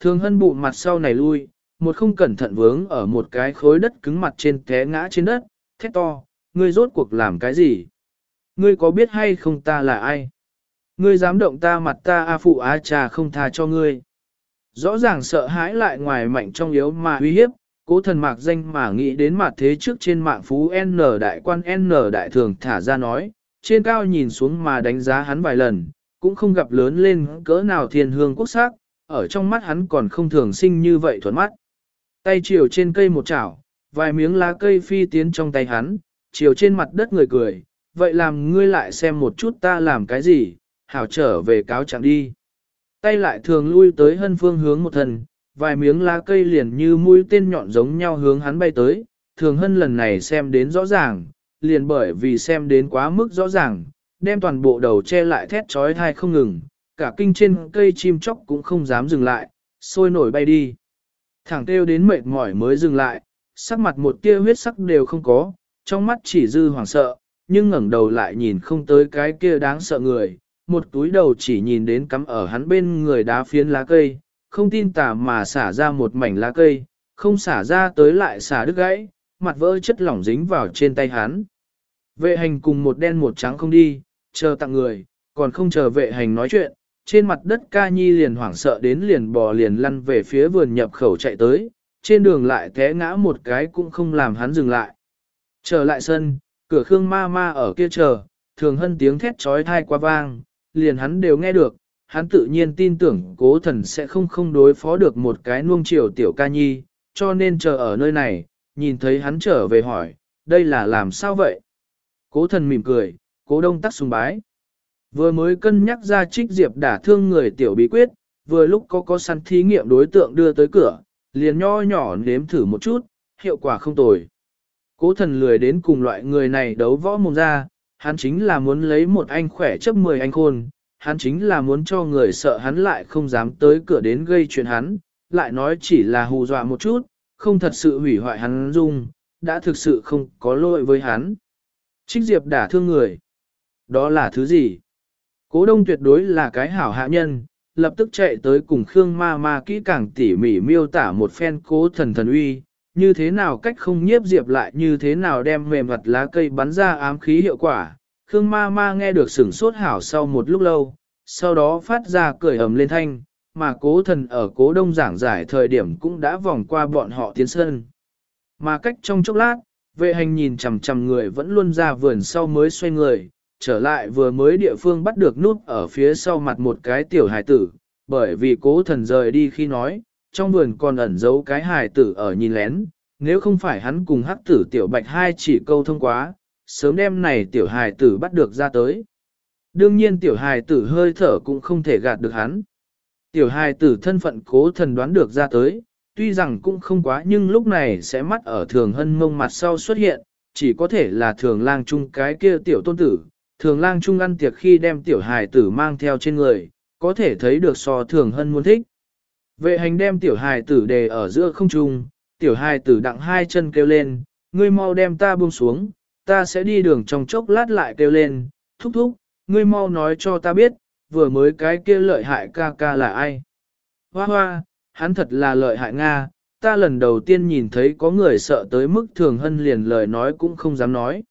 Thường hân bụng mặt sau này lui, một không cẩn thận vướng ở một cái khối đất cứng mặt trên té ngã trên đất, thét to, ngươi rốt cuộc làm cái gì? Ngươi có biết hay không ta là ai? Ngươi dám động ta mặt ta a phụ a trà không tha cho ngươi. Rõ ràng sợ hãi lại ngoài mạnh trong yếu mà uy hiếp, cố thần mạc danh mà nghĩ đến mặt thế trước trên mạng phú N đại quan N đại thường thả ra nói, trên cao nhìn xuống mà đánh giá hắn vài lần, cũng không gặp lớn lên cỡ nào thiên hương quốc sắc, ở trong mắt hắn còn không thường sinh như vậy thuận mắt. Tay chiều trên cây một chảo, vài miếng lá cây phi tiến trong tay hắn, chiều trên mặt đất người cười, vậy làm ngươi lại xem một chút ta làm cái gì, hảo trở về cáo chẳng đi. Tay lại thường lui tới hân phương hướng một thần, vài miếng lá cây liền như mũi tên nhọn giống nhau hướng hắn bay tới, thường hân lần này xem đến rõ ràng, liền bởi vì xem đến quá mức rõ ràng, đem toàn bộ đầu che lại thét trói thai không ngừng, cả kinh trên cây chim chóc cũng không dám dừng lại, sôi nổi bay đi. Thẳng kêu đến mệt mỏi mới dừng lại, sắc mặt một tia huyết sắc đều không có, trong mắt chỉ dư hoảng sợ, nhưng ngẩng đầu lại nhìn không tới cái kia đáng sợ người, một túi đầu chỉ nhìn đến cắm ở hắn bên người đá phiến lá cây, không tin tà mà xả ra một mảnh lá cây, không xả ra tới lại xả đứt gãy, mặt vỡ chất lỏng dính vào trên tay hắn. Vệ hành cùng một đen một trắng không đi, chờ tặng người, còn không chờ vệ hành nói chuyện, trên mặt đất ca nhi liền hoảng sợ đến liền bò liền lăn về phía vườn nhập khẩu chạy tới, trên đường lại té ngã một cái cũng không làm hắn dừng lại. Trở lại sân, cửa khương ma ma ở kia chờ, thường hân tiếng thét trói thai qua vang, liền hắn đều nghe được, hắn tự nhiên tin tưởng cố thần sẽ không không đối phó được một cái nuông chiều tiểu ca nhi, cho nên chờ ở nơi này, nhìn thấy hắn trở về hỏi, đây là làm sao vậy? Cố thần mỉm cười, cố đông tắc sùng bái. Vừa mới cân nhắc ra trích diệp đả thương người tiểu bí quyết, vừa lúc có có săn thí nghiệm đối tượng đưa tới cửa, liền nho nhỏ nếm thử một chút, hiệu quả không tồi. Cố thần lười đến cùng loại người này đấu võ mồm ra, hắn chính là muốn lấy một anh khỏe chấp 10 anh khôn, hắn chính là muốn cho người sợ hắn lại không dám tới cửa đến gây chuyện hắn, lại nói chỉ là hù dọa một chút, không thật sự hủy hoại hắn dung, đã thực sự không có lỗi với hắn. Trích Diệp đả thương người. Đó là thứ gì? Cố đông tuyệt đối là cái hảo hạ nhân, lập tức chạy tới cùng Khương ma ma kỹ càng tỉ mỉ miêu tả một phen cố thần thần uy, như thế nào cách không nhiếp diệp lại như thế nào đem mềm mặt lá cây bắn ra ám khí hiệu quả. Khương ma ma nghe được sửng sốt hảo sau một lúc lâu, sau đó phát ra cười ầm lên thanh, mà cố thần ở cố đông giảng giải thời điểm cũng đã vòng qua bọn họ tiến sân. Mà cách trong chốc lát, vệ hành nhìn chằm chằm người vẫn luôn ra vườn sau mới xoay người, trở lại vừa mới địa phương bắt được nút ở phía sau mặt một cái tiểu hài tử, bởi vì cố thần rời đi khi nói, trong vườn còn ẩn giấu cái hài tử ở nhìn lén, nếu không phải hắn cùng hắc tử tiểu bạch hai chỉ câu thông quá, sớm đêm này tiểu hài tử bắt được ra tới. Đương nhiên tiểu hài tử hơi thở cũng không thể gạt được hắn. Tiểu hài tử thân phận cố thần đoán được ra tới, tuy rằng cũng không quá nhưng lúc này sẽ mắt ở thường hân mông mặt sau xuất hiện, chỉ có thể là thường lang chung cái kia tiểu tôn tử, thường lang chung ăn tiệc khi đem tiểu hài tử mang theo trên người, có thể thấy được so thường hân muốn thích. Vệ hành đem tiểu hài tử đề ở giữa không trung, tiểu hài tử đặng hai chân kêu lên, ngươi mau đem ta buông xuống, ta sẽ đi đường trong chốc lát lại kêu lên, thúc thúc, ngươi mau nói cho ta biết, vừa mới cái kia lợi hại ca ca là ai. Hoa hoa, hắn thật là lợi hại Nga, ta lần đầu tiên nhìn thấy có người sợ tới mức thường hân liền lời nói cũng không dám nói.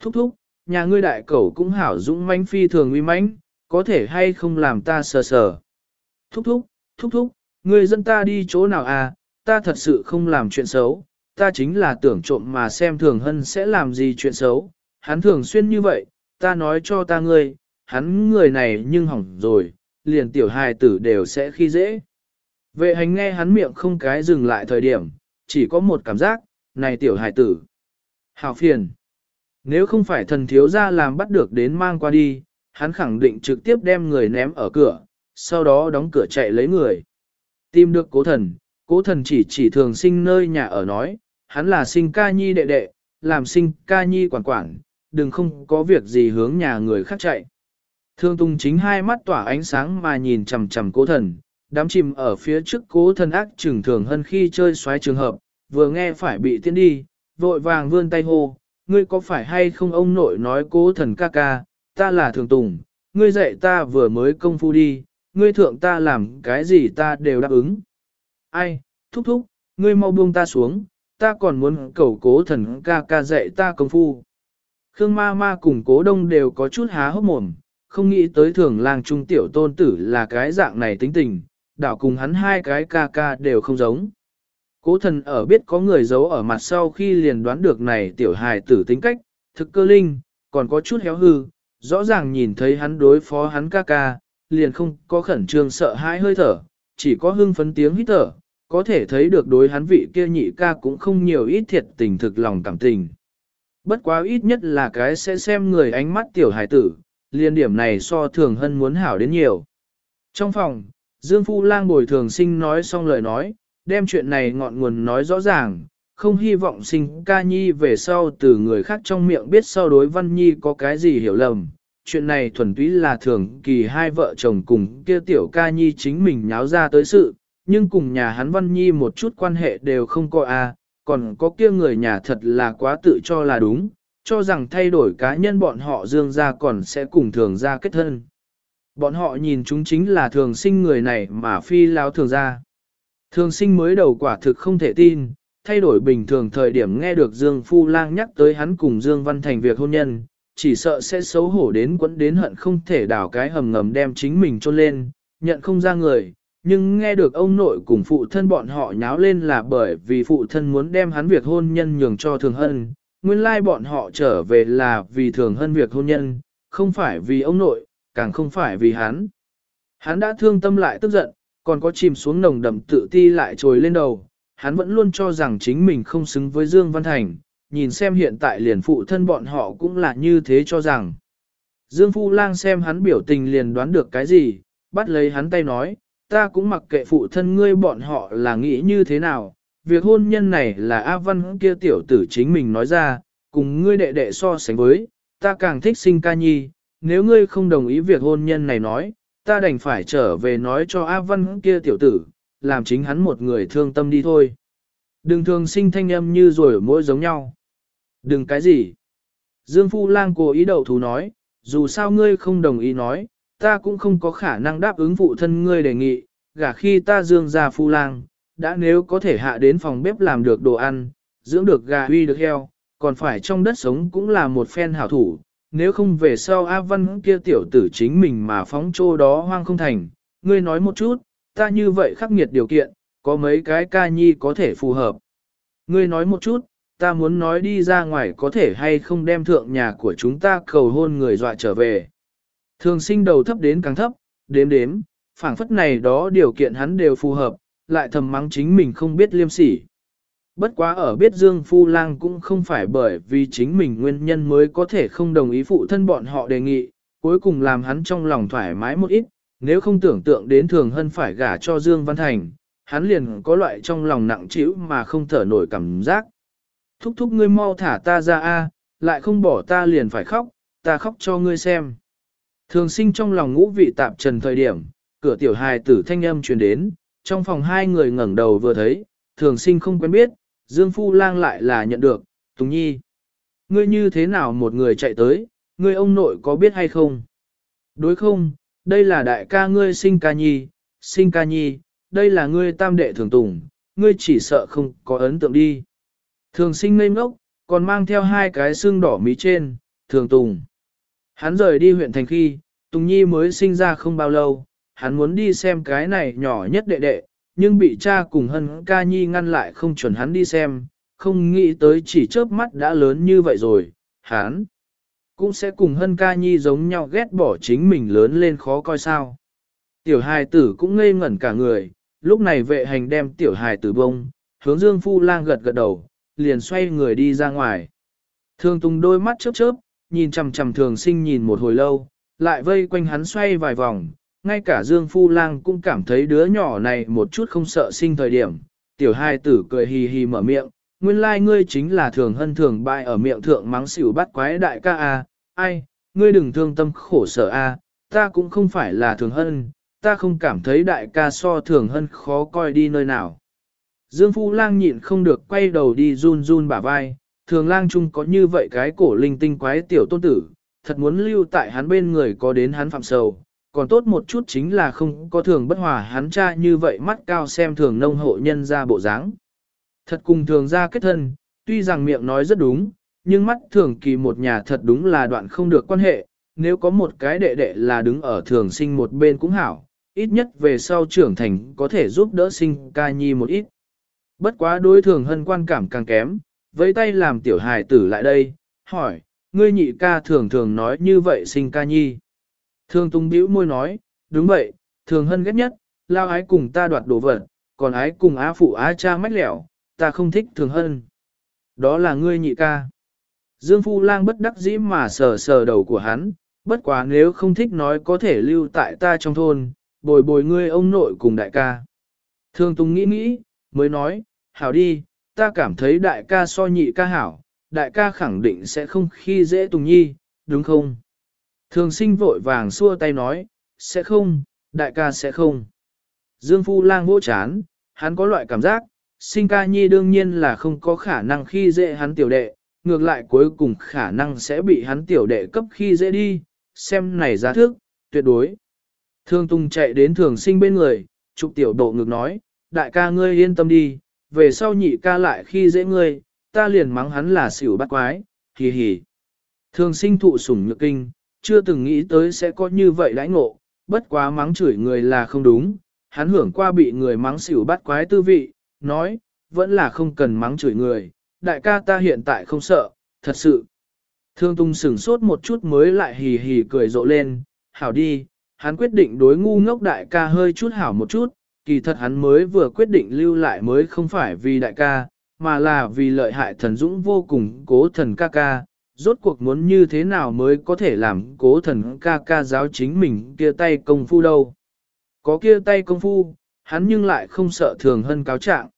Thúc thúc, nhà ngươi đại cẩu cũng hảo dũng mãnh phi thường uy mãnh, có thể hay không làm ta sờ sờ. Thúc thúc, thúc thúc, ngươi dân ta đi chỗ nào à, ta thật sự không làm chuyện xấu, ta chính là tưởng trộm mà xem thường hân sẽ làm gì chuyện xấu, hắn thường xuyên như vậy, ta nói cho ta ngươi, hắn người này nhưng hỏng rồi, liền tiểu hài tử đều sẽ khi dễ. Vệ hành nghe hắn miệng không cái dừng lại thời điểm, chỉ có một cảm giác, này tiểu hài tử. Hào phiền. Nếu không phải thần thiếu ra làm bắt được đến mang qua đi, hắn khẳng định trực tiếp đem người ném ở cửa, sau đó đóng cửa chạy lấy người. Tìm được cố thần, cố thần chỉ chỉ thường sinh nơi nhà ở nói, hắn là sinh ca nhi đệ đệ, làm sinh ca nhi quản quản, đừng không có việc gì hướng nhà người khác chạy. Thương Tùng chính hai mắt tỏa ánh sáng mà nhìn chằm chằm cố thần, đám chìm ở phía trước cố thần ác trừng thường hơn khi chơi xoáy trường hợp, vừa nghe phải bị tiến đi, vội vàng vươn tay hô, ngươi có phải hay không ông nội nói cố thần ca ca, ta là thường tùng, ngươi dạy ta vừa mới công phu đi, ngươi thượng ta làm cái gì ta đều đáp ứng. ai, thúc thúc, ngươi mau buông ta xuống, ta còn muốn cầu cố thần ca ca dạy ta công phu. Khương ma ma cùng cố đông đều có chút há hốc mồm, không nghĩ tới thường lang trung tiểu tôn tử là cái dạng này tính tình, đảo cùng hắn hai cái ca ca đều không giống. Cố thần ở biết có người giấu ở mặt sau khi liền đoán được này tiểu hài tử tính cách, thực cơ linh, còn có chút héo hư, rõ ràng nhìn thấy hắn đối phó hắn ca ca, liền không có khẩn trương sợ hãi hơi thở, chỉ có hưng phấn tiếng hít thở, có thể thấy được đối hắn vị kia nhị ca cũng không nhiều ít thiệt tình thực lòng cảm tình. Bất quá ít nhất là cái sẽ xem người ánh mắt tiểu hài tử, liên điểm này so thường hơn muốn hảo đến nhiều. Trong phòng, Dương Phu Lang bồi thường sinh nói xong lời nói, đem chuyện này ngọn nguồn nói rõ ràng, không hy vọng sinh ca nhi về sau từ người khác trong miệng biết sau đối văn nhi có cái gì hiểu lầm. Chuyện này thuần túy là thường kỳ hai vợ chồng cùng kia tiểu ca nhi chính mình nháo ra tới sự, nhưng cùng nhà hắn văn nhi một chút quan hệ đều không có a còn có kia người nhà thật là quá tự cho là đúng, cho rằng thay đổi cá nhân bọn họ dương ra còn sẽ cùng thường ra kết thân. Bọn họ nhìn chúng chính là thường sinh người này mà phi lao thường ra. Thường sinh mới đầu quả thực không thể tin, thay đổi bình thường thời điểm nghe được Dương Phu Lang nhắc tới hắn cùng Dương Văn Thành việc hôn nhân, chỉ sợ sẽ xấu hổ đến quẫn đến hận không thể đào cái hầm ngầm đem chính mình trôn lên, nhận không ra người, nhưng nghe được ông nội cùng phụ thân bọn họ nháo lên là bởi vì phụ thân muốn đem hắn việc hôn nhân nhường cho Thường Hân, nguyên lai bọn họ trở về là vì Thường Hân việc hôn nhân, không phải vì ông nội, càng không phải vì hắn. Hắn đã thương tâm lại tức giận, còn có chìm xuống nồng đậm tự ti lại trồi lên đầu, hắn vẫn luôn cho rằng chính mình không xứng với Dương Văn Thành, nhìn xem hiện tại liền phụ thân bọn họ cũng là như thế cho rằng. Dương Phu Lang xem hắn biểu tình liền đoán được cái gì, bắt lấy hắn tay nói, ta cũng mặc kệ phụ thân ngươi bọn họ là nghĩ như thế nào, việc hôn nhân này là A Văn kia tiểu tử chính mình nói ra, cùng ngươi đệ đệ so sánh với, ta càng thích sinh ca nhi, nếu ngươi không đồng ý việc hôn nhân này nói, ta đành phải trở về nói cho A Văn kia tiểu tử, làm chính hắn một người thương tâm đi thôi. Đừng thường sinh thanh âm như rồi mỗi giống nhau. Đừng cái gì. Dương Phu Lang cố ý đầu thú nói, dù sao ngươi không đồng ý nói, ta cũng không có khả năng đáp ứng phụ thân ngươi đề nghị, gả khi ta dương ra Phu Lang, đã nếu có thể hạ đến phòng bếp làm được đồ ăn, dưỡng được gà huy được heo, còn phải trong đất sống cũng là một phen hảo thủ, nếu không về sau A Văn kia tiểu tử chính mình mà phóng trô đó hoang không thành, ngươi nói một chút, ta như vậy khắc nghiệt điều kiện, có mấy cái ca nhi có thể phù hợp. Ngươi nói một chút, ta muốn nói đi ra ngoài có thể hay không đem thượng nhà của chúng ta cầu hôn người dọa trở về. Thường sinh đầu thấp đến càng thấp, đếm đếm, phảng phất này đó điều kiện hắn đều phù hợp, lại thầm mắng chính mình không biết liêm sỉ. Bất quá ở biết Dương Phu Lang cũng không phải bởi vì chính mình nguyên nhân mới có thể không đồng ý phụ thân bọn họ đề nghị, cuối cùng làm hắn trong lòng thoải mái một ít, nếu không tưởng tượng đến thường hân phải gả cho Dương Văn Thành, hắn liền có loại trong lòng nặng trĩu mà không thở nổi cảm giác. Thúc thúc ngươi mau thả ta ra a, lại không bỏ ta liền phải khóc, ta khóc cho ngươi xem. Thường sinh trong lòng ngũ vị tạp trần thời điểm, cửa tiểu hài tử thanh âm truyền đến, trong phòng hai người ngẩng đầu vừa thấy, thường sinh không quen biết, Dương Phu Lang lại là nhận được, Tùng Nhi. Ngươi như thế nào một người chạy tới, ngươi ông nội có biết hay không? Đối không, đây là đại ca ngươi sinh ca nhi, sinh ca nhi, đây là ngươi tam đệ thường tùng, ngươi chỉ sợ không có ấn tượng đi. Thường sinh ngây ngốc, còn mang theo hai cái xương đỏ mí trên, thường tùng. Hắn rời đi huyện thành khi, Tùng Nhi mới sinh ra không bao lâu, hắn muốn đi xem cái này nhỏ nhất đệ đệ, nhưng bị cha cùng hân ca nhi ngăn lại không chuẩn hắn đi xem, không nghĩ tới chỉ chớp mắt đã lớn như vậy rồi, hắn cũng sẽ cùng hân ca nhi giống nhau ghét bỏ chính mình lớn lên khó coi sao. Tiểu hài tử cũng ngây ngẩn cả người, lúc này vệ hành đem tiểu hài tử bông, hướng dương phu lang gật gật đầu, liền xoay người đi ra ngoài. Thường tùng đôi mắt chớp chớp, nhìn chằm chằm thường sinh nhìn một hồi lâu, lại vây quanh hắn xoay vài vòng, ngay cả Dương Phu Lang cũng cảm thấy đứa nhỏ này một chút không sợ sinh thời điểm. Tiểu hai tử cười hì hì mở miệng, nguyên lai like ngươi chính là thường hân thường bại ở miệng thượng mắng xỉu bắt quái đại ca a, ai, ngươi đừng thương tâm khổ sở a, ta cũng không phải là thường hân, ta không cảm thấy đại ca so thường hân khó coi đi nơi nào. Dương Phu Lang nhịn không được quay đầu đi run run bả vai, thường lang chung có như vậy cái cổ linh tinh quái tiểu tôn tử, thật muốn lưu tại hắn bên người có đến hắn phạm sầu, còn tốt một chút chính là không có thường bất hòa hắn cha như vậy mắt cao xem thường nông hộ nhân ra bộ dáng. Thật cùng thường ra kết thân, tuy rằng miệng nói rất đúng, nhưng mắt thường kỳ một nhà thật đúng là đoạn không được quan hệ, nếu có một cái đệ đệ là đứng ở thường sinh một bên cũng hảo, ít nhất về sau trưởng thành có thể giúp đỡ sinh ca nhi một ít. Bất quá đối thường hân quan cảm càng kém, với tay làm tiểu hài tử lại đây, hỏi, ngươi nhị ca thường thường nói như vậy sinh ca nhi. Thường tung bĩu môi nói, đúng vậy, thường hân ghét nhất, lao ái cùng ta đoạt đồ vật, còn ái cùng á phụ á cha mách lẻo, ta không thích thường hân. Đó là ngươi nhị ca. Dương Phu Lang bất đắc dĩ mà sờ sờ đầu của hắn, bất quá nếu không thích nói có thể lưu tại ta trong thôn, bồi bồi ngươi ông nội cùng đại ca. Thường Tùng nghĩ nghĩ, mới nói, hảo đi, ta cảm thấy đại ca so nhị ca hảo, đại ca khẳng định sẽ không khi dễ Tùng Nhi, đúng không? Thường sinh vội vàng xua tay nói, sẽ không, đại ca sẽ không. Dương Phu Lang vỗ chán, hắn có loại cảm giác, sinh ca nhi đương nhiên là không có khả năng khi dễ hắn tiểu đệ, ngược lại cuối cùng khả năng sẽ bị hắn tiểu đệ cấp khi dễ đi, xem này giá thức, tuyệt đối. Thương Tùng chạy đến thường sinh bên người, trục tiểu độ ngược nói, đại ca ngươi yên tâm đi, về sau nhị ca lại khi dễ ngươi, ta liền mắng hắn là xỉu bắt quái, hì hì. Thường sinh thụ sủng nhược kinh, chưa từng nghĩ tới sẽ có như vậy đãi ngộ, bất quá mắng chửi người là không đúng, hắn hưởng qua bị người mắng xỉu bắt quái tư vị, nói, vẫn là không cần mắng chửi người, đại ca ta hiện tại không sợ, thật sự. Thương Tung sửng sốt một chút mới lại hì hì cười rộ lên, hảo đi, hắn quyết định đối ngu ngốc đại ca hơi chút hảo một chút, kỳ thật hắn mới vừa quyết định lưu lại mới không phải vì đại ca, mà là vì lợi hại thần dũng vô cùng cố thần ca ca, rốt cuộc muốn như thế nào mới có thể làm cố thần ca ca giáo chính mình kia tay công phu đâu. Có kia tay công phu, hắn nhưng lại không sợ thường hơn cáo trạng.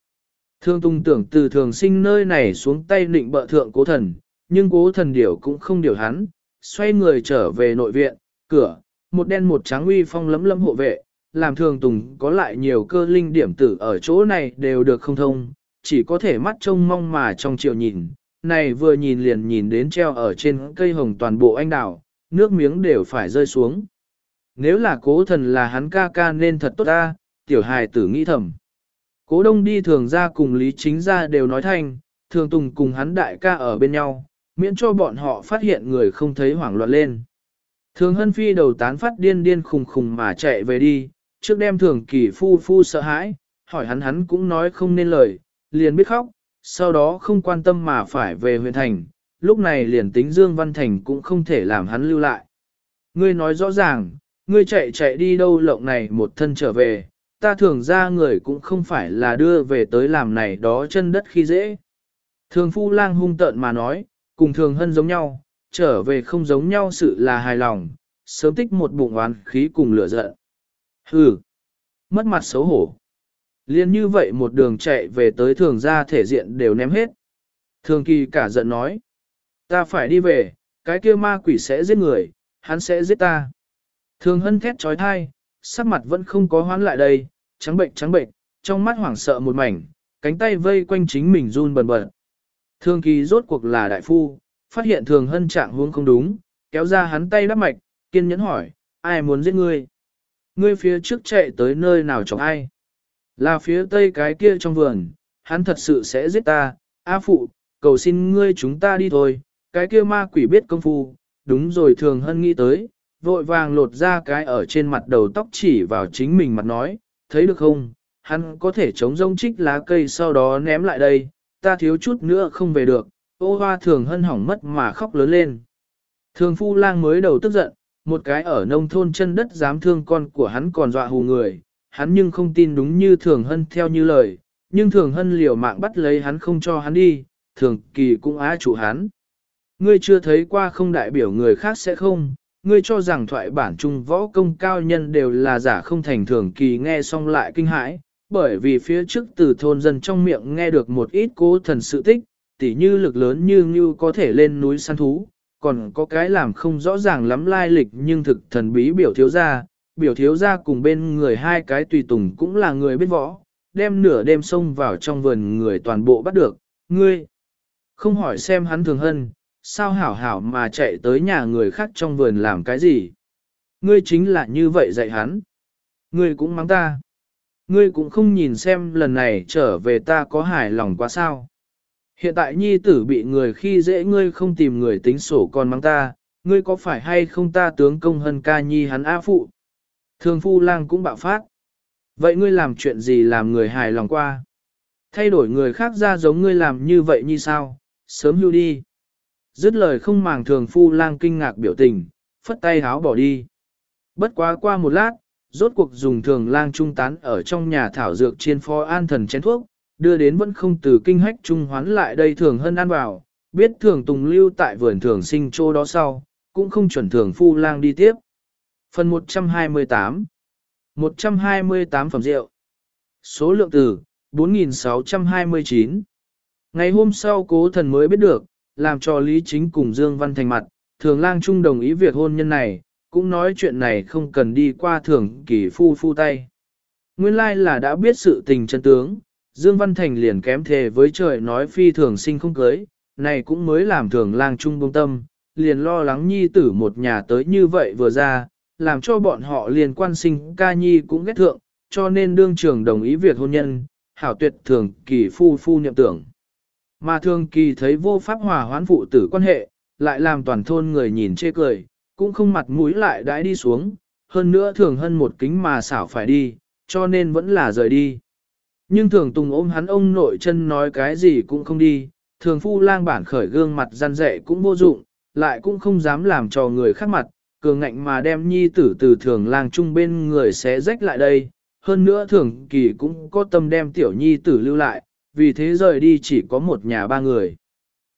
Thương tung tưởng từ thường sinh nơi này xuống tay định bợ thượng cố thần, nhưng cố thần điểu cũng không điều hắn, xoay người trở về nội viện, cửa, một đen một trắng uy phong lấm lấm hộ vệ, làm thường tùng có lại nhiều cơ linh điểm tử ở chỗ này đều được không thông, chỉ có thể mắt trông mong mà trong chiều nhìn, này vừa nhìn liền nhìn đến treo ở trên cây hồng toàn bộ anh đảo nước miếng đều phải rơi xuống. Nếu là cố thần là hắn ca ca nên thật tốt ta, tiểu hài tử nghĩ thầm. Cố đông đi thường ra cùng Lý Chính ra đều nói thành thường tùng cùng hắn đại ca ở bên nhau, miễn cho bọn họ phát hiện người không thấy hoảng loạn lên. Thường hân phi đầu tán phát điên điên khùng khùng mà chạy về đi, trước đem thường kỳ phu phu sợ hãi, hỏi hắn hắn cũng nói không nên lời, liền biết khóc, sau đó không quan tâm mà phải về huyện thành, lúc này liền tính Dương Văn Thành cũng không thể làm hắn lưu lại. Ngươi nói rõ ràng, ngươi chạy chạy đi đâu lộng này một thân trở về, ta thường ra người cũng không phải là đưa về tới làm này đó chân đất khi dễ. Thường phu lang hung tợn mà nói, cùng thường hân giống nhau, trở về không giống nhau sự là hài lòng, sớm tích một bụng oán khí cùng lửa giận. Hừ, mất mặt xấu hổ. Liên như vậy một đường chạy về tới thường ra thể diện đều ném hết. Thường kỳ cả giận nói, ta phải đi về, cái kia ma quỷ sẽ giết người, hắn sẽ giết ta. Thường hân thét trói thai, sắc mặt vẫn không có hoán lại đây, trắng bệnh trắng bệnh, trong mắt hoảng sợ một mảnh, cánh tay vây quanh chính mình run bần bật. Thường kỳ rốt cuộc là đại phu, phát hiện thường hân trạng huống không đúng, kéo ra hắn tay đắp mạch, kiên nhẫn hỏi, ai muốn giết ngươi? Ngươi phía trước chạy tới nơi nào chọc ai? Là phía tây cái kia trong vườn, hắn thật sự sẽ giết ta, A phụ, cầu xin ngươi chúng ta đi thôi, cái kia ma quỷ biết công phu, đúng rồi thường hân nghĩ tới, vội vàng lột ra cái ở trên mặt đầu tóc chỉ vào chính mình mặt nói, thấy được không, hắn có thể chống rông trích lá cây sau đó ném lại đây, ta thiếu chút nữa không về được, ô hoa thường hân hỏng mất mà khóc lớn lên. Thường phu lang mới đầu tức giận, một cái ở nông thôn chân đất dám thương con của hắn còn dọa hù người, hắn nhưng không tin đúng như thường hân theo như lời, nhưng thường hân liều mạng bắt lấy hắn không cho hắn đi, thường kỳ cũng á chủ hắn. Ngươi chưa thấy qua không đại biểu người khác sẽ không, ngươi cho rằng thoại bản trung võ công cao nhân đều là giả không thành thường kỳ nghe xong lại kinh hãi, bởi vì phía trước từ thôn dân trong miệng nghe được một ít cố thần sự tích, tỉ như lực lớn như như có thể lên núi săn thú, còn có cái làm không rõ ràng lắm lai lịch nhưng thực thần bí biểu thiếu gia, biểu thiếu gia cùng bên người hai cái tùy tùng cũng là người biết võ, đem nửa đêm xông vào trong vườn người toàn bộ bắt được, ngươi. Không hỏi xem hắn thường hân, sao hảo hảo mà chạy tới nhà người khác trong vườn làm cái gì. ngươi chính là như vậy dạy hắn. Ngươi cũng mắng ta. Ngươi cũng không nhìn xem lần này trở về ta có hài lòng quá sao. Hiện tại nhi tử bị người khi dễ ngươi không tìm người tính sổ còn mắng ta, ngươi có phải hay không ta tướng công hân ca nhi hắn A phụ. Thường phu lang cũng bạo phát. Vậy ngươi làm chuyện gì làm người hài lòng qua? Thay đổi người khác ra giống ngươi làm như vậy như sao? Sớm hưu đi. Dứt lời không màng thường phu lang kinh ngạc biểu tình, phất tay háo bỏ đi. Bất quá qua một lát, rốt cuộc dùng thường lang trung tán ở trong nhà thảo dược chiên pho an thần chén thuốc, đưa đến vẫn không từ kinh hách trung hoán lại đây thường hơn ăn vào, biết thường tùng lưu tại vườn thường sinh chỗ đó sau, cũng không chuẩn thường phu lang đi tiếp. Phần 128 128 phẩm rượu. Số lượng từ 4.629 Ngày hôm sau cố thần mới biết được, làm cho Lý Chính cùng Dương Văn Thành mặt, thường lang trung đồng ý việc hôn nhân này, cũng nói chuyện này không cần đi qua thường kỳ phu phu tay. Nguyên lai là đã biết sự tình chân tướng, Dương Văn Thành liền kém thề với trời nói phi thường sinh không cưới, này cũng mới làm thường lang trung bông tâm, liền lo lắng nhi tử một nhà tới như vậy vừa ra, làm cho bọn họ liền quan sinh ca nhi cũng ghét thượng, cho nên đương trưởng đồng ý việc hôn nhân, hảo tuyệt thường kỳ phu phu niệm tưởng. Mà thường kỳ thấy vô pháp hòa hoán phụ tử quan hệ, lại làm toàn thôn người nhìn chê cười, cũng không mặt mũi lại đãi đi xuống, hơn nữa thường hơn một kính mà xảo phải đi, cho nên vẫn là rời đi. Nhưng thường tùng ôm hắn ông nội chân nói cái gì cũng không đi, thường phu lang bản khởi gương mặt gian dạy cũng vô dụng, lại cũng không dám làm cho người khác mặt, cường ngạnh mà đem nhi tử từ thường lang chung bên người xé rách lại đây. Hơn nữa thường kỳ cũng có tâm đem tiểu nhi tử lưu lại, vì thế rời đi chỉ có một nhà ba người.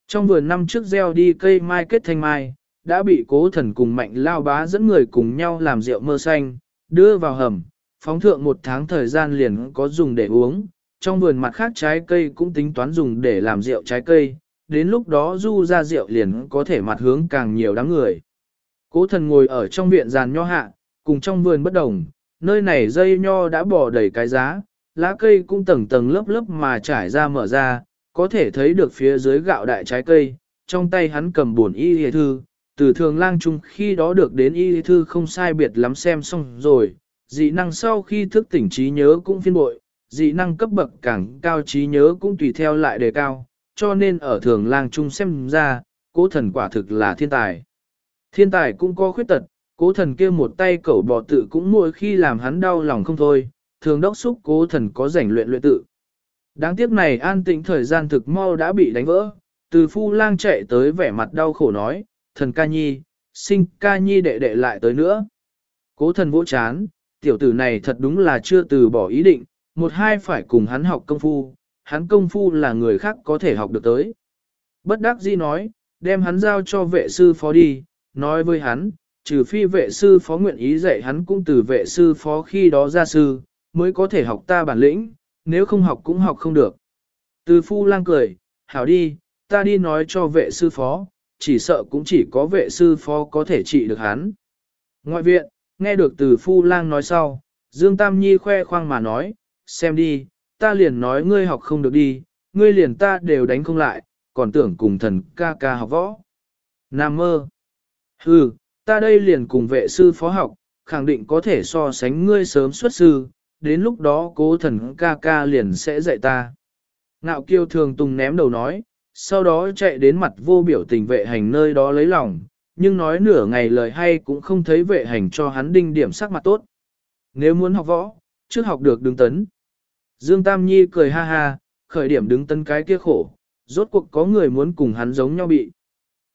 Trong vườn năm trước gieo đi cây mai kết thanh mai, đã bị cố thần cùng mạnh lao bá dẫn người cùng nhau làm rượu mơ xanh, đưa vào hầm, phóng thượng một tháng thời gian liền có dùng để uống, trong vườn mặt khác trái cây cũng tính toán dùng để làm rượu trái cây, đến lúc đó du ra rượu liền có thể mặt hướng càng nhiều đám người. Cố thần ngồi ở trong viện giàn nho hạ, cùng trong vườn bất đồng, nơi này dây nho đã bỏ đầy cái giá, lá cây cũng tầng tầng lớp lớp mà trải ra mở ra, có thể thấy được phía dưới gạo đại trái cây, trong tay hắn cầm buồn y hề thư, từ thường lang chung khi đó được đến y hề thư không sai biệt lắm xem xong rồi, dị năng sau khi thức tỉnh trí nhớ cũng phiên bội, dị năng cấp bậc càng cao trí nhớ cũng tùy theo lại đề cao, cho nên ở thường lang trung xem ra, cố thần quả thực là thiên tài. Thiên tài cũng có khuyết tật, cố thần kia một tay cẩu bò tự cũng mỗi khi làm hắn đau lòng không thôi, thường đốc xúc cố thần có rảnh luyện luyện tự. Đáng tiếc này an tĩnh thời gian thực mau đã bị đánh vỡ, từ phu lang chạy tới vẻ mặt đau khổ nói, thần ca nhi, sinh ca nhi đệ đệ lại tới nữa. Cố thần vỗ chán, tiểu tử này thật đúng là chưa từ bỏ ý định, một hai phải cùng hắn học công phu, hắn công phu là người khác có thể học được tới. Bất đắc dĩ nói, đem hắn giao cho vệ sư phó đi, nói với hắn, trừ phi vệ sư phó nguyện ý dạy hắn cũng từ vệ sư phó khi đó ra sư, mới có thể học ta bản lĩnh, nếu không học cũng học không được. Từ phu lang cười, hảo đi, ta đi nói cho vệ sư phó, chỉ sợ cũng chỉ có vệ sư phó có thể trị được hắn. Ngoại viện, nghe được từ phu lang nói sau, Dương Tam Nhi khoe khoang mà nói, xem đi, ta liền nói ngươi học không được đi, ngươi liền ta đều đánh không lại, còn tưởng cùng thần ca ca học võ. Nam mơ. Hừ, ta đây liền cùng vệ sư phó học, khẳng định có thể so sánh ngươi sớm xuất sư, đến lúc đó cố thần ca ca liền sẽ dạy ta. Ngạo kiêu thường tùng ném đầu nói, sau đó chạy đến mặt vô biểu tình vệ hành nơi đó lấy lòng, nhưng nói nửa ngày lời hay cũng không thấy vệ hành cho hắn đinh điểm sắc mặt tốt. Nếu muốn học võ, trước học được đứng tấn. Dương Tam Nhi cười ha ha, khởi điểm đứng tấn cái kia khổ, rốt cuộc có người muốn cùng hắn giống nhau bị.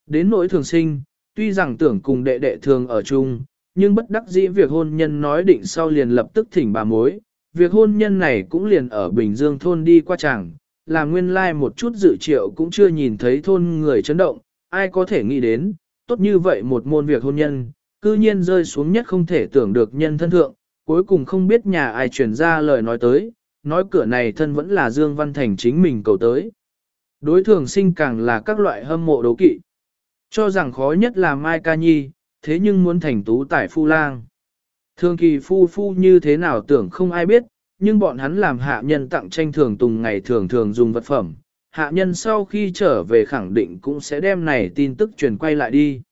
Đến nỗi thường sinh, tuy rằng tưởng cùng đệ đệ thường ở chung, nhưng bất đắc dĩ việc hôn nhân nói định sau liền lập tức thỉnh bà mối. Việc hôn nhân này cũng liền ở Bình Dương thôn đi qua chẳng, là nguyên lai like một chút dự triệu cũng chưa nhìn thấy thôn người chấn động, ai có thể nghĩ đến, tốt như vậy một môn việc hôn nhân, cư nhiên rơi xuống nhất không thể tưởng được nhân thân thượng, cuối cùng không biết nhà ai truyền ra lời nói tới, nói cửa này thân vẫn là Dương Văn Thành chính mình cầu tới. Đối thường sinh càng là các loại hâm mộ đấu kỵ. Cho rằng khó nhất là Mai Ca Nhi, thế nhưng muốn thành tú tại phu lang. Thường kỳ phu phu như thế nào tưởng không ai biết, nhưng bọn hắn làm hạ nhân tặng tranh thường tùng ngày thường thường dùng vật phẩm. Hạ nhân sau khi trở về khẳng định cũng sẽ đem này tin tức truyền quay lại đi.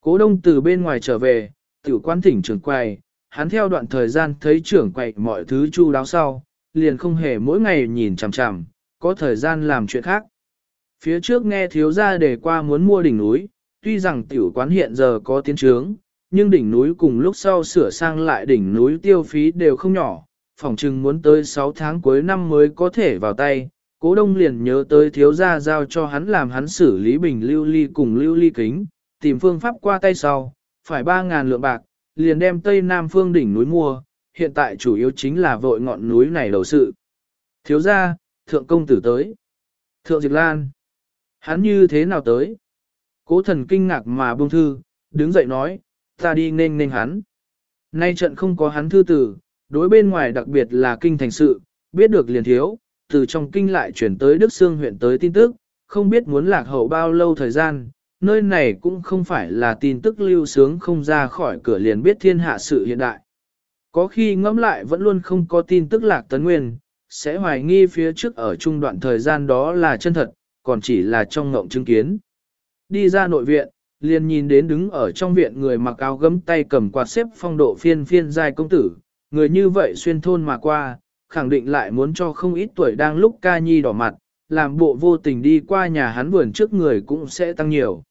Cố đông từ bên ngoài trở về, tiểu quan thỉnh trưởng quầy, hắn theo đoạn thời gian thấy trưởng quầy mọi thứ chu đáo sau, liền không hề mỗi ngày nhìn chằm chằm, có thời gian làm chuyện khác. Phía trước nghe thiếu gia đề qua muốn mua đỉnh núi, tuy rằng tiểu quán hiện giờ có tiến trướng, nhưng đỉnh núi cùng lúc sau sửa sang lại đỉnh núi tiêu phí đều không nhỏ, phòng chừng muốn tới 6 tháng cuối năm mới có thể vào tay. Cố đông liền nhớ tới thiếu gia giao cho hắn làm hắn xử lý bình lưu ly cùng lưu ly kính, tìm phương pháp qua tay sau, phải 3.000 lượng bạc, liền đem tây nam phương đỉnh núi mua, hiện tại chủ yếu chính là vội ngọn núi này đầu sự. Thiếu gia, thượng công tử tới. Thượng Diệp Lan. Hắn như thế nào tới? Cố thần kinh ngạc mà buông thư, đứng dậy nói, ta đi nên nên hắn. Nay trận không có hắn thư tử, đối bên ngoài đặc biệt là kinh thành sự, biết được liền thiếu, từ trong kinh lại chuyển tới Đức Sương huyện tới tin tức, không biết muốn lạc hậu bao lâu thời gian, nơi này cũng không phải là tin tức lưu sướng không ra khỏi cửa liền biết thiên hạ sự hiện đại. Có khi ngẫm lại vẫn luôn không có tin tức lạc tấn nguyên, sẽ hoài nghi phía trước ở trung đoạn thời gian đó là chân thật, còn chỉ là trong ngộng chứng kiến. Đi ra nội viện, liền nhìn đến đứng ở trong viện người mặc áo gấm tay cầm quạt xếp phong độ phiên phiên dài công tử, người như vậy xuyên thôn mà qua, khẳng định lại muốn cho không ít tuổi đang lúc ca nhi đỏ mặt, làm bộ vô tình đi qua nhà hắn vườn trước người cũng sẽ tăng nhiều.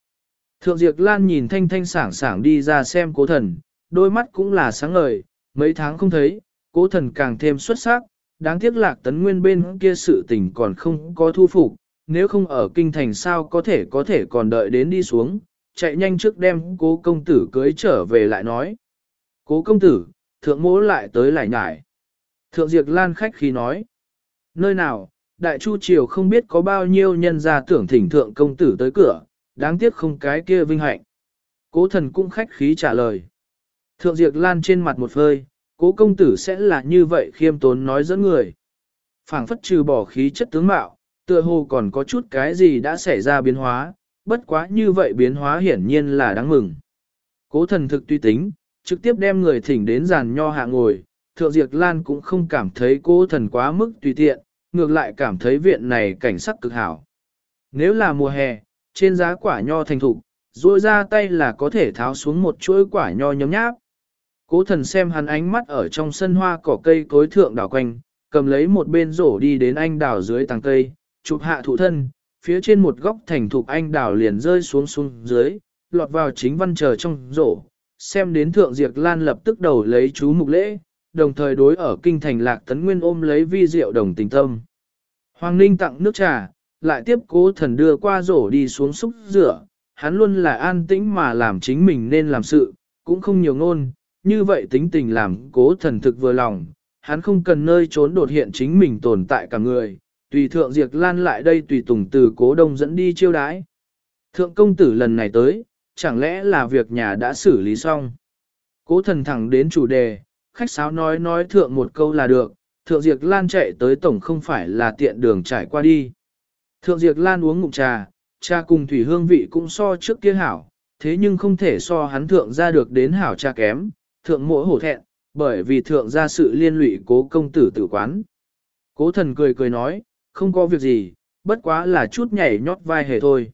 Thượng Diệp Lan nhìn thanh thanh sảng sảng đi ra xem cố thần, đôi mắt cũng là sáng ngời, mấy tháng không thấy, cố thần càng thêm xuất sắc, đáng tiếc lạc tấn nguyên bên kia sự tình còn không có thu phục, nếu không ở kinh thành sao có thể có thể còn đợi đến đi xuống, chạy nhanh trước đem cố công tử cưới trở về lại nói. Cố công tử, thượng mỗ lại tới lại nhải. Thượng Diệp Lan khách khí nói. Nơi nào, đại chu triều không biết có bao nhiêu nhân gia tưởng thỉnh thượng công tử tới cửa, đáng tiếc không cái kia vinh hạnh. Cố thần cũng khách khí trả lời. Thượng Diệp Lan trên mặt một phơi, cố công tử sẽ là như vậy khiêm tốn nói dẫn người. phảng phất trừ bỏ khí chất tướng mạo, tựa hồ còn có chút cái gì đã xảy ra biến hóa, bất quá như vậy biến hóa hiển nhiên là đáng mừng. Cố thần thực tuy tính, trực tiếp đem người thỉnh đến giàn nho hạ ngồi, thượng diệt lan cũng không cảm thấy cố thần quá mức tùy tiện, ngược lại cảm thấy viện này cảnh sắc cực hảo. Nếu là mùa hè, trên giá quả nho thành thục, duỗi ra tay là có thể tháo xuống một chuỗi quả nho nhấm nháp. Cố thần xem hắn ánh mắt ở trong sân hoa cỏ cây cối thượng đảo quanh, cầm lấy một bên rổ đi đến anh đảo dưới tàng cây, chụp hạ thụ thân, phía trên một góc thành thục anh đảo liền rơi xuống xuống dưới, lọt vào chính văn chờ trong rổ, xem đến thượng diệt lan lập tức đầu lấy chú mục lễ, đồng thời đối ở kinh thành lạc tấn nguyên ôm lấy vi diệu đồng tình tâm. Hoàng Ninh tặng nước trà, lại tiếp cố thần đưa qua rổ đi xuống xúc rửa, hắn luôn là an tĩnh mà làm chính mình nên làm sự, cũng không nhiều ngôn, như vậy tính tình làm cố thần thực vừa lòng, hắn không cần nơi trốn đột hiện chính mình tồn tại cả người, tùy thượng diệt lan lại đây tùy tùng từ cố đông dẫn đi chiêu đái. Thượng công tử lần này tới, chẳng lẽ là việc nhà đã xử lý xong. Cố thần thẳng đến chủ đề, khách sáo nói nói thượng một câu là được, thượng diệt lan chạy tới tổng không phải là tiện đường trải qua đi. Thượng diệt lan uống ngụm trà, trà cùng thủy hương vị cũng so trước kia hảo, thế nhưng không thể so hắn thượng ra được đến hảo trà kém, thượng mỗi hổ thẹn, bởi vì thượng ra sự liên lụy cố công tử tử quán. Cố thần cười cười nói, không có việc gì, bất quá là chút nhảy nhót vai hề thôi.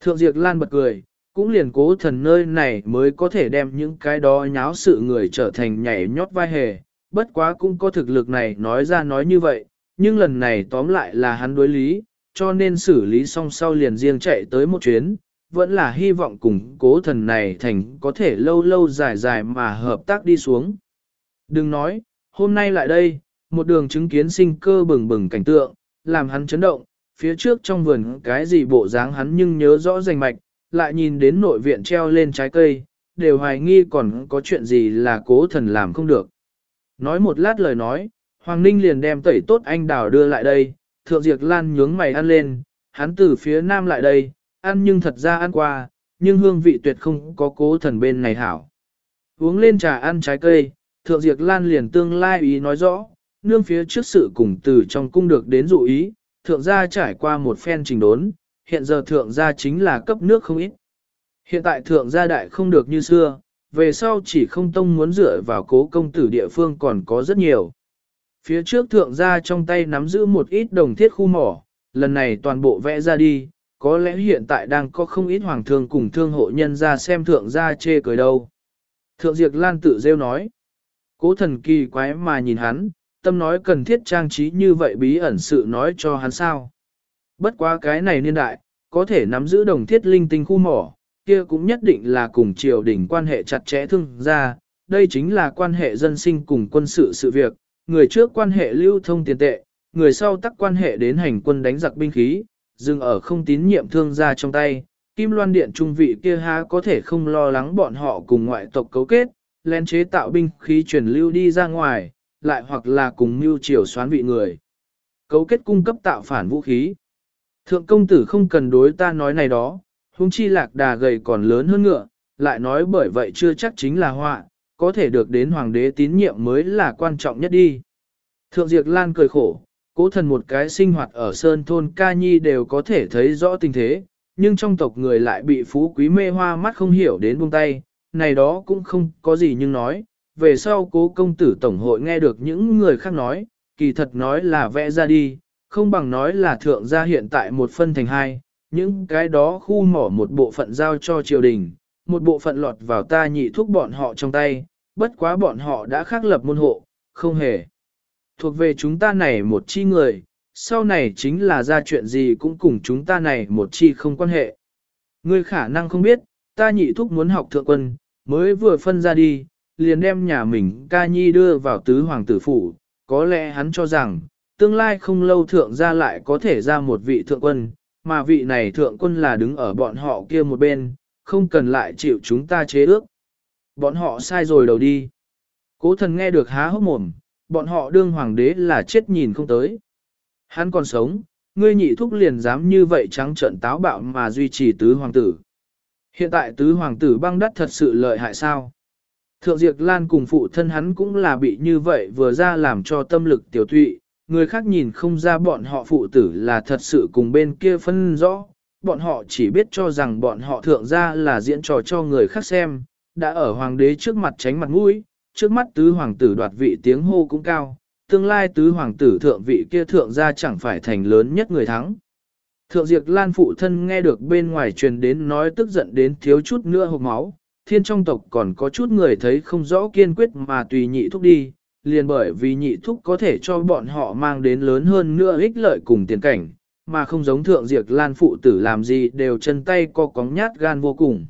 Thượng Diệp Lan bật cười, cũng liền cố thần nơi này mới có thể đem những cái đó nháo sự người trở thành nhảy nhót vai hề, bất quá cũng có thực lực này nói ra nói như vậy, nhưng lần này tóm lại là hắn đối lý, cho nên xử lý xong sau liền riêng chạy tới một chuyến, vẫn là hy vọng cùng cố thần này thành có thể lâu lâu dài dài mà hợp tác đi xuống. Đừng nói, hôm nay lại đây, một đường chứng kiến sinh cơ bừng bừng cảnh tượng, làm hắn chấn động, phía trước trong vườn cái gì bộ dáng hắn nhưng nhớ rõ rành mạch, lại nhìn đến nội viện treo lên trái cây, đều hoài nghi còn có chuyện gì là cố thần làm không được. Nói một lát lời nói, Hoàng Ninh liền đem tẩy tốt anh đào đưa lại đây, thượng diệt lan nhướng mày ăn lên, hắn từ phía nam lại đây, ăn nhưng thật ra ăn qua, nhưng hương vị tuyệt không có cố thần bên này hảo. Uống lên trà ăn trái cây, thượng diệt lan liền tương lai ý nói rõ, nương phía trước sự cùng từ trong cung được đến dụ ý, thượng gia trải qua một phen trình đốn, hiện giờ thượng gia chính là cấp nước không ít. Hiện tại thượng gia đại không được như xưa, về sau chỉ không tông muốn dựa vào cố công tử địa phương còn có rất nhiều. Phía trước thượng gia trong tay nắm giữ một ít đồng thiết khu mỏ, lần này toàn bộ vẽ ra đi, có lẽ hiện tại đang có không ít hoàng thương cùng thương hộ nhân ra xem thượng gia chê cười đâu. Thượng Diệp Lan tự rêu nói. Cố thần kỳ quái mà nhìn hắn, tâm nói cần thiết trang trí như vậy bí ẩn sự nói cho hắn sao. Bất quá cái này niên đại, có thể nắm giữ đồng thiết linh tinh khu mỏ, kia cũng nhất định là cùng triều đình quan hệ chặt chẽ thương gia, đây chính là quan hệ dân sinh cùng quân sự sự việc, người trước quan hệ lưu thông tiền tệ, người sau tắc quan hệ đến hành quân đánh giặc binh khí, dừng ở không tín nhiệm thương gia trong tay, Kim Loan Điện trung vị kia há có thể không lo lắng bọn họ cùng ngoại tộc cấu kết, lén chế tạo binh khí truyền lưu đi ra ngoài, lại hoặc là cùng mưu triều xoán vị người. Cấu kết cung cấp tạo phản vũ khí. Thượng công tử không cần đối ta nói này đó, huống chi lạc đà gầy còn lớn hơn ngựa, lại nói bởi vậy chưa chắc chính là họa, có thể được đến hoàng đế tín nhiệm mới là quan trọng nhất đi. Thượng Diệp Lan cười khổ, cố thần một cái sinh hoạt ở sơn thôn ca nhi đều có thể thấy rõ tình thế, nhưng trong tộc người lại bị phú quý mê hoa mắt không hiểu đến buông tay, này đó cũng không có gì nhưng nói, về sau cố công tử tổng hội nghe được những người khác nói, kỳ thật nói là vẽ ra đi, không bằng nói là thượng gia hiện tại một phân thành hai, những cái đó khu mỏ một bộ phận giao cho triều đình, một bộ phận lọt vào ta nhị thuốc bọn họ trong tay, bất quá bọn họ đã khắc lập môn hộ, không hề. Thuộc về chúng ta này một chi người, sau này chính là ra chuyện gì cũng cùng chúng ta này một chi không quan hệ. Ngươi khả năng không biết, ta nhị thúc muốn học thượng quân, mới vừa phân ra đi, liền đem nhà mình ca nhi đưa vào tứ hoàng tử phủ, có lẽ hắn cho rằng, tương lai không lâu thượng gia lại có thể ra một vị thượng quân, mà vị này thượng quân là đứng ở bọn họ kia một bên, không cần lại chịu chúng ta chế ước. Bọn họ sai rồi đầu đi. Cố thần nghe được há hốc mồm, bọn họ đương hoàng đế là chết nhìn không tới. Hắn còn sống, ngươi nhị thúc liền dám như vậy trắng trợn táo bạo mà duy trì tứ hoàng tử. Hiện tại tứ hoàng tử băng đắt thật sự lợi hại sao? Thượng Diệp Lan cùng phụ thân hắn cũng là bị như vậy vừa ra làm cho tâm lực tiểu thụy, người khác nhìn không ra bọn họ phụ tử là thật sự cùng bên kia phân rõ, bọn họ chỉ biết cho rằng bọn họ thượng ra là diễn trò cho người khác xem, đã ở hoàng đế trước mặt tránh mặt mũi, trước mắt tứ hoàng tử đoạt vị tiếng hô cũng cao, tương lai tứ hoàng tử thượng vị kia thượng ra chẳng phải thành lớn nhất người thắng. Thượng Diệp Lan phụ thân nghe được bên ngoài truyền đến nói tức giận đến thiếu chút nữa hộp máu, thiên trong tộc còn có chút người thấy không rõ kiên quyết mà tùy nhị thúc đi, liền bởi vì nhị thúc có thể cho bọn họ mang đến lớn hơn nữa ích lợi cùng tiền cảnh, mà không giống thượng diệt lan phụ tử làm gì đều chân tay co cóng nhát gan vô cùng.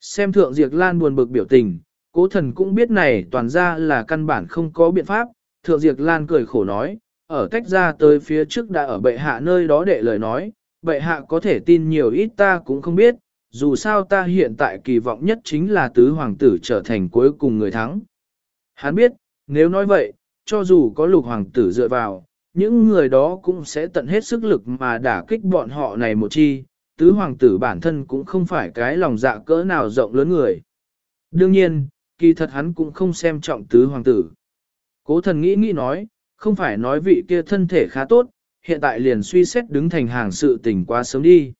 Xem thượng diệt lan buồn bực biểu tình, cố thần cũng biết này toàn ra là căn bản không có biện pháp, thượng diệt lan cười khổ nói, ở tách ra tới phía trước đã ở bệ hạ nơi đó để lời nói, bệ hạ có thể tin nhiều ít ta cũng không biết, dù sao ta hiện tại kỳ vọng nhất chính là tứ hoàng tử trở thành cuối cùng người thắng. Hắn biết, nếu nói vậy, cho dù có lục hoàng tử dựa vào, những người đó cũng sẽ tận hết sức lực mà đả kích bọn họ này một chi, tứ hoàng tử bản thân cũng không phải cái lòng dạ cỡ nào rộng lớn người. Đương nhiên, kỳ thật hắn cũng không xem trọng tứ hoàng tử. Cố thần nghĩ nghĩ nói, không phải nói vị kia thân thể khá tốt, hiện tại liền suy xét đứng thành hàng sự tình quá sớm đi.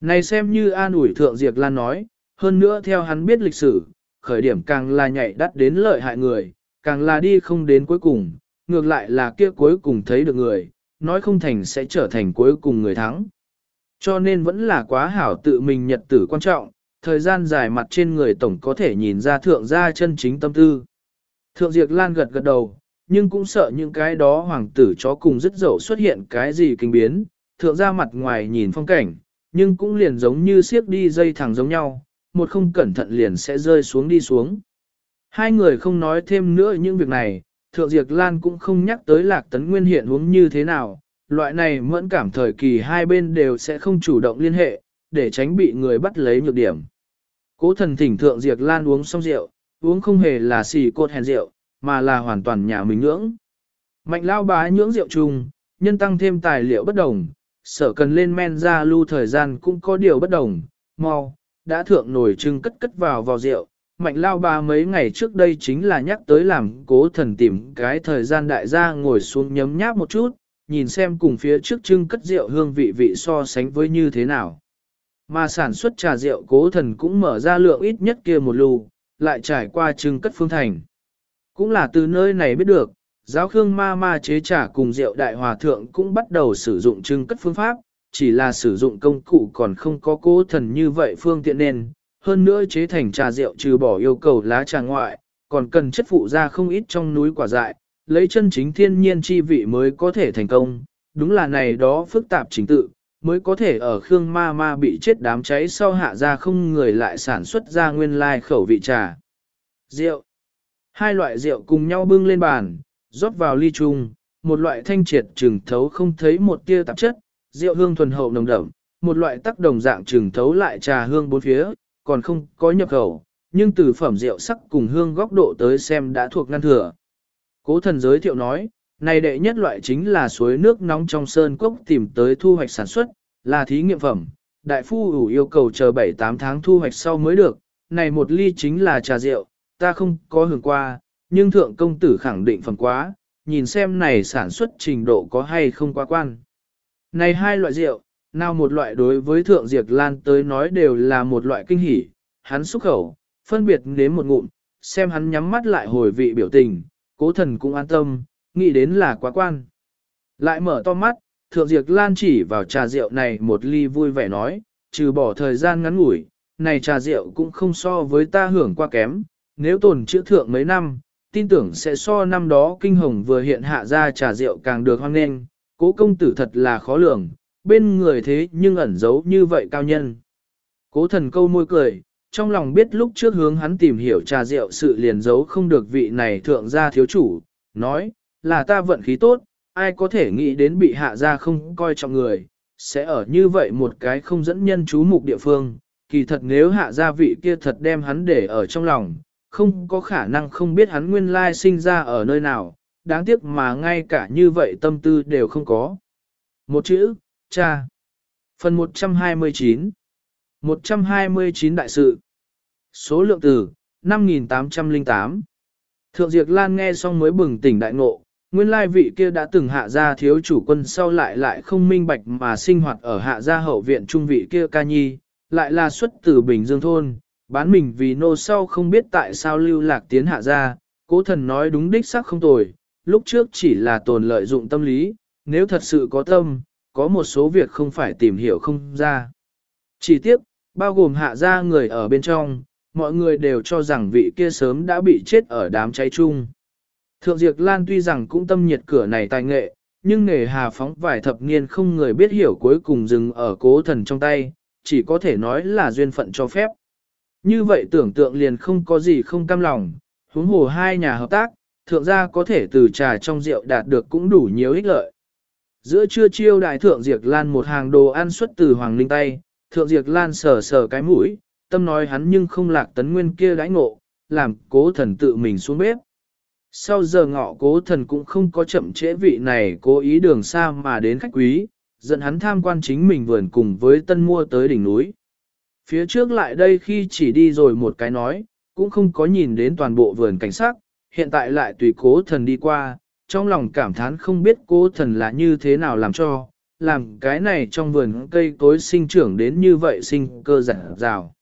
Này xem như an ủi thượng Diệp Lan nói, hơn nữa theo hắn biết lịch sử, khởi điểm càng là nhảy đắt đến lợi hại người, càng là đi không đến cuối cùng, ngược lại là kia cuối cùng thấy được người, nói không thành sẽ trở thành cuối cùng người thắng. Cho nên vẫn là quá hảo tự mình nhật tử quan trọng, thời gian dài mặt trên người tổng có thể nhìn ra thượng gia chân chính tâm tư. Thượng Diệp Lan gật gật đầu, nhưng cũng sợ những cái đó hoàng tử chó cùng rất dậu xuất hiện cái gì kinh biến, thượng gia mặt ngoài nhìn phong cảnh, nhưng cũng liền giống như siếc đi dây thẳng giống nhau, một không cẩn thận liền sẽ rơi xuống đi xuống. Hai người không nói thêm nữa những việc này, Thượng Diệp Lan cũng không nhắc tới Lạc Tấn Nguyên hiện huống như thế nào, loại này mẫn cảm thời kỳ hai bên đều sẽ không chủ động liên hệ, để tránh bị người bắt lấy nhược điểm. Cố thần thỉnh Thượng Diệp Lan uống xong rượu, uống không hề là xì cột hèn rượu, mà là hoàn toàn nhà mình ngưỡng, Mạnh lao bá nhưỡng rượu chung, nhân tăng thêm tài liệu bất đồng, sở cần lên men ra lưu thời gian cũng có điều bất đồng, mau, đã thượng nổi trưng cất cất vào vào rượu, mạnh lao ba mấy ngày trước đây chính là nhắc tới làm cố thần tìm cái thời gian đại gia ngồi xuống nhấm nháp một chút, nhìn xem cùng phía trước trưng cất rượu hương vị vị so sánh với như thế nào. Mà sản xuất trà rượu cố thần cũng mở ra lượng ít nhất kia một lù, lại trải qua trưng cất phương thành. Cũng là từ nơi này biết được, giáo khương ma ma chế trà cùng rượu đại hòa thượng cũng bắt đầu sử dụng trưng cất phương pháp, chỉ là sử dụng công cụ còn không có cố thần như vậy phương tiện nên, hơn nữa chế thành trà rượu trừ bỏ yêu cầu lá trà ngoại, còn cần chất phụ ra không ít trong núi quả dại, lấy chân chính thiên nhiên chi vị mới có thể thành công, đúng là này đó phức tạp chính tự, mới có thể ở Khương Ma Ma bị chết đám cháy sau hạ ra không người lại sản xuất ra nguyên lai khẩu vị trà. Rượu. Hai loại rượu cùng nhau bưng lên bàn, rót vào ly chung, một loại thanh triệt trừng thấu không thấy một tia tạp chất, rượu hương thuần hậu nồng đậm, một loại tác đồng dạng trừng thấu lại trà hương bốn phía, còn không có nhập khẩu, nhưng từ phẩm rượu sắc cùng hương góc độ tới xem đã thuộc ngăn thừa. Cố thần giới thiệu nói, này đệ nhất loại chính là suối nước nóng trong sơn cốc tìm tới thu hoạch sản xuất, là thí nghiệm phẩm. Đại phu ủ yêu cầu chờ 7-8 tháng thu hoạch sau mới được, này một ly chính là trà rượu, ta không có hưởng qua, nhưng thượng công tử khẳng định phẩm quá, nhìn xem này sản xuất trình độ có hay không quá quan. Này hai loại rượu, nào một loại đối với thượng diệt lan tới nói đều là một loại kinh hỉ, hắn xúc khẩu, phân biệt nếm một ngụm, xem hắn nhắm mắt lại hồi vị biểu tình, cố thần cũng an tâm, nghĩ đến là quá quan. Lại mở to mắt, thượng diệt lan chỉ vào trà rượu này một ly vui vẻ nói, trừ bỏ thời gian ngắn ngủi, này trà rượu cũng không so với ta hưởng qua kém, nếu tồn chữa thượng mấy năm, tin tưởng sẽ so năm đó kinh hồng vừa hiện hạ ra trà rượu càng được hoan nghênh, cố công tử thật là khó lường, bên người thế nhưng ẩn giấu như vậy cao nhân. Cố thần câu môi cười, trong lòng biết lúc trước hướng hắn tìm hiểu trà rượu sự liền giấu không được vị này thượng gia thiếu chủ, nói, là ta vận khí tốt, ai có thể nghĩ đến bị hạ ra không coi trọng người, sẽ ở như vậy một cái không dẫn nhân chú mục địa phương, kỳ thật nếu hạ gia vị kia thật đem hắn để ở trong lòng, không có khả năng không biết hắn nguyên lai sinh ra ở nơi nào, đáng tiếc mà ngay cả như vậy tâm tư đều không có. Một chữ, cha. Phần 129 129 đại sự Số lượng từ 5808 Thượng Diệp Lan nghe xong mới bừng tỉnh đại ngộ, nguyên lai vị kia đã từng hạ gia thiếu chủ quân sau lại lại không minh bạch mà sinh hoạt ở hạ gia hậu viện trung vị kia ca nhi, lại là xuất từ Bình Dương Thôn, bán mình vì nô sau không biết tại sao lưu lạc tiến hạ gia, cố thần nói đúng đích xác không tồi, lúc trước chỉ là tồn lợi dụng tâm lý, nếu thật sự có tâm, có một số việc không phải tìm hiểu không ra. Chỉ tiếp, bao gồm hạ gia người ở bên trong, mọi người đều cho rằng vị kia sớm đã bị chết ở đám cháy chung. Thượng Diệp Lan tuy rằng cũng tâm nhiệt cửa này tài nghệ, nhưng nghề hà phóng vài thập niên không người biết hiểu cuối cùng dừng ở cố thần trong tay, chỉ có thể nói là duyên phận cho phép. Như vậy tưởng tượng liền không có gì không cam lòng, huống hồ hai nhà hợp tác, thượng gia có thể từ trà trong rượu đạt được cũng đủ nhiều ích lợi. Giữa trưa chiêu đại thượng Diệp Lan một hàng đồ ăn xuất từ Hoàng Linh tay, thượng Diệp Lan sờ sờ cái mũi, tâm nói hắn nhưng không lạc tấn nguyên kia đãi ngộ, làm cố thần tự mình xuống bếp. Sau giờ ngọ cố thần cũng không có chậm trễ vị này cố ý đường xa mà đến khách quý, dẫn hắn tham quan chính mình vườn cùng với tân mua tới đỉnh núi. Phía trước lại đây khi chỉ đi rồi một cái nói, cũng không có nhìn đến toàn bộ vườn cảnh sắc, hiện tại lại tùy cố thần đi qua, trong lòng cảm thán không biết cố thần là như thế nào làm cho, làm cái này trong vườn cây cối sinh trưởng đến như vậy sinh cơ giả rào.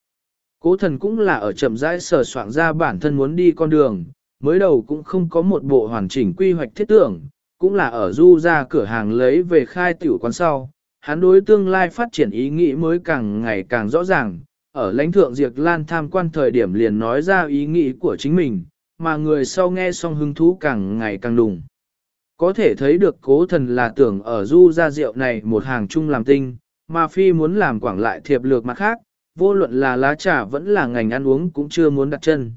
Cố thần cũng là ở chậm rãi sờ soạn ra bản thân muốn đi con đường, mới đầu cũng không có một bộ hoàn chỉnh quy hoạch thiết tưởng, cũng là ở du ra cửa hàng lấy về khai tiểu quán sau. Hắn đối tương lai phát triển ý nghĩ mới càng ngày càng rõ ràng, ở lãnh thượng Diệp Lan tham quan thời điểm liền nói ra ý nghĩ của chính mình, mà người sau nghe xong hứng thú càng ngày càng đùng. Có thể thấy được cố thần là tưởng ở du gia rượu này một hàng chung làm tinh, mà phi muốn làm quảng lại thiệp lược mặt khác, vô luận là lá trà vẫn là ngành ăn uống cũng chưa muốn đặt chân.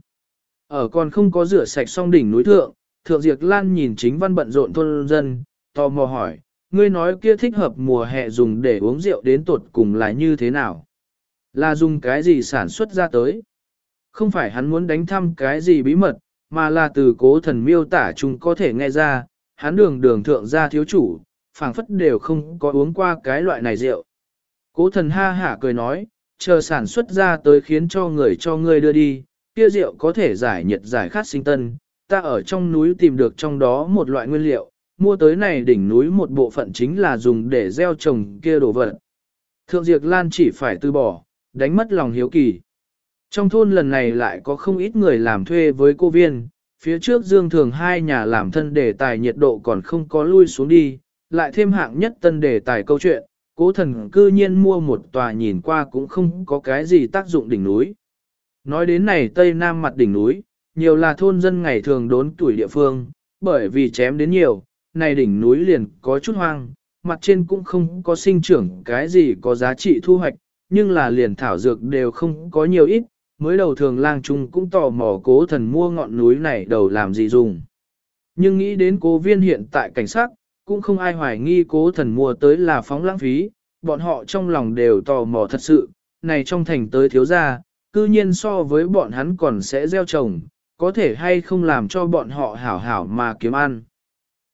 Ở còn không có rửa sạch xong đỉnh núi thượng, thượng diệt lan nhìn chính văn bận rộn thôn dân, tò mò hỏi, ngươi nói kia thích hợp mùa hè dùng để uống rượu đến tột cùng là như thế nào? Là dùng cái gì sản xuất ra tới? Không phải hắn muốn đánh thăm cái gì bí mật, mà là từ cố thần miêu tả chúng có thể nghe ra, hắn đường đường thượng gia thiếu chủ, phảng phất đều không có uống qua cái loại này rượu. Cố thần ha hả cười nói, chờ sản xuất ra tới khiến cho người cho ngươi đưa đi, kia rượu có thể giải nhiệt giải khát sinh tân, ta ở trong núi tìm được trong đó một loại nguyên liệu, mua tới này đỉnh núi một bộ phận chính là dùng để gieo trồng kia đồ vật. Thượng Diệp Lan chỉ phải từ bỏ, đánh mất lòng hiếu kỳ. Trong thôn lần này lại có không ít người làm thuê với cô viên, phía trước dương thường hai nhà làm thân đề tài nhiệt độ còn không có lui xuống đi, lại thêm hạng nhất tân đề tài câu chuyện, cố thần cư nhiên mua một tòa nhìn qua cũng không có cái gì tác dụng đỉnh núi. Nói đến này Tây Nam mặt đỉnh núi, nhiều là thôn dân ngày thường đốn tuổi địa phương, bởi vì chém đến nhiều, này đỉnh núi liền có chút hoang, mặt trên cũng không có sinh trưởng cái gì có giá trị thu hoạch, nhưng là liền thảo dược đều không có nhiều ít, mới đầu thường lang trung cũng tò mò cố thần mua ngọn núi này đầu làm gì dùng. Nhưng nghĩ đến cố viên hiện tại cảnh sát, cũng không ai hoài nghi cố thần mua tới là phóng lãng phí, bọn họ trong lòng đều tò mò thật sự, này trong thành tới thiếu gia, cư nhiên so với bọn hắn còn sẽ gieo trồng, có thể hay không làm cho bọn họ hảo hảo mà kiếm ăn.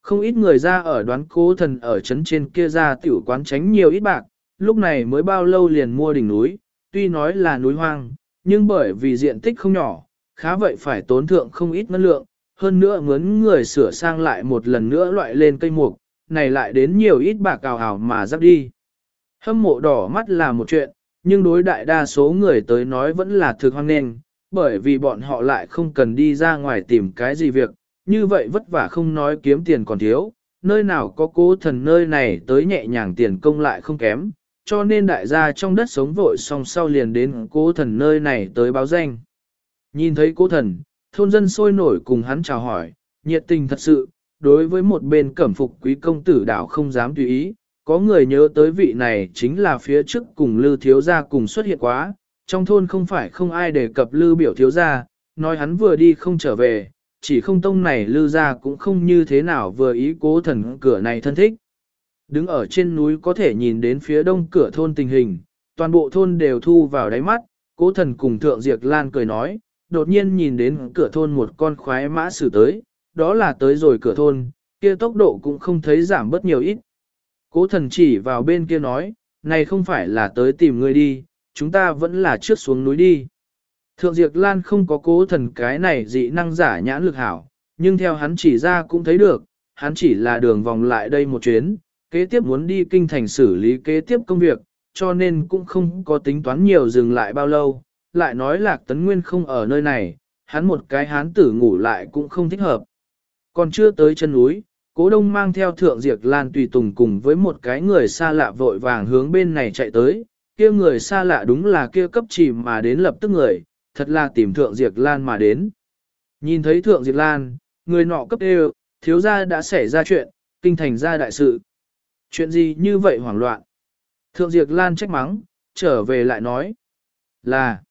Không ít người ra ở đoán cố thần ở trấn trên kia ra tiểu quán tránh nhiều ít bạc, lúc này mới bao lâu liền mua đỉnh núi, tuy nói là núi hoang, nhưng bởi vì diện tích không nhỏ, khá vậy phải tốn thượng không ít ngân lượng, hơn nữa mướn người sửa sang lại một lần nữa loại lên cây mục, này lại đến nhiều ít bạc cào hào mà dắt đi. Hâm mộ đỏ mắt là một chuyện, nhưng đối đại đa số người tới nói vẫn là thực hoang nên, bởi vì bọn họ lại không cần đi ra ngoài tìm cái gì việc, như vậy vất vả không nói kiếm tiền còn thiếu, nơi nào có cố thần nơi này tới nhẹ nhàng tiền công lại không kém, cho nên đại gia trong đất sống vội song sau liền đến cố thần nơi này tới báo danh. Nhìn thấy cố thần, thôn dân sôi nổi cùng hắn chào hỏi, nhiệt tình thật sự, đối với một bên cẩm phục quý công tử đảo không dám tùy ý, có người nhớ tới vị này chính là phía trước cùng Lư Thiếu Gia cùng xuất hiện quá, trong thôn không phải không ai đề cập Lư Biểu Thiếu Gia, nói hắn vừa đi không trở về, chỉ không tông này Lư Gia cũng không như thế nào vừa ý cố thần cửa này thân thích. Đứng ở trên núi có thể nhìn đến phía đông cửa thôn tình hình, toàn bộ thôn đều thu vào đáy mắt, cố thần cùng thượng diệt lan cười nói, đột nhiên nhìn đến cửa thôn một con khoái mã xử tới, đó là tới rồi cửa thôn, kia tốc độ cũng không thấy giảm bớt nhiều ít. Cố thần chỉ vào bên kia nói, này không phải là tới tìm người đi, chúng ta vẫn là trước xuống núi đi. Thượng Diệp Lan không có cố thần cái này dị năng giả nhãn lực hảo, nhưng theo hắn chỉ ra cũng thấy được, hắn chỉ là đường vòng lại đây một chuyến, kế tiếp muốn đi kinh thành xử lý kế tiếp công việc, cho nên cũng không có tính toán nhiều dừng lại bao lâu, lại nói lạc tấn nguyên không ở nơi này, hắn một cái hán tử ngủ lại cũng không thích hợp. Còn chưa tới chân núi, cố đông mang theo thượng diệt lan tùy tùng cùng với một cái người xa lạ vội vàng hướng bên này chạy tới, kia người xa lạ đúng là kia cấp chỉ mà đến lập tức người, thật là tìm thượng diệt lan mà đến. Nhìn thấy thượng diệt lan, người nọ cấp đều, thiếu gia đã xảy ra chuyện, kinh thành ra đại sự. Chuyện gì như vậy hoảng loạn? Thượng diệt lan trách mắng, trở về lại nói là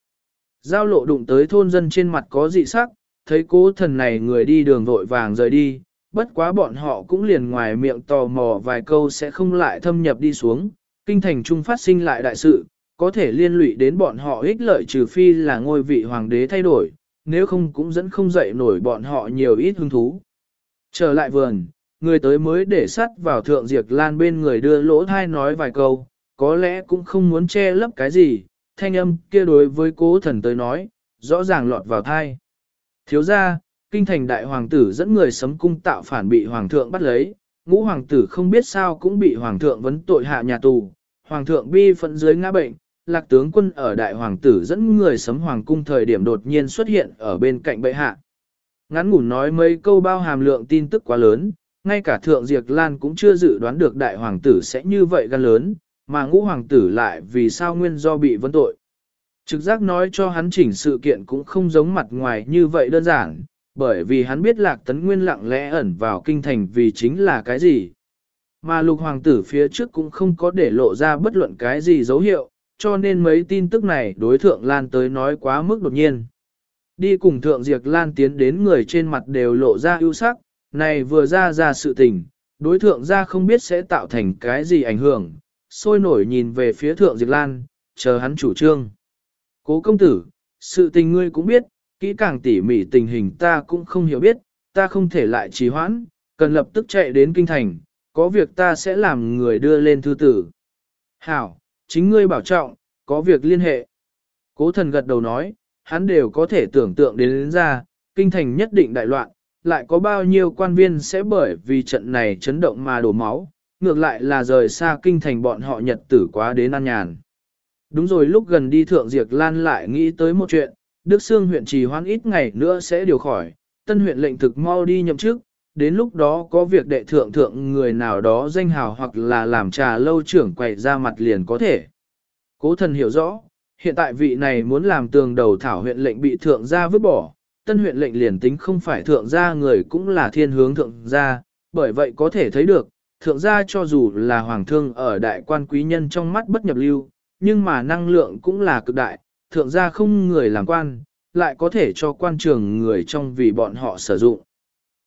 giao lộ đụng tới thôn dân trên mặt có dị sắc, thấy cố thần này người đi đường vội vàng rời đi, bất quá bọn họ cũng liền ngoài miệng tò mò vài câu sẽ không lại thâm nhập đi xuống, kinh thành trung phát sinh lại đại sự, có thể liên lụy đến bọn họ ích lợi trừ phi là ngôi vị hoàng đế thay đổi, nếu không cũng dẫn không dậy nổi bọn họ nhiều ít hứng thú. Trở lại vườn, người tới mới để sắt vào thượng diệt lan bên người đưa lỗ thai nói vài câu, có lẽ cũng không muốn che lấp cái gì, thanh âm kia đối với cố thần tới nói, rõ ràng lọt vào thai. Thiếu ra, kinh thành đại hoàng tử dẫn người sấm cung tạo phản bị hoàng thượng bắt lấy, ngũ hoàng tử không biết sao cũng bị hoàng thượng vấn tội hạ nhà tù, hoàng thượng bi phận dưới ngã bệnh, lạc tướng quân ở đại hoàng tử dẫn người sấm hoàng cung thời điểm đột nhiên xuất hiện ở bên cạnh bệ hạ. Ngắn ngủn nói mấy câu bao hàm lượng tin tức quá lớn, ngay cả thượng diệt lan cũng chưa dự đoán được đại hoàng tử sẽ như vậy gan lớn, mà ngũ hoàng tử lại vì sao nguyên do bị vấn tội. Trực giác nói cho hắn chỉnh sự kiện cũng không giống mặt ngoài như vậy đơn giản, bởi vì hắn biết lạc tấn nguyên lặng lẽ ẩn vào kinh thành vì chính là cái gì. Mà lục hoàng tử phía trước cũng không có để lộ ra bất luận cái gì dấu hiệu, cho nên mấy tin tức này đối thượng Lan tới nói quá mức đột nhiên. Đi cùng thượng diệt Lan tiến đến người trên mặt đều lộ ra ưu sắc, này vừa ra ra sự tình, đối thượng ra không biết sẽ tạo thành cái gì ảnh hưởng, sôi nổi nhìn về phía thượng diệt Lan, chờ hắn chủ trương. Cố công tử, sự tình ngươi cũng biết, kỹ càng tỉ mỉ tình hình ta cũng không hiểu biết, ta không thể lại trì hoãn, cần lập tức chạy đến kinh thành, có việc ta sẽ làm người đưa lên thư tử. Hảo, chính ngươi bảo trọng, có việc liên hệ. Cố thần gật đầu nói, hắn đều có thể tưởng tượng đến, đến ra, kinh thành nhất định đại loạn, lại có bao nhiêu quan viên sẽ bởi vì trận này chấn động mà đổ máu, ngược lại là rời xa kinh thành bọn họ nhật tử quá đến an nhàn. Đúng rồi lúc gần đi thượng diệt lan lại nghĩ tới một chuyện, Đức Sương huyện trì hoãn ít ngày nữa sẽ điều khỏi, tân huyện lệnh thực mau đi nhậm chức, đến lúc đó có việc đệ thượng thượng người nào đó danh hào hoặc là làm trà lâu trưởng quậy ra mặt liền có thể. Cố thần hiểu rõ, hiện tại vị này muốn làm tường đầu thảo huyện lệnh bị thượng gia vứt bỏ, tân huyện lệnh liền tính không phải thượng gia người cũng là thiên hướng thượng gia, bởi vậy có thể thấy được, thượng gia cho dù là hoàng thương ở đại quan quý nhân trong mắt bất nhập lưu, nhưng mà năng lượng cũng là cực đại, thượng gia không người làm quan, lại có thể cho quan trường người trong vì bọn họ sử dụng.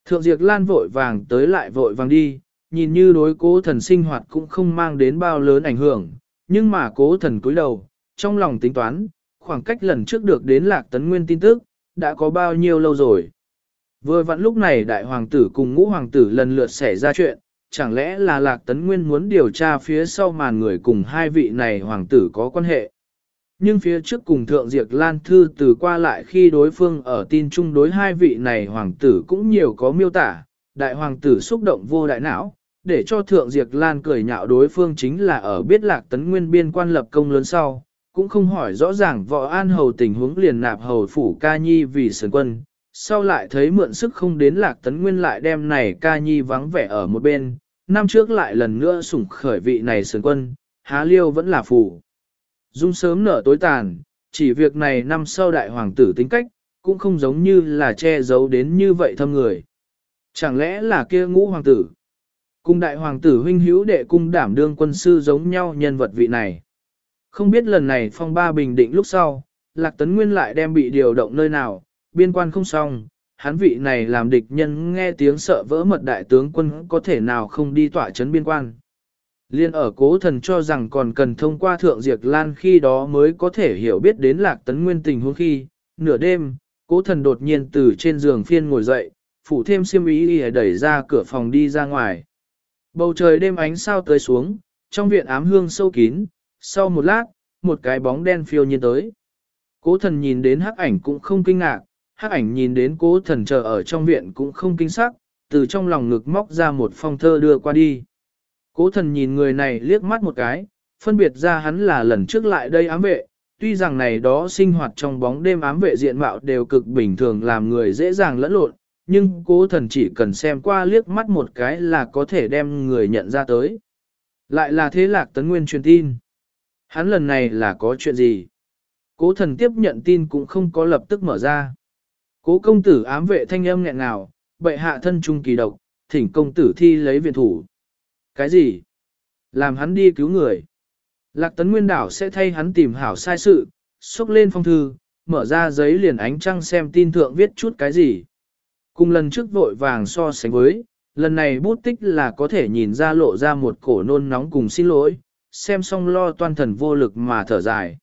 Thượng Diệp Lan vội vàng tới lại vội vàng đi, nhìn như đối cố thần sinh hoạt cũng không mang đến bao lớn ảnh hưởng, nhưng mà cố thần cúi đầu, trong lòng tính toán, khoảng cách lần trước được đến lạc tấn nguyên tin tức, đã có bao nhiêu lâu rồi. Vừa vặn lúc này đại hoàng tử cùng ngũ hoàng tử lần lượt xảy ra chuyện, chẳng lẽ là lạc tấn nguyên muốn điều tra phía sau màn người cùng hai vị này hoàng tử có quan hệ. Nhưng phía trước cùng Thượng Diệp Lan Thư từ qua lại khi đối phương ở tin chung đối hai vị này hoàng tử cũng nhiều có miêu tả, đại hoàng tử xúc động vô đại não, để cho Thượng Diệp Lan cười nhạo đối phương chính là ở biết lạc tấn nguyên biên quan lập công lớn sau, cũng không hỏi rõ ràng võ an hầu tình huống liền nạp hầu phủ ca nhi vì sườn quân, sau lại thấy mượn sức không đến lạc tấn nguyên lại đem này ca nhi vắng vẻ ở một bên, năm trước lại lần nữa sủng khởi vị này sườn quân, há liêu vẫn là phủ. Dung sớm nở tối tàn, chỉ việc này năm sau đại hoàng tử tính cách, cũng không giống như là che giấu đến như vậy thâm người. Chẳng lẽ là kia ngũ hoàng tử? Cung đại hoàng tử huynh hữu đệ cung đảm đương quân sư giống nhau nhân vật vị này. Không biết lần này phong ba bình định lúc sau, Lạc Tấn Nguyên lại đem bị điều động nơi nào, biên quan không xong, hắn vị này làm địch nhân nghe tiếng sợ vỡ mật đại tướng quân có thể nào không đi tỏa chấn biên quan. Liên ở cố thần cho rằng còn cần thông qua thượng diệt lan khi đó mới có thể hiểu biết đến lạc tấn nguyên tình huống khi, nửa đêm, cố thần đột nhiên từ trên giường phiên ngồi dậy, phủ thêm xiêm ý y đẩy ra cửa phòng đi ra ngoài. Bầu trời đêm ánh sao tới xuống, trong viện ám hương sâu kín, sau một lát, một cái bóng đen phiêu nhiên tới. Cố thần nhìn đến hắc ảnh cũng không kinh ngạc, hắc ảnh nhìn đến cố thần chờ ở trong viện cũng không kinh sắc, từ trong lòng ngực móc ra một phong thơ đưa qua đi. Cố thần nhìn người này liếc mắt một cái, phân biệt ra hắn là lần trước lại đây ám vệ, tuy rằng này đó sinh hoạt trong bóng đêm ám vệ diện mạo đều cực bình thường làm người dễ dàng lẫn lộn, nhưng cố thần chỉ cần xem qua liếc mắt một cái là có thể đem người nhận ra tới. Lại là thế lạc tấn nguyên truyền tin. Hắn lần này là có chuyện gì? Cố thần tiếp nhận tin cũng không có lập tức mở ra. Cố công tử ám vệ thanh âm nghẹn ngào, bệ hạ thân trung kỳ độc, thỉnh công tử thi lấy viện thủ. Cái gì? Làm hắn đi cứu người. Lạc tấn nguyên đảo sẽ thay hắn tìm hảo sai sự, xúc lên phong thư, mở ra giấy liền ánh trăng xem tin thượng viết chút cái gì. Cùng lần trước vội vàng so sánh với, lần này bút tích là có thể nhìn ra lộ ra một cổ nôn nóng cùng xin lỗi, xem xong lo toan thần vô lực mà thở dài.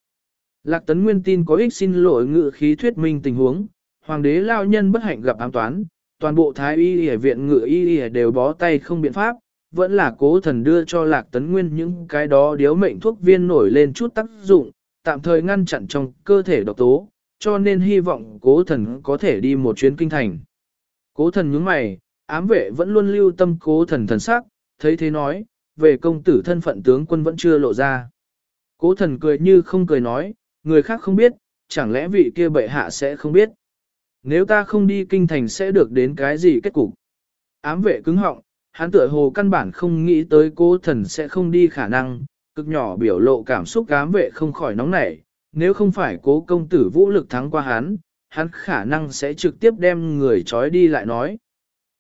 Lạc tấn nguyên tin có ích xin lỗi ngự khí thuyết minh tình huống, hoàng đế lao nhân bất hạnh gặp ám toán, toàn bộ thái y y viện ngự y y đều bó tay không biện pháp, vẫn là cố thần đưa cho lạc tấn nguyên những cái đó điếu mệnh thuốc viên nổi lên chút tác dụng, tạm thời ngăn chặn trong cơ thể độc tố, cho nên hy vọng cố thần có thể đi một chuyến kinh thành. Cố thần nhướng mày, ám vệ vẫn luôn lưu tâm cố thần thần sắc, thấy thế nói, về công tử thân phận tướng quân vẫn chưa lộ ra. Cố thần cười như không cười nói, người khác không biết, chẳng lẽ vị kia bệ hạ sẽ không biết. Nếu ta không đi kinh thành sẽ được đến cái gì kết cục. Ám vệ cứng họng, hắn tựa hồ căn bản không nghĩ tới cố thần sẽ không đi khả năng, cực nhỏ biểu lộ cảm xúc cám vệ không khỏi nóng nảy, nếu không phải cố công tử vũ lực thắng qua hắn, hắn khả năng sẽ trực tiếp đem người trói đi lại nói.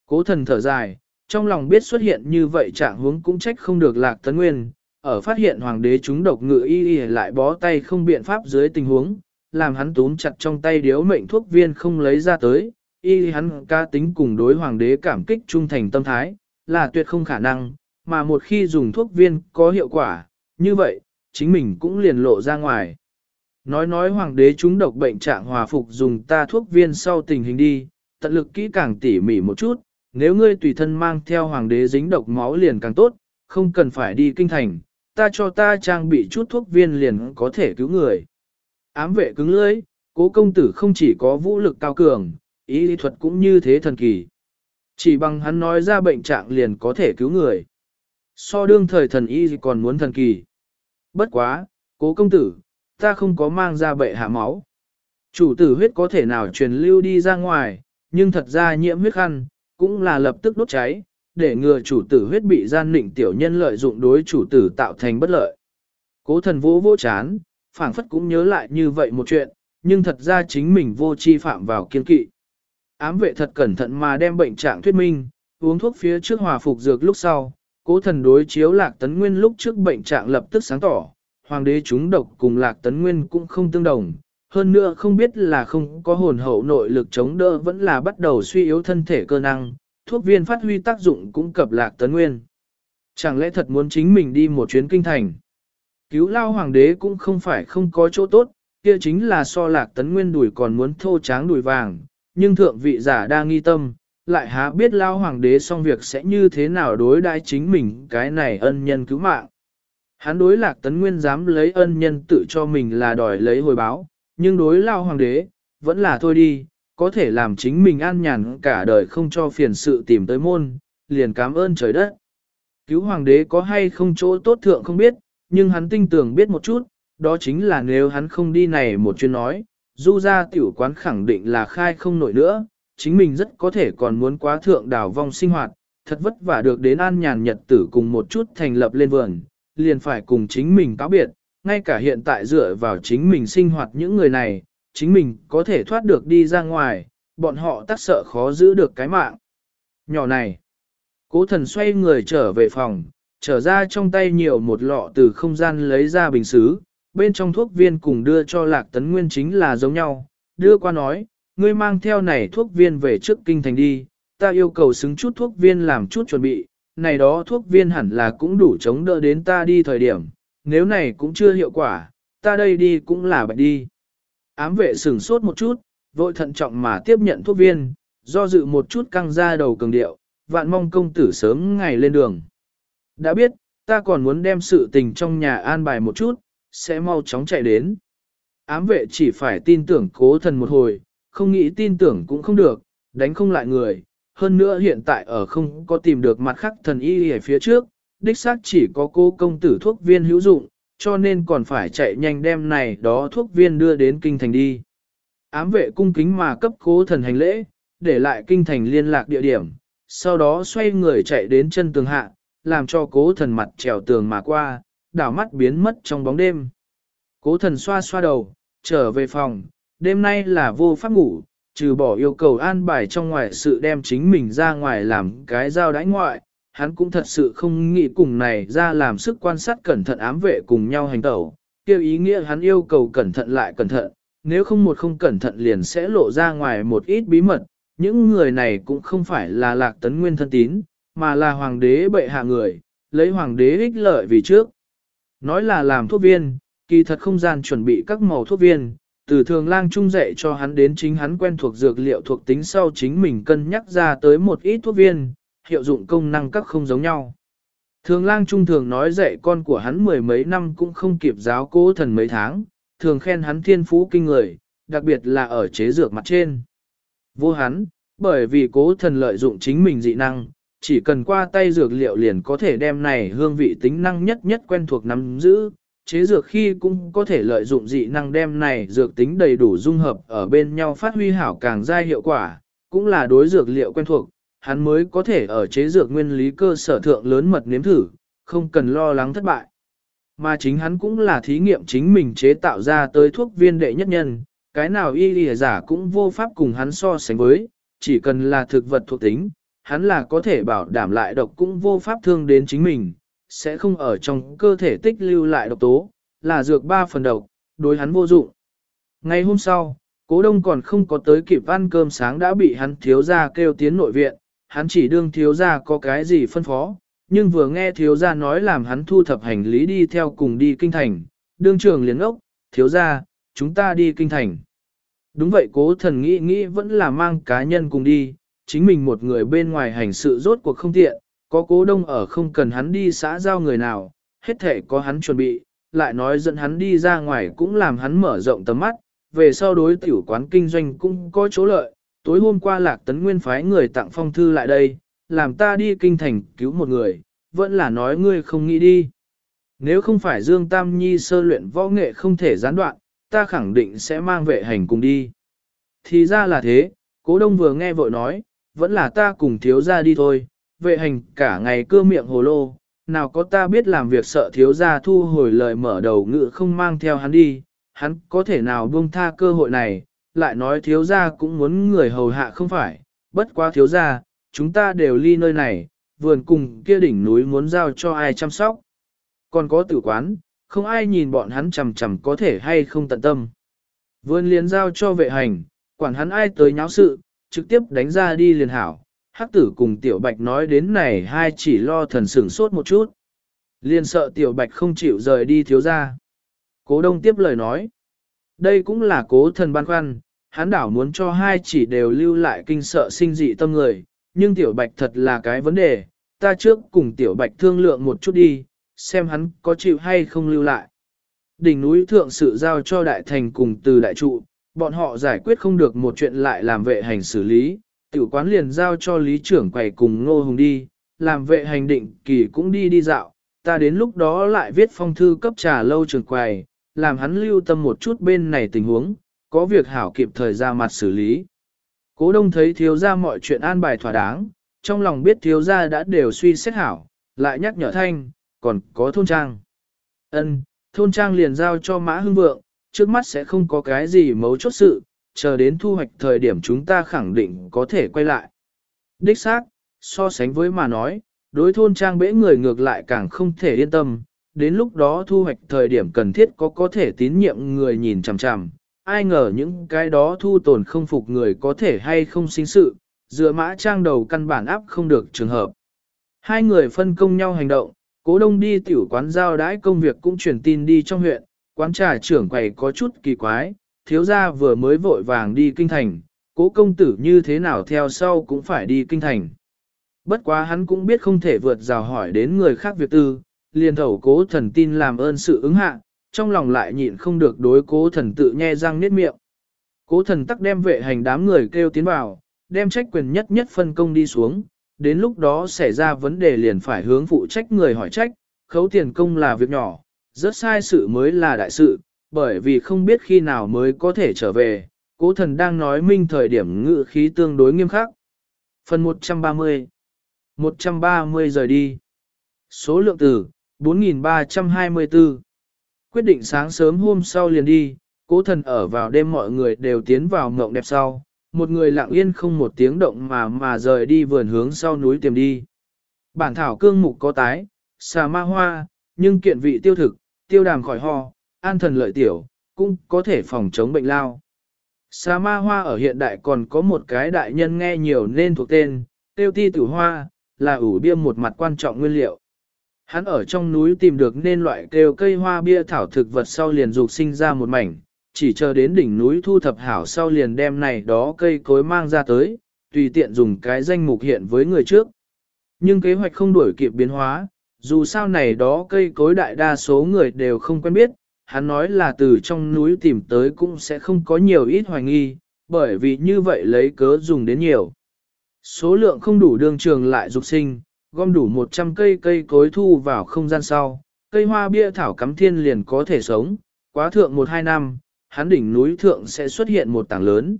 Cố thần thở dài, trong lòng biết xuất hiện như vậy trạng huống cũng trách không được lạc tấn nguyên, ở phát hiện hoàng đế chúng độc ngự y y lại bó tay không biện pháp dưới tình huống, làm hắn túm chặt trong tay điếu mệnh thuốc viên không lấy ra tới, y hắn ca tính cùng đối hoàng đế cảm kích trung thành tâm thái, là tuyệt không khả năng, mà một khi dùng thuốc viên có hiệu quả, như vậy, chính mình cũng liền lộ ra ngoài. Nói nói hoàng đế chúng độc bệnh trạng hòa phục dùng ta thuốc viên sau tình hình đi, tận lực kỹ càng tỉ mỉ một chút, nếu ngươi tùy thân mang theo hoàng đế dính độc máu liền càng tốt, không cần phải đi kinh thành, ta cho ta trang bị chút thuốc viên liền có thể cứu người. Ám vệ cứng lưỡi, cố công tử không chỉ có vũ lực cao cường, ý lý thuật cũng như thế thần kỳ. Chỉ bằng hắn nói ra bệnh trạng liền có thể cứu người. So đương thời thần y còn muốn thần kỳ. Bất quá, cố công tử, ta không có mang ra bệ hạ máu. Chủ tử huyết có thể nào truyền lưu đi ra ngoài, nhưng thật ra nhiễm huyết khăn, cũng là lập tức đốt cháy, để ngừa chủ tử huyết bị gian nịnh tiểu nhân lợi dụng đối chủ tử tạo thành bất lợi. Cố thần vỗ vỗ chán, phảng phất cũng nhớ lại như vậy một chuyện, nhưng thật ra chính mình vô chi phạm vào kiên kỵ. Ám vệ thật cẩn thận mà đem bệnh trạng thuyết minh, uống thuốc phía trước hòa phục dược lúc sau, cố thần đối chiếu lạc tấn nguyên lúc trước bệnh trạng lập tức sáng tỏ, hoàng đế chúng độc cùng lạc tấn nguyên cũng không tương đồng, hơn nữa không biết là không có hồn hậu nội lực chống đỡ vẫn là bắt đầu suy yếu thân thể cơ năng, thuốc viên phát huy tác dụng cũng cập lạc tấn nguyên. Chẳng lẽ thật muốn chính mình đi một chuyến kinh thành? Cứu lao hoàng đế cũng không phải không có chỗ tốt, kia chính là so lạc tấn nguyên đùi còn muốn thô tráng đùi vàng, nhưng thượng vị giả đa nghi tâm, lại há biết lao hoàng đế xong việc sẽ như thế nào đối đãi chính mình cái này ân nhân cứu mạng. Hắn đối lạc tấn nguyên dám lấy ân nhân tự cho mình là đòi lấy hồi báo, nhưng đối lao hoàng đế, vẫn là thôi đi, có thể làm chính mình an nhàn cả đời không cho phiền sự tìm tới môn, liền cảm ơn trời đất. Cứu hoàng đế có hay không chỗ tốt thượng không biết, nhưng hắn tinh tưởng biết một chút, đó chính là nếu hắn không đi này một chuyến nói, du ra tiểu quán khẳng định là khai không nổi nữa, chính mình rất có thể còn muốn quá thượng đảo vong sinh hoạt, thật vất vả được đến an nhàn nhật tử cùng một chút thành lập lên vườn, liền phải cùng chính mình cáo biệt, ngay cả hiện tại dựa vào chính mình sinh hoạt những người này, chính mình có thể thoát được đi ra ngoài, bọn họ tác sợ khó giữ được cái mạng. Nhỏ này, cố thần xoay người trở về phòng, trở ra trong tay nhiều một lọ từ không gian lấy ra bình xứ, bên trong thuốc viên cùng đưa cho lạc tấn nguyên chính là giống nhau, đưa qua nói, ngươi mang theo này thuốc viên về trước kinh thành đi, ta yêu cầu xứng chút thuốc viên làm chút chuẩn bị, này đó thuốc viên hẳn là cũng đủ chống đỡ đến ta đi thời điểm, nếu này cũng chưa hiệu quả, ta đây đi cũng là bệnh đi. Ám vệ sửng sốt một chút, vội thận trọng mà tiếp nhận thuốc viên, do dự một chút căng ra đầu cường điệu, vạn mong công tử sớm ngày lên đường. Đã biết, ta còn muốn đem sự tình trong nhà an bài một chút, sẽ mau chóng chạy đến. Ám vệ chỉ phải tin tưởng cố thần một hồi, không nghĩ tin tưởng cũng không được, đánh không lại người. Hơn nữa hiện tại ở không có tìm được mặt khắc thần y ở phía trước, đích xác chỉ có cô công tử thuốc viên hữu dụng, cho nên còn phải chạy nhanh đem này đó thuốc viên đưa đến kinh thành đi. Ám vệ cung kính mà cấp cố thần hành lễ, để lại kinh thành liên lạc địa điểm, sau đó xoay người chạy đến chân tường hạ, làm cho cố thần mặt trèo tường mà qua, đảo mắt biến mất trong bóng đêm. Cố thần xoa xoa đầu, trở về phòng, đêm nay là vô pháp ngủ, trừ bỏ yêu cầu an bài trong ngoài sự đem chính mình ra ngoài làm cái giao đãi ngoại, hắn cũng thật sự không nghĩ cùng này ra làm sức quan sát cẩn thận ám vệ cùng nhau hành tẩu, kêu ý nghĩa hắn yêu cầu cẩn thận lại cẩn thận, nếu không một không cẩn thận liền sẽ lộ ra ngoài một ít bí mật, những người này cũng không phải là lạc tấn nguyên thân tín, mà là hoàng đế bệ hạ người, lấy hoàng đế ích lợi vì trước. Nói là làm thuốc viên, kỳ thật không gian chuẩn bị các màu thuốc viên, từ thường lang trung dạy cho hắn đến chính hắn quen thuộc dược liệu thuộc tính sau chính mình cân nhắc ra tới một ít thuốc viên, hiệu dụng công năng các không giống nhau. Thường lang trung thường nói dạy con của hắn mười mấy năm cũng không kịp giáo cố thần mấy tháng, thường khen hắn thiên phú kinh người, đặc biệt là ở chế dược mặt trên. Vô hắn, bởi vì cố thần lợi dụng chính mình dị năng, chỉ cần qua tay dược liệu liền có thể đem này hương vị tính năng nhất nhất quen thuộc nắm giữ, chế dược khi cũng có thể lợi dụng dị năng đem này dược tính đầy đủ dung hợp ở bên nhau phát huy hảo càng dai hiệu quả, cũng là đối dược liệu quen thuộc, hắn mới có thể ở chế dược nguyên lý cơ sở thượng lớn mật nếm thử, không cần lo lắng thất bại. Mà chính hắn cũng là thí nghiệm chính mình chế tạo ra tới thuốc viên đệ nhất nhân, cái nào y lìa giả cũng vô pháp cùng hắn so sánh với, chỉ cần là thực vật thuộc tính, hắn là có thể bảo đảm lại độc cũng vô pháp thương đến chính mình, sẽ không ở trong cơ thể tích lưu lại độc tố, là dược ba phần độc, đối hắn vô dụng. Ngày hôm sau, cố đông còn không có tới kịp ăn cơm sáng đã bị hắn thiếu gia kêu tiến nội viện, hắn chỉ đương thiếu gia có cái gì phân phó, nhưng vừa nghe thiếu gia nói làm hắn thu thập hành lý đi theo cùng đi kinh thành, đương trường liền ốc, thiếu gia, chúng ta đi kinh thành. Đúng vậy cố thần nghĩ nghĩ vẫn là mang cá nhân cùng đi, chính mình một người bên ngoài hành sự rốt cuộc không tiện, có cố đông ở không cần hắn đi xã giao người nào, hết thể có hắn chuẩn bị, lại nói dẫn hắn đi ra ngoài cũng làm hắn mở rộng tầm mắt, về sau đối tiểu quán kinh doanh cũng có chỗ lợi, tối hôm qua lạc tấn nguyên phái người tặng phong thư lại đây, làm ta đi kinh thành cứu một người, vẫn là nói ngươi không nghĩ đi. Nếu không phải Dương Tam Nhi sơ luyện võ nghệ không thể gián đoạn, ta khẳng định sẽ mang vệ hành cùng đi. Thì ra là thế, cố đông vừa nghe vội nói, vẫn là ta cùng thiếu ra đi thôi, vệ hành cả ngày cưa miệng hồ lô, nào có ta biết làm việc sợ thiếu gia thu hồi lời mở đầu ngự không mang theo hắn đi, hắn có thể nào buông tha cơ hội này, lại nói thiếu gia cũng muốn người hầu hạ không phải, bất quá thiếu gia, chúng ta đều ly nơi này, vườn cùng kia đỉnh núi muốn giao cho ai chăm sóc. Còn có tử quán, không ai nhìn bọn hắn chầm chầm có thể hay không tận tâm. Vườn liền giao cho vệ hành, quản hắn ai tới nháo sự, trực tiếp đánh ra đi liền hảo. Hắc tử cùng tiểu bạch nói đến này hai chỉ lo thần sửng sốt một chút. Liên sợ tiểu bạch không chịu rời đi thiếu ra. Cố đông tiếp lời nói. Đây cũng là cố thần ban khoăn, hắn đảo muốn cho hai chỉ đều lưu lại kinh sợ sinh dị tâm người, nhưng tiểu bạch thật là cái vấn đề, ta trước cùng tiểu bạch thương lượng một chút đi, xem hắn có chịu hay không lưu lại. Đỉnh núi thượng sự giao cho đại thành cùng từ đại trụ, bọn họ giải quyết không được một chuyện lại làm vệ hành xử lý, tiểu quán liền giao cho lý trưởng quầy cùng ngô hùng đi, làm vệ hành định kỳ cũng đi đi dạo, ta đến lúc đó lại viết phong thư cấp trà lâu trưởng quầy, làm hắn lưu tâm một chút bên này tình huống, có việc hảo kịp thời ra mặt xử lý. Cố đông thấy thiếu ra mọi chuyện an bài thỏa đáng, trong lòng biết thiếu ra đã đều suy xét hảo, lại nhắc nhở thanh, còn có thôn trang. ân thôn trang liền giao cho mã hưng vượng, trước mắt sẽ không có cái gì mấu chốt sự, chờ đến thu hoạch thời điểm chúng ta khẳng định có thể quay lại. Đích xác, so sánh với mà nói, đối thôn trang bẽ người ngược lại càng không thể yên tâm, đến lúc đó thu hoạch thời điểm cần thiết có có thể tín nhiệm người nhìn chằm chằm, ai ngờ những cái đó thu tồn không phục người có thể hay không sinh sự, dựa mã trang đầu căn bản áp không được trường hợp. Hai người phân công nhau hành động, cố đông đi tiểu quán giao đãi công việc cũng truyền tin đi trong huyện, quán trà trưởng quầy có chút kỳ quái, thiếu gia vừa mới vội vàng đi kinh thành, cố công tử như thế nào theo sau cũng phải đi kinh thành. Bất quá hắn cũng biết không thể vượt rào hỏi đến người khác việc tư, liền thầu cố thần tin làm ơn sự ứng hạ, trong lòng lại nhịn không được đối cố thần tự nhe răng niết miệng. Cố thần tắc đem vệ hành đám người kêu tiến vào, đem trách quyền nhất nhất phân công đi xuống, đến lúc đó xảy ra vấn đề liền phải hướng phụ trách người hỏi trách, khấu tiền công là việc nhỏ, rất sai sự mới là đại sự, bởi vì không biết khi nào mới có thể trở về, cố thần đang nói minh thời điểm ngự khí tương đối nghiêm khắc. Phần 130 130 rời đi Số lượng từ 4324 Quyết định sáng sớm hôm sau liền đi, cố thần ở vào đêm mọi người đều tiến vào mộng đẹp sau, một người lặng yên không một tiếng động mà mà rời đi vườn hướng sau núi tìm đi. Bản thảo cương mục có tái, xà ma hoa, nhưng kiện vị tiêu thực, tiêu đàm khỏi ho, an thần lợi tiểu, cũng có thể phòng chống bệnh lao. Xà ma hoa ở hiện đại còn có một cái đại nhân nghe nhiều nên thuộc tên, tiêu ti tử hoa, là ủ bia một mặt quan trọng nguyên liệu. Hắn ở trong núi tìm được nên loại kêu cây hoa bia thảo thực vật sau liền dục sinh ra một mảnh, chỉ chờ đến đỉnh núi thu thập hảo sau liền đem này đó cây cối mang ra tới, tùy tiện dùng cái danh mục hiện với người trước. Nhưng kế hoạch không đuổi kịp biến hóa, dù sao này đó cây cối đại đa số người đều không quen biết, hắn nói là từ trong núi tìm tới cũng sẽ không có nhiều ít hoài nghi, bởi vì như vậy lấy cớ dùng đến nhiều. Số lượng không đủ đường trường lại dục sinh, gom đủ 100 cây cây cối thu vào không gian sau, cây hoa bia thảo cắm thiên liền có thể sống, quá thượng 1-2 năm, hắn đỉnh núi thượng sẽ xuất hiện một tảng lớn.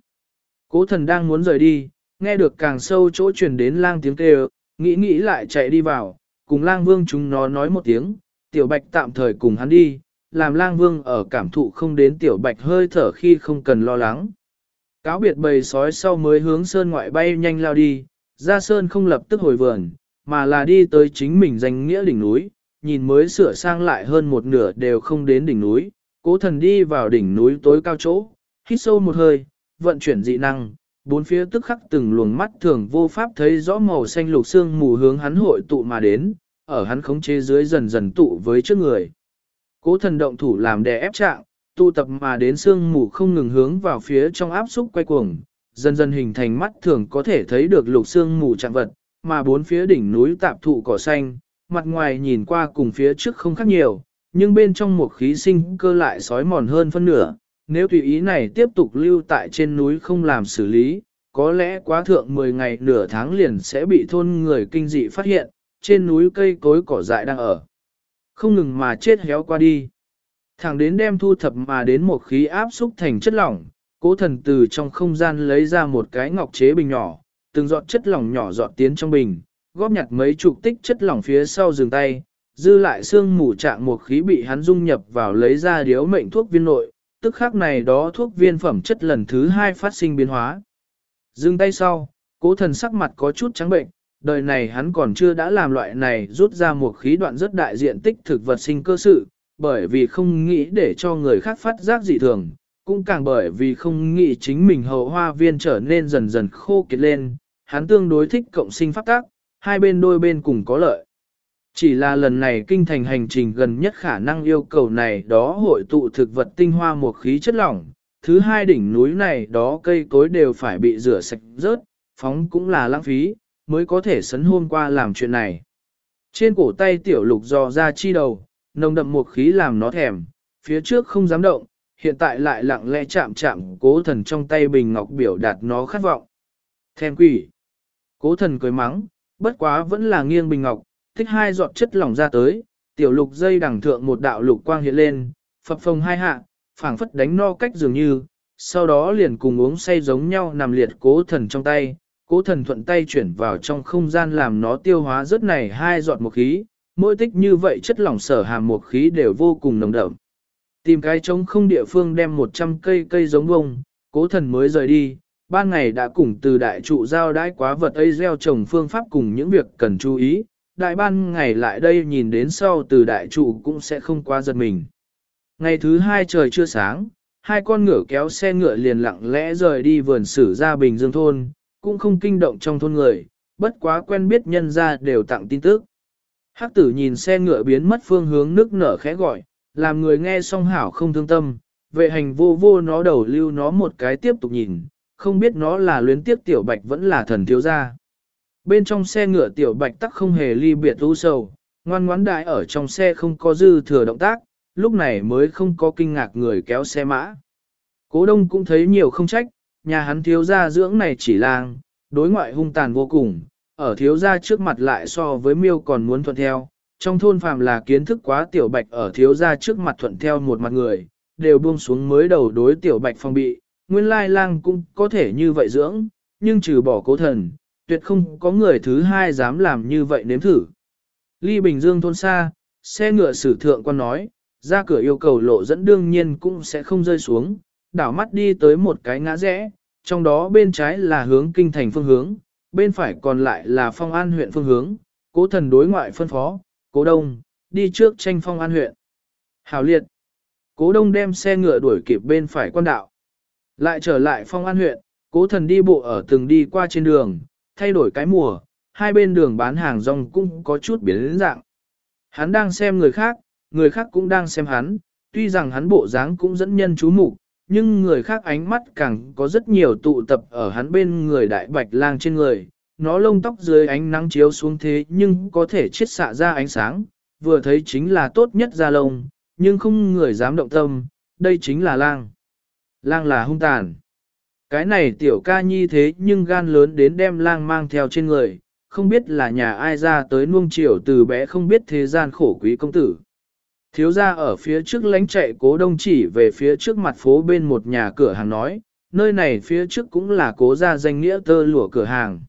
Cố thần đang muốn rời đi, nghe được càng sâu chỗ truyền đến lang tiếng kêu, nghĩ nghĩ lại chạy đi vào, cùng lang vương chúng nó nói một tiếng, tiểu bạch tạm thời cùng hắn đi, làm lang vương ở cảm thụ không đến tiểu bạch hơi thở khi không cần lo lắng. Cáo biệt bầy sói sau mới hướng sơn ngoại bay nhanh lao đi, ra sơn không lập tức hồi vườn, mà là đi tới chính mình danh nghĩa đỉnh núi, nhìn mới sửa sang lại hơn một nửa đều không đến đỉnh núi, cố thần đi vào đỉnh núi tối cao chỗ, hít sâu một hơi, vận chuyển dị năng, bốn phía tức khắc từng luồng mắt thường vô pháp thấy rõ màu xanh lục xương mù hướng hắn hội tụ mà đến, ở hắn khống chế dưới dần dần tụ với trước người. Cố thần động thủ làm đè ép trạng, tụ tập mà đến xương mù không ngừng hướng vào phía trong áp xúc quay cuồng, dần dần hình thành mắt thường có thể thấy được lục xương mù trạng vật, mà bốn phía đỉnh núi tạp thụ cỏ xanh, mặt ngoài nhìn qua cùng phía trước không khác nhiều, nhưng bên trong một khí sinh cơ lại sói mòn hơn phân nửa. Nếu tùy ý này tiếp tục lưu tại trên núi không làm xử lý, có lẽ quá thượng 10 ngày nửa tháng liền sẽ bị thôn người kinh dị phát hiện, trên núi cây cối cỏ dại đang ở. Không ngừng mà chết héo qua đi. Thẳng đến đem thu thập mà đến một khí áp xúc thành chất lỏng, cố thần từ trong không gian lấy ra một cái ngọc chế bình nhỏ, từng giọt chất lỏng nhỏ giọt tiến trong bình, góp nhặt mấy chục tích chất lỏng phía sau giường tay, dư lại xương mù trạng một khí bị hắn dung nhập vào lấy ra điếu mệnh thuốc viên nội, tức khắc này đó thuốc viên phẩm chất lần thứ hai phát sinh biến hóa. Dừng tay sau, cố thần sắc mặt có chút trắng bệnh, đời này hắn còn chưa đã làm loại này rút ra một khí đoạn rất đại diện tích thực vật sinh cơ sự, bởi vì không nghĩ để cho người khác phát giác dị thường, cũng càng bởi vì không nghĩ chính mình hậu hoa viên trở nên dần dần khô kiệt lên, hắn tương đối thích cộng sinh pháp tác, hai bên đôi bên cùng có lợi. Chỉ là lần này kinh thành hành trình gần nhất khả năng yêu cầu này đó hội tụ thực vật tinh hoa một khí chất lỏng, thứ hai đỉnh núi này đó cây cối đều phải bị rửa sạch rớt, phóng cũng là lãng phí, mới có thể sấn hôm qua làm chuyện này. Trên cổ tay tiểu lục dò ra chi đầu, nồng đậm một khí làm nó thèm, phía trước không dám động, hiện tại lại lặng lẽ chạm chạm cố thần trong tay bình ngọc biểu đạt nó khát vọng. Thèm quỷ. Cố thần cười mắng, bất quá vẫn là nghiêng bình ngọc, thích hai giọt chất lỏng ra tới, tiểu lục dây đằng thượng một đạo lục quang hiện lên, phập phồng hai hạ, phảng phất đánh no cách dường như, sau đó liền cùng uống say giống nhau nằm liệt cố thần trong tay, cố thần thuận tay chuyển vào trong không gian làm nó tiêu hóa rất này hai giọt một khí, mỗi tích như vậy chất lỏng sở hàm một khí đều vô cùng nồng đậm. Tìm cái trống không địa phương đem 100 cây cây giống bông, cố thần mới rời đi, ban ngày đã cùng từ đại trụ giao đãi quá vật ấy gieo trồng phương pháp cùng những việc cần chú ý, đại ban ngày lại đây nhìn đến sau từ đại trụ cũng sẽ không quá giật mình. Ngày thứ hai trời chưa sáng, hai con ngựa kéo xe ngựa liền lặng lẽ rời đi vườn sử ra Bình Dương thôn, cũng không kinh động trong thôn người, bất quá quen biết nhân ra đều tặng tin tức. Hắc tử nhìn xe ngựa biến mất phương hướng nước nở khẽ gọi, làm người nghe song hảo không thương tâm, vệ hành vô vô nó đầu lưu nó một cái tiếp tục nhìn, không biết nó là luyến tiếp tiểu bạch vẫn là thần thiếu gia. Bên trong xe ngựa tiểu bạch tắc không hề ly biệt u sầu, ngoan ngoãn đại ở trong xe không có dư thừa động tác, lúc này mới không có kinh ngạc người kéo xe mã. Cố đông cũng thấy nhiều không trách, nhà hắn thiếu gia dưỡng này chỉ lang, đối ngoại hung tàn vô cùng, ở thiếu gia trước mặt lại so với miêu còn muốn thuận theo. Trong thôn phàm là kiến thức quá tiểu bạch ở thiếu gia trước mặt thuận theo một mặt người, đều buông xuống mới đầu đối tiểu bạch phong bị, nguyên lai lang cũng có thể như vậy dưỡng, nhưng trừ bỏ cố thần, tuyệt không có người thứ hai dám làm như vậy nếm thử. Ly Bình Dương thôn xa, xe ngựa sử thượng quan nói, ra cửa yêu cầu lộ dẫn đương nhiên cũng sẽ không rơi xuống, đảo mắt đi tới một cái ngã rẽ, trong đó bên trái là hướng kinh thành phương hướng, bên phải còn lại là phong an huyện phương hướng, cố thần đối ngoại phân phó, cố đông, đi trước tranh phong an huyện. Hào liệt, cố đông đem xe ngựa đuổi kịp bên phải quan đạo. Lại trở lại phong an huyện, cố thần đi bộ ở từng đi qua trên đường, thay đổi cái mùa, hai bên đường bán hàng rong cũng có chút biến dạng. Hắn đang xem người khác, người khác cũng đang xem hắn, tuy rằng hắn bộ dáng cũng dẫn nhân chú mục, nhưng người khác ánh mắt càng có rất nhiều tụ tập ở hắn bên người đại bạch lang trên người. Nó lông tóc dưới ánh nắng chiếu xuống thế nhưng có thể chiết xạ ra ánh sáng, vừa thấy chính là tốt nhất ra lông, nhưng không người dám động tâm, đây chính là lang. Lang là hung tàn. Cái này tiểu ca nhi thế nhưng gan lớn đến đem lang mang theo trên người, không biết là nhà ai ra tới nuông chiều từ bé không biết thế gian khổ quý công tử. Thiếu gia ở phía trước lánh chạy cố đông chỉ về phía trước mặt phố bên một nhà cửa hàng nói, nơi này phía trước cũng là cố gia danh nghĩa tơ lụa cửa hàng.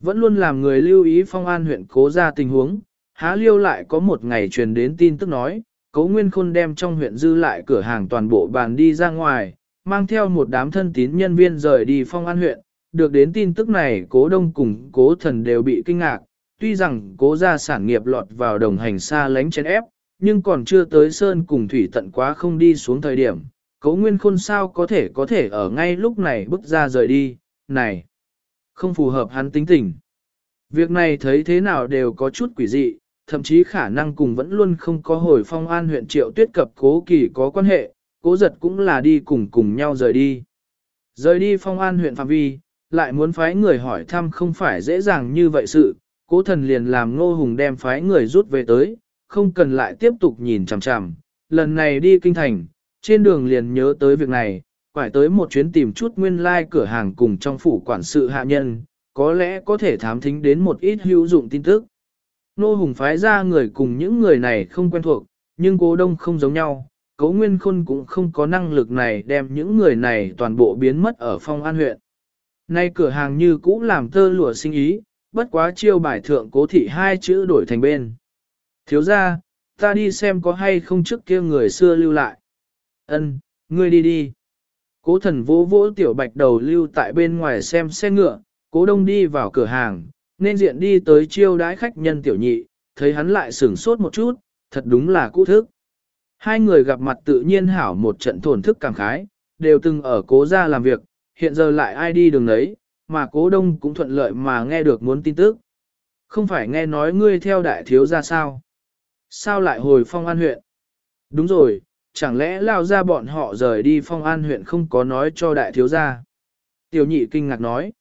Vẫn luôn làm người lưu ý phong an huyện cố gia tình huống, há liêu lại có một ngày truyền đến tin tức nói, cố nguyên khôn đem trong huyện dư lại cửa hàng toàn bộ bàn đi ra ngoài, mang theo một đám thân tín nhân viên rời đi phong an huyện, được đến tin tức này cố đông cùng cố thần đều bị kinh ngạc, tuy rằng cố gia sản nghiệp lọt vào đồng hành xa lánh chén ép, nhưng còn chưa tới sơn cùng thủy tận quá không đi xuống thời điểm, cố nguyên khôn sao có thể có thể ở ngay lúc này bước ra rời đi, này, không phù hợp hắn tính tình. Việc này thấy thế nào đều có chút quỷ dị, thậm chí khả năng cùng vẫn luôn không có hồi phong an huyện triệu tuyết cập cố kỳ có quan hệ, cố giật cũng là đi cùng cùng nhau rời đi. Rời đi phong an huyện phạm vi, lại muốn phái người hỏi thăm không phải dễ dàng như vậy sự, cố thần liền làm ngô hùng đem phái người rút về tới, không cần lại tiếp tục nhìn chằm chằm. Lần này đi kinh thành, trên đường liền nhớ tới việc này, phải tới một chuyến tìm chút nguyên lai like cửa hàng cùng trong phủ quản sự hạ nhân, có lẽ có thể thám thính đến một ít hữu dụng tin tức. Nô Hùng phái ra người cùng những người này không quen thuộc, nhưng cố đông không giống nhau, cố nguyên khôn cũng không có năng lực này đem những người này toàn bộ biến mất ở phong an huyện. Nay cửa hàng như cũ làm tơ lụa sinh ý, bất quá chiêu bài thượng cố thị hai chữ đổi thành bên. Thiếu ra, ta đi xem có hay không trước kia người xưa lưu lại. Ân, ngươi đi đi. Cố thần vỗ vỗ tiểu bạch đầu lưu tại bên ngoài xem xe ngựa, cố đông đi vào cửa hàng, nên diện đi tới chiêu đái khách nhân tiểu nhị, thấy hắn lại sửng sốt một chút, thật đúng là cũ thức. Hai người gặp mặt tự nhiên hảo một trận thổn thức cảm khái, đều từng ở cố gia làm việc, hiện giờ lại ai đi đường đấy, mà cố đông cũng thuận lợi mà nghe được muốn tin tức. Không phải nghe nói ngươi theo đại thiếu gia sao? Sao lại hồi phong an huyện? Đúng rồi, chẳng lẽ lao ra bọn họ rời đi phong an huyện không có nói cho đại thiếu gia? Tiểu nhị kinh ngạc nói.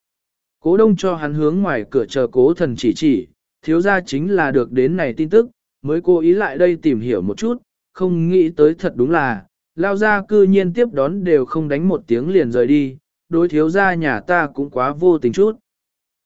Cố đông cho hắn hướng ngoài cửa chờ cố thần chỉ chỉ, thiếu gia chính là được đến này tin tức, mới cố ý lại đây tìm hiểu một chút, không nghĩ tới thật đúng là, lao ra cư nhiên tiếp đón đều không đánh một tiếng liền rời đi, đối thiếu gia nhà ta cũng quá vô tình chút.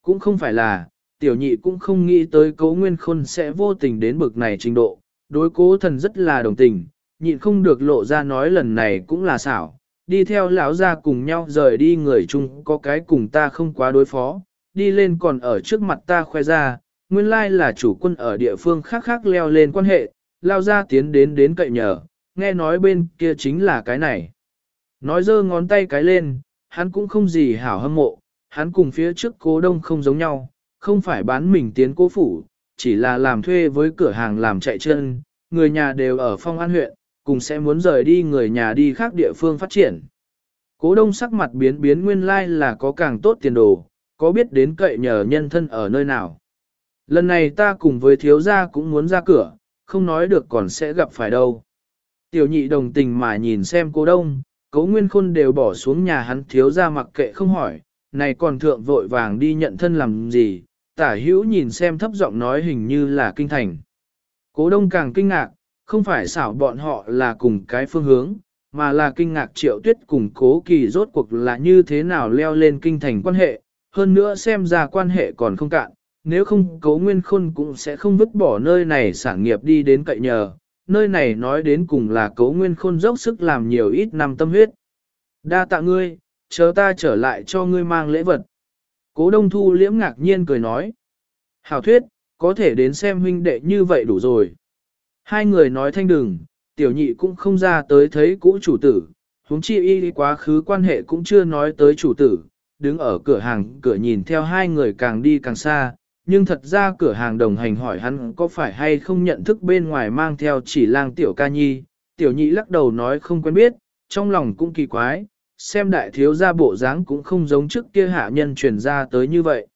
Cũng không phải là, tiểu nhị cũng không nghĩ tới cố nguyên khôn sẽ vô tình đến bực này trình độ, đối cố thần rất là đồng tình, nhịn không được lộ ra nói lần này cũng là xảo, đi theo lão gia cùng nhau rời đi người chung có cái cùng ta không quá đối phó, đi lên còn ở trước mặt ta khoe ra, nguyên lai là chủ quân ở địa phương khác khác leo lên quan hệ, lao ra tiến đến đến cậy nhờ, nghe nói bên kia chính là cái này. Nói dơ ngón tay cái lên, hắn cũng không gì hảo hâm mộ, hắn cùng phía trước cố đông không giống nhau, không phải bán mình tiến cố phủ, chỉ là làm thuê với cửa hàng làm chạy chân, người nhà đều ở phong an huyện, cùng sẽ muốn rời đi người nhà đi khác địa phương phát triển. Cố đông sắc mặt biến biến nguyên lai là có càng tốt tiền đồ, có biết đến cậy nhờ nhân thân ở nơi nào. Lần này ta cùng với thiếu gia cũng muốn ra cửa, không nói được còn sẽ gặp phải đâu. Tiểu nhị đồng tình mà nhìn xem cố đông, cố nguyên khôn đều bỏ xuống nhà hắn thiếu gia mặc kệ không hỏi, này còn thượng vội vàng đi nhận thân làm gì, tả hữu nhìn xem thấp giọng nói hình như là kinh thành. Cố đông càng kinh ngạc, không phải xảo bọn họ là cùng cái phương hướng, mà là kinh ngạc triệu tuyết cùng cố kỳ rốt cuộc là như thế nào leo lên kinh thành quan hệ, hơn nữa xem ra quan hệ còn không cạn, nếu không cố nguyên khôn cũng sẽ không vứt bỏ nơi này sản nghiệp đi đến cậy nhờ, nơi này nói đến cùng là cố nguyên khôn dốc sức làm nhiều ít năm tâm huyết. Đa tạ ngươi, chờ ta trở lại cho ngươi mang lễ vật. Cố đông thu liễm ngạc nhiên cười nói. Hảo thuyết, có thể đến xem huynh đệ như vậy đủ rồi. Hai người nói thanh đừng, tiểu nhị cũng không ra tới thấy cũ chủ tử, huống chi y quá khứ quan hệ cũng chưa nói tới chủ tử, đứng ở cửa hàng cửa nhìn theo hai người càng đi càng xa, nhưng thật ra cửa hàng đồng hành hỏi hắn có phải hay không nhận thức bên ngoài mang theo chỉ lang tiểu ca nhi, tiểu nhị lắc đầu nói không quen biết, trong lòng cũng kỳ quái, xem đại thiếu gia bộ dáng cũng không giống trước kia hạ nhân truyền ra tới như vậy.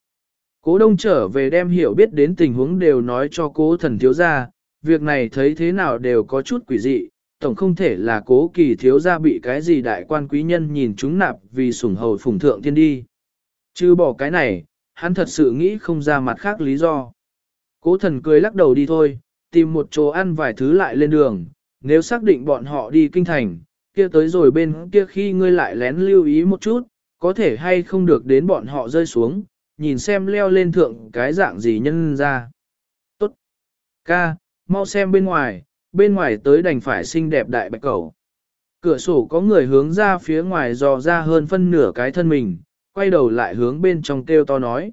Cố đông trở về đem hiểu biết đến tình huống đều nói cho cố thần thiếu gia, việc này thấy thế nào đều có chút quỷ dị, tổng không thể là cố kỳ thiếu gia bị cái gì đại quan quý nhân nhìn chúng nạp vì sủng hầu phùng thượng thiên đi. Chứ bỏ cái này, hắn thật sự nghĩ không ra mặt khác lý do. Cố thần cười lắc đầu đi thôi, tìm một chỗ ăn vài thứ lại lên đường, nếu xác định bọn họ đi kinh thành, kia tới rồi bên kia khi ngươi lại lén lưu ý một chút, có thể hay không được đến bọn họ rơi xuống, nhìn xem leo lên thượng cái dạng gì nhân ra. Tốt. Ca, mau xem bên ngoài, bên ngoài tới đành phải xinh đẹp đại bạch cầu. Cửa sổ có người hướng ra phía ngoài dò ra hơn phân nửa cái thân mình, quay đầu lại hướng bên trong kêu to nói.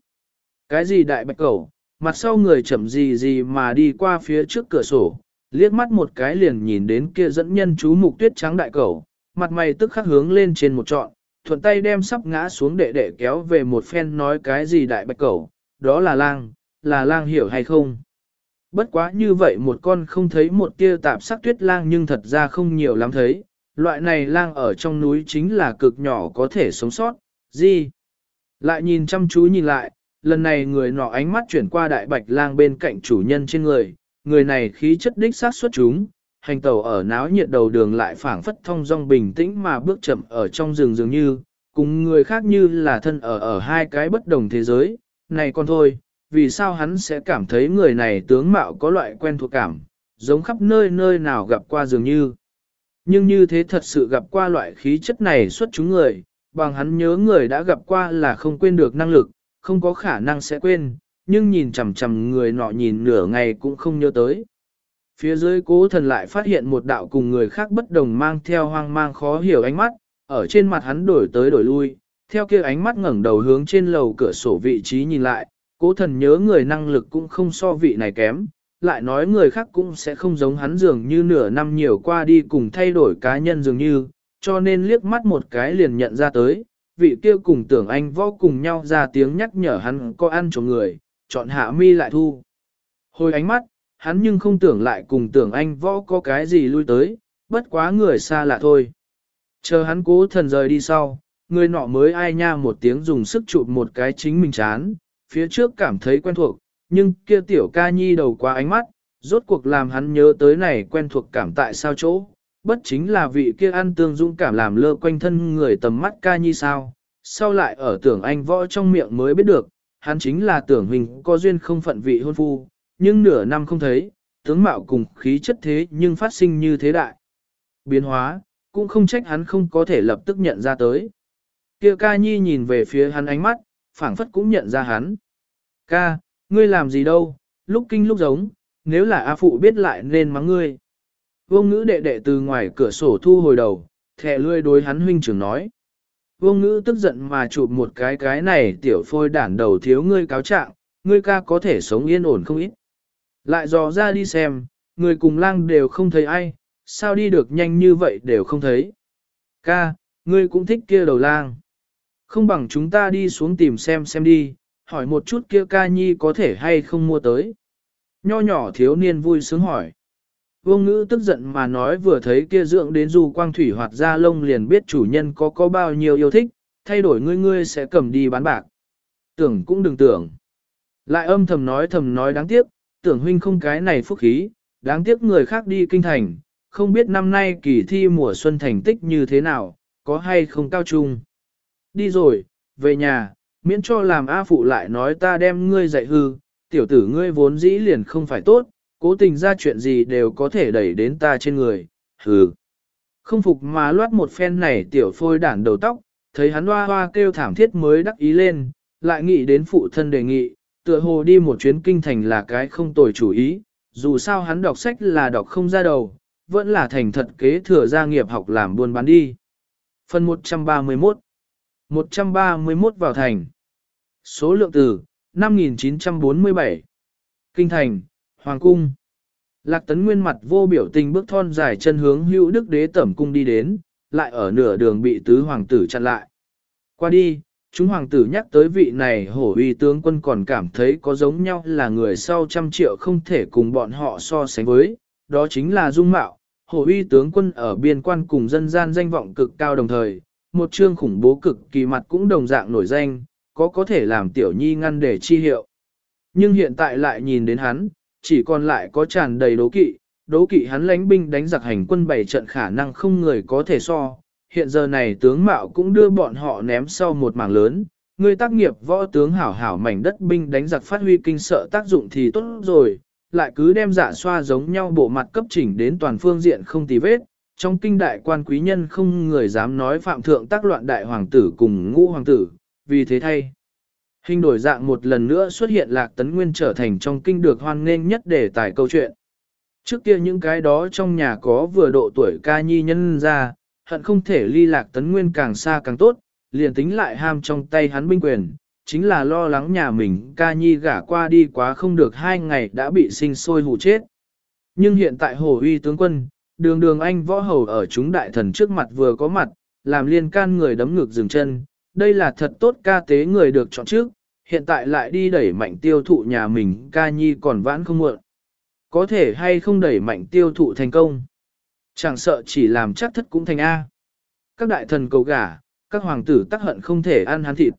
Cái gì đại bạch cẩu, mặt sau người chậm gì gì mà đi qua phía trước cửa sổ, liếc mắt một cái liền nhìn đến kia dẫn nhân chú mục tuyết trắng đại cẩu, mặt mày tức khắc hướng lên trên một trọn, thuận tay đem sắp ngã xuống đệ đệ kéo về một phen nói cái gì đại bạch cẩu, đó là lang, là lang hiểu hay không. Bất quá như vậy một con không thấy một tia tạp sắc tuyết lang nhưng thật ra không nhiều lắm thấy, loại này lang ở trong núi chính là cực nhỏ có thể sống sót, gì? Lại nhìn chăm chú nhìn lại, lần này người nọ ánh mắt chuyển qua đại bạch lang bên cạnh chủ nhân trên người, người này khí chất đích sát xuất chúng, hành tàu ở náo nhiệt đầu đường lại phảng phất thông dong bình tĩnh mà bước chậm ở trong rừng dường như, cùng người khác như là thân ở ở hai cái bất đồng thế giới, này con thôi, vì sao hắn sẽ cảm thấy người này tướng mạo có loại quen thuộc cảm, giống khắp nơi nơi nào gặp qua dường như. Nhưng như thế thật sự gặp qua loại khí chất này xuất chúng người, bằng hắn nhớ người đã gặp qua là không quên được năng lực, không có khả năng sẽ quên, nhưng nhìn chằm chằm người nọ nhìn nửa ngày cũng không nhớ tới. Phía dưới cố thần lại phát hiện một đạo cùng người khác bất đồng mang theo hoang mang khó hiểu ánh mắt, ở trên mặt hắn đổi tới đổi lui, theo kia ánh mắt ngẩng đầu hướng trên lầu cửa sổ vị trí nhìn lại, cố thần nhớ người năng lực cũng không so vị này kém, lại nói người khác cũng sẽ không giống hắn dường như nửa năm nhiều qua đi cùng thay đổi cá nhân dường như, cho nên liếc mắt một cái liền nhận ra tới, vị kia cùng tưởng anh võ cùng nhau ra tiếng nhắc nhở hắn có ăn trộm người, chọn hạ mi lại thu. Hồi ánh mắt, hắn nhưng không tưởng lại cùng tưởng anh võ có cái gì lui tới, bất quá người xa lạ thôi. Chờ hắn cố thần rời đi sau, người nọ mới ai nha một tiếng dùng sức chụp một cái chính mình chán, phía trước cảm thấy quen thuộc, nhưng kia tiểu ca nhi đầu qua ánh mắt, rốt cuộc làm hắn nhớ tới này quen thuộc cảm tại sao chỗ, bất chính là vị kia ăn tương dũng cảm làm lơ quanh thân người tầm mắt ca nhi sao, sau lại ở tưởng anh võ trong miệng mới biết được, hắn chính là tưởng mình có duyên không phận vị hôn phu, nhưng nửa năm không thấy, tướng mạo cùng khí chất thế nhưng phát sinh như thế đại. Biến hóa, cũng không trách hắn không có thể lập tức nhận ra tới. Kia ca nhi nhìn về phía hắn ánh mắt, phảng phất cũng nhận ra hắn. Ca, ngươi làm gì đâu, lúc kinh lúc giống, nếu là A Phụ biết lại nên mắng ngươi. Vương ngữ đệ đệ từ ngoài cửa sổ thu hồi đầu, thẻ lươi đối hắn huynh trưởng nói. Vương ngữ tức giận mà chụp một cái cái này tiểu phôi đản đầu thiếu ngươi cáo trạng, ngươi ca có thể sống yên ổn không ít. Lại dò ra đi xem, người cùng lang đều không thấy ai, sao đi được nhanh như vậy đều không thấy. Ca, ngươi cũng thích kia đầu lang. Không bằng chúng ta đi xuống tìm xem xem đi, hỏi một chút kia ca nhi có thể hay không mua tới. Nho nhỏ thiếu niên vui sướng hỏi. Vô ngữ tức giận mà nói vừa thấy kia dưỡng đến du quang thủy hoạt ra lông liền biết chủ nhân có có bao nhiêu yêu thích, thay đổi ngươi ngươi sẽ cầm đi bán bạc. Tưởng cũng đừng tưởng. Lại âm thầm nói thầm nói đáng tiếc, tưởng huynh không cái này phúc khí, đáng tiếc người khác đi kinh thành, không biết năm nay kỳ thi mùa xuân thành tích như thế nào, có hay không cao trung. Đi rồi, về nhà, miễn cho làm A phụ lại nói ta đem ngươi dạy hư, tiểu tử ngươi vốn dĩ liền không phải tốt, cố tình ra chuyện gì đều có thể đẩy đến ta trên người, hừ. Không phục mà loát một phen này tiểu phôi đản đầu tóc, thấy hắn hoa hoa kêu thảm thiết mới đắc ý lên, lại nghĩ đến phụ thân đề nghị, tựa hồ đi một chuyến kinh thành là cái không tồi chủ ý, dù sao hắn đọc sách là đọc không ra đầu, vẫn là thành thật kế thừa gia nghiệp học làm buôn bán đi. Phần 131 131 vào thành Số lượng từ 5947 Kinh thành, Hoàng cung Lạc tấn nguyên mặt vô biểu tình bước thon dài chân hướng hữu đức đế tẩm cung đi đến, lại ở nửa đường bị tứ hoàng tử chặn lại. Qua đi, chúng hoàng tử nhắc tới vị này hổ uy tướng quân còn cảm thấy có giống nhau là người sau trăm triệu không thể cùng bọn họ so sánh với, đó chính là dung mạo. Hổ uy tướng quân ở biên quan cùng dân gian danh vọng cực cao đồng thời, một chương khủng bố cực kỳ mặt cũng đồng dạng nổi danh, có có thể làm tiểu nhi ngăn để chi hiệu. Nhưng hiện tại lại nhìn đến hắn, chỉ còn lại có tràn đầy đố kỵ, đố kỵ hắn lãnh binh đánh giặc hành quân bảy trận khả năng không người có thể so. Hiện giờ này tướng mạo cũng đưa bọn họ ném sau một mảng lớn, người tác nghiệp võ tướng hảo hảo mảnh đất binh đánh giặc phát huy kinh sợ tác dụng thì tốt rồi, lại cứ đem giả xoa giống nhau bộ mặt cấp chỉnh đến toàn phương diện không tì vết. Trong kinh đại quan quý nhân không người dám nói phạm thượng tác loạn đại hoàng tử cùng ngũ hoàng tử, vì thế thay. Hình đổi dạng một lần nữa xuất hiện lạc tấn nguyên trở thành trong kinh được hoan nghênh nhất để tải câu chuyện. Trước kia những cái đó trong nhà có vừa độ tuổi ca nhi nhân ra, hận không thể ly lạc tấn nguyên càng xa càng tốt, liền tính lại ham trong tay hắn binh quyền, chính là lo lắng nhà mình ca nhi gả qua đi quá không được hai ngày đã bị sinh sôi hụ chết. Nhưng hiện tại hồ uy tướng quân, đường đường anh võ hầu ở chúng đại thần trước mặt vừa có mặt, làm liên can người đấm ngược dừng chân, đây là thật tốt ca tế người được chọn trước, hiện tại lại đi đẩy mạnh tiêu thụ nhà mình ca nhi còn vãn không muộn. Có thể hay không đẩy mạnh tiêu thụ thành công. Chẳng sợ chỉ làm chắc thất cũng thành A. Các đại thần cầu gả, các hoàng tử tắc hận không thể ăn hắn thịt.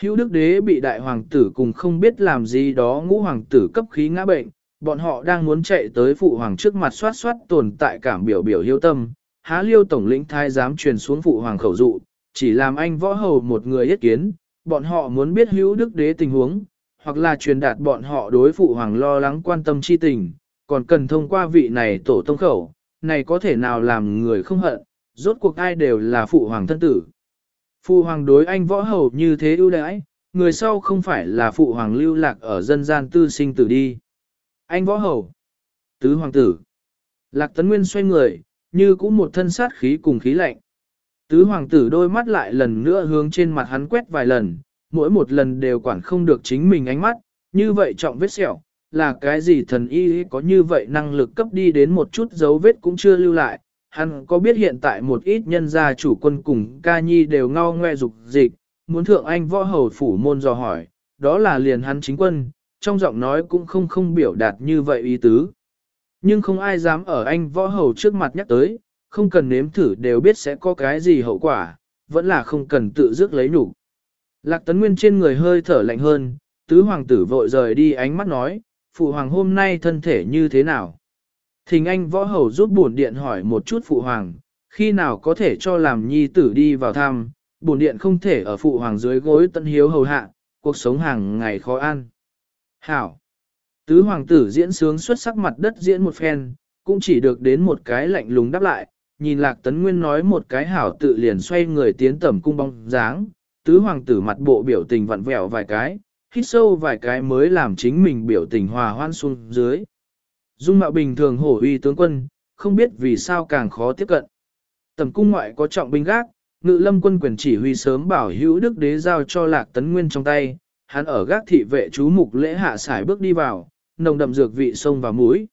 Hữu đức đế bị đại hoàng tử cùng không biết làm gì đó ngũ hoàng tử cấp khí ngã bệnh, bọn họ đang muốn chạy tới phụ hoàng trước mặt soát soát tồn tại cảm biểu biểu hiếu tâm. Há liêu tổng lĩnh thái dám truyền xuống phụ hoàng khẩu dụ, chỉ làm anh võ hầu một người yết kiến, bọn họ muốn biết hữu đức đế tình huống, hoặc là truyền đạt bọn họ đối phụ hoàng lo lắng quan tâm chi tình, còn cần thông qua vị này tổ tông khẩu, này có thể nào làm người không hận, rốt cuộc ai đều là phụ hoàng thân tử. Phụ hoàng đối anh võ hầu như thế ưu đãi, người sau không phải là phụ hoàng lưu lạc ở dân gian tư sinh tử đi. Anh võ hầu, tứ hoàng tử, lạc tấn nguyên xoay người, như cũng một thân sát khí cùng khí lạnh. Tứ hoàng tử đôi mắt lại lần nữa hướng trên mặt hắn quét vài lần, mỗi một lần đều quản không được chính mình ánh mắt, như vậy trọng vết sẹo, là cái gì thần y có như vậy năng lực cấp đi đến một chút dấu vết cũng chưa lưu lại. Hắn có biết hiện tại một ít nhân gia chủ quân cùng ca nhi đều ngao ngoe dục dịch, muốn thượng anh võ hầu phủ môn dò hỏi, đó là liền hắn chính quân, trong giọng nói cũng không không biểu đạt như vậy ý tứ. Nhưng không ai dám ở anh võ hầu trước mặt nhắc tới, không cần nếm thử đều biết sẽ có cái gì hậu quả, vẫn là không cần tự dứt lấy nhục. Lạc tấn nguyên trên người hơi thở lạnh hơn, tứ hoàng tử vội rời đi ánh mắt nói, phụ hoàng hôm nay thân thể như thế nào? Thình anh võ hầu giúp bổn điện hỏi một chút phụ hoàng, khi nào có thể cho làm nhi tử đi vào thăm, bổn điện không thể ở phụ hoàng dưới gối tận hiếu hầu hạ, cuộc sống hàng ngày khó ăn. Hảo! Tứ hoàng tử diễn sướng xuất sắc mặt đất diễn một phen, cũng chỉ được đến một cái lạnh lùng đáp lại, nhìn lạc tấn nguyên nói một cái hảo tự liền xoay người tiến tẩm cung bóng dáng, tứ hoàng tử mặt bộ biểu tình vặn vẹo vài cái, hít sâu vài cái mới làm chính mình biểu tình hòa hoan xuống dưới. Dung mạo bình thường hổ uy tướng quân, không biết vì sao càng khó tiếp cận. Tầm cung ngoại có trọng binh gác, ngự lâm quân quyền chỉ huy sớm bảo hữu đức đế giao cho lạc tấn nguyên trong tay, hắn ở gác thị vệ chú mục lễ hạ sải bước đi vào, nồng đậm dược vị sông vào mũi.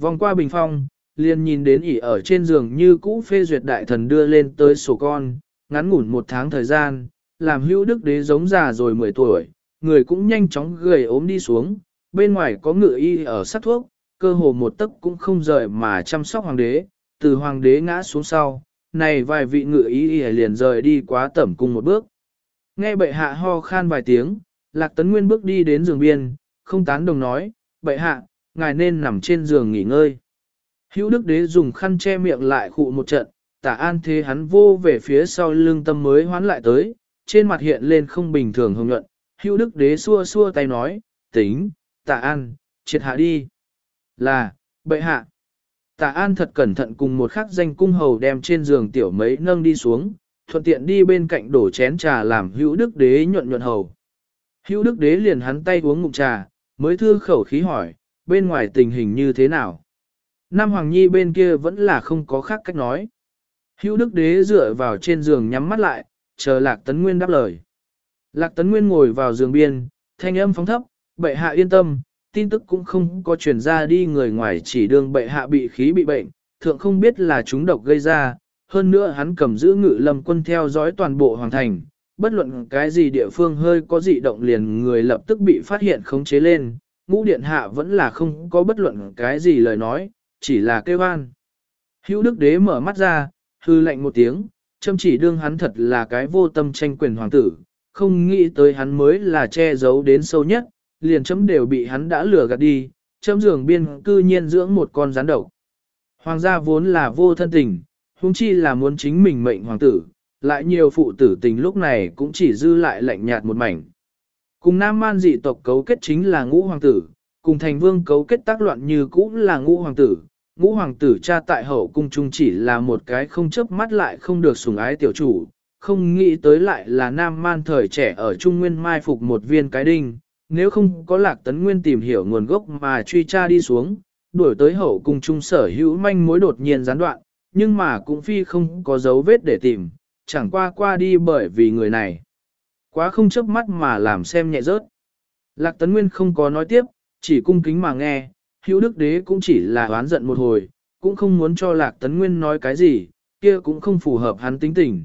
Vòng qua bình phong, liền nhìn đến ỉ ở trên giường như cũ phê duyệt đại thần đưa lên tới sổ con, ngắn ngủn một tháng thời gian, làm hữu đức đế giống già rồi 10 tuổi, người cũng nhanh chóng gầy ốm đi xuống, bên ngoài có ngựa y ở sát thuốc, cơ hồ một tấc cũng không rời mà chăm sóc hoàng đế, từ hoàng đế ngã xuống sau, này vài vị ngựa y liền rời đi quá tẩm cung một bước. Nghe bệ hạ ho khan vài tiếng, lạc tấn nguyên bước đi đến giường biên, không tán đồng nói, bệ hạ, ngài nên nằm trên giường nghỉ ngơi. Hữu đức đế dùng khăn che miệng lại khụ một trận, tả an thế hắn vô về phía sau lưng tâm mới hoán lại tới, trên mặt hiện lên không bình thường hồng nhuận, hữu đức đế xua xua tay nói, tính, tả an, triệt hạ đi. Là, bệ hạ. Tả an thật cẩn thận cùng một khắc danh cung hầu đem trên giường tiểu mấy nâng đi xuống, thuận tiện đi bên cạnh đổ chén trà làm hữu đức đế nhuận nhuận hầu. Hữu đức đế liền hắn tay uống ngụm trà, mới thư khẩu khí hỏi, bên ngoài tình hình như thế nào? Nam Hoàng Nhi bên kia vẫn là không có khác cách nói. Hữu Đức Đế dựa vào trên giường nhắm mắt lại, chờ Lạc Tấn Nguyên đáp lời. Lạc Tấn Nguyên ngồi vào giường biên, thanh âm phóng thấp, bệ hạ yên tâm, tin tức cũng không có truyền ra đi người ngoài chỉ đương bệ hạ bị khí bị bệnh, thượng không biết là chúng độc gây ra, hơn nữa hắn cầm giữ ngự lâm quân theo dõi toàn bộ hoàng thành, bất luận cái gì địa phương hơi có dị động liền người lập tức bị phát hiện khống chế lên, ngũ điện hạ vẫn là không có bất luận cái gì lời nói, chỉ là kêu an. Hữu đức đế mở mắt ra, hư lạnh một tiếng, châm chỉ đương hắn thật là cái vô tâm tranh quyền hoàng tử, không nghĩ tới hắn mới là che giấu đến sâu nhất, liền chấm đều bị hắn đã lừa gạt đi, chấm giường biên cư nhiên dưỡng một con rắn độc. Hoàng gia vốn là vô thân tình, huống chi là muốn chính mình mệnh hoàng tử, lại nhiều phụ tử tình lúc này cũng chỉ dư lại lạnh nhạt một mảnh. Cùng Nam Man dị tộc cấu kết chính là ngũ hoàng tử, cùng thành vương cấu kết tác loạn như cũ là ngũ hoàng tử. Ngũ hoàng tử cha tại hậu cung trung chỉ là một cái không chấp mắt lại không được sủng ái tiểu chủ, không nghĩ tới lại là Nam Man thời trẻ ở Trung Nguyên mai phục một viên cái đinh, nếu không có lạc tấn nguyên tìm hiểu nguồn gốc mà truy tra đi xuống, đuổi tới hậu cung trung sở hữu manh mối đột nhiên gián đoạn, nhưng mà cũng phi không có dấu vết để tìm, chẳng qua qua đi bởi vì người này. Quá không chớp mắt mà làm xem nhẹ rớt. Lạc Tấn Nguyên không có nói tiếp, chỉ cung kính mà nghe, hữu đức đế cũng chỉ là oán giận một hồi, cũng không muốn cho Lạc Tấn Nguyên nói cái gì, kia cũng không phù hợp hắn tính tình.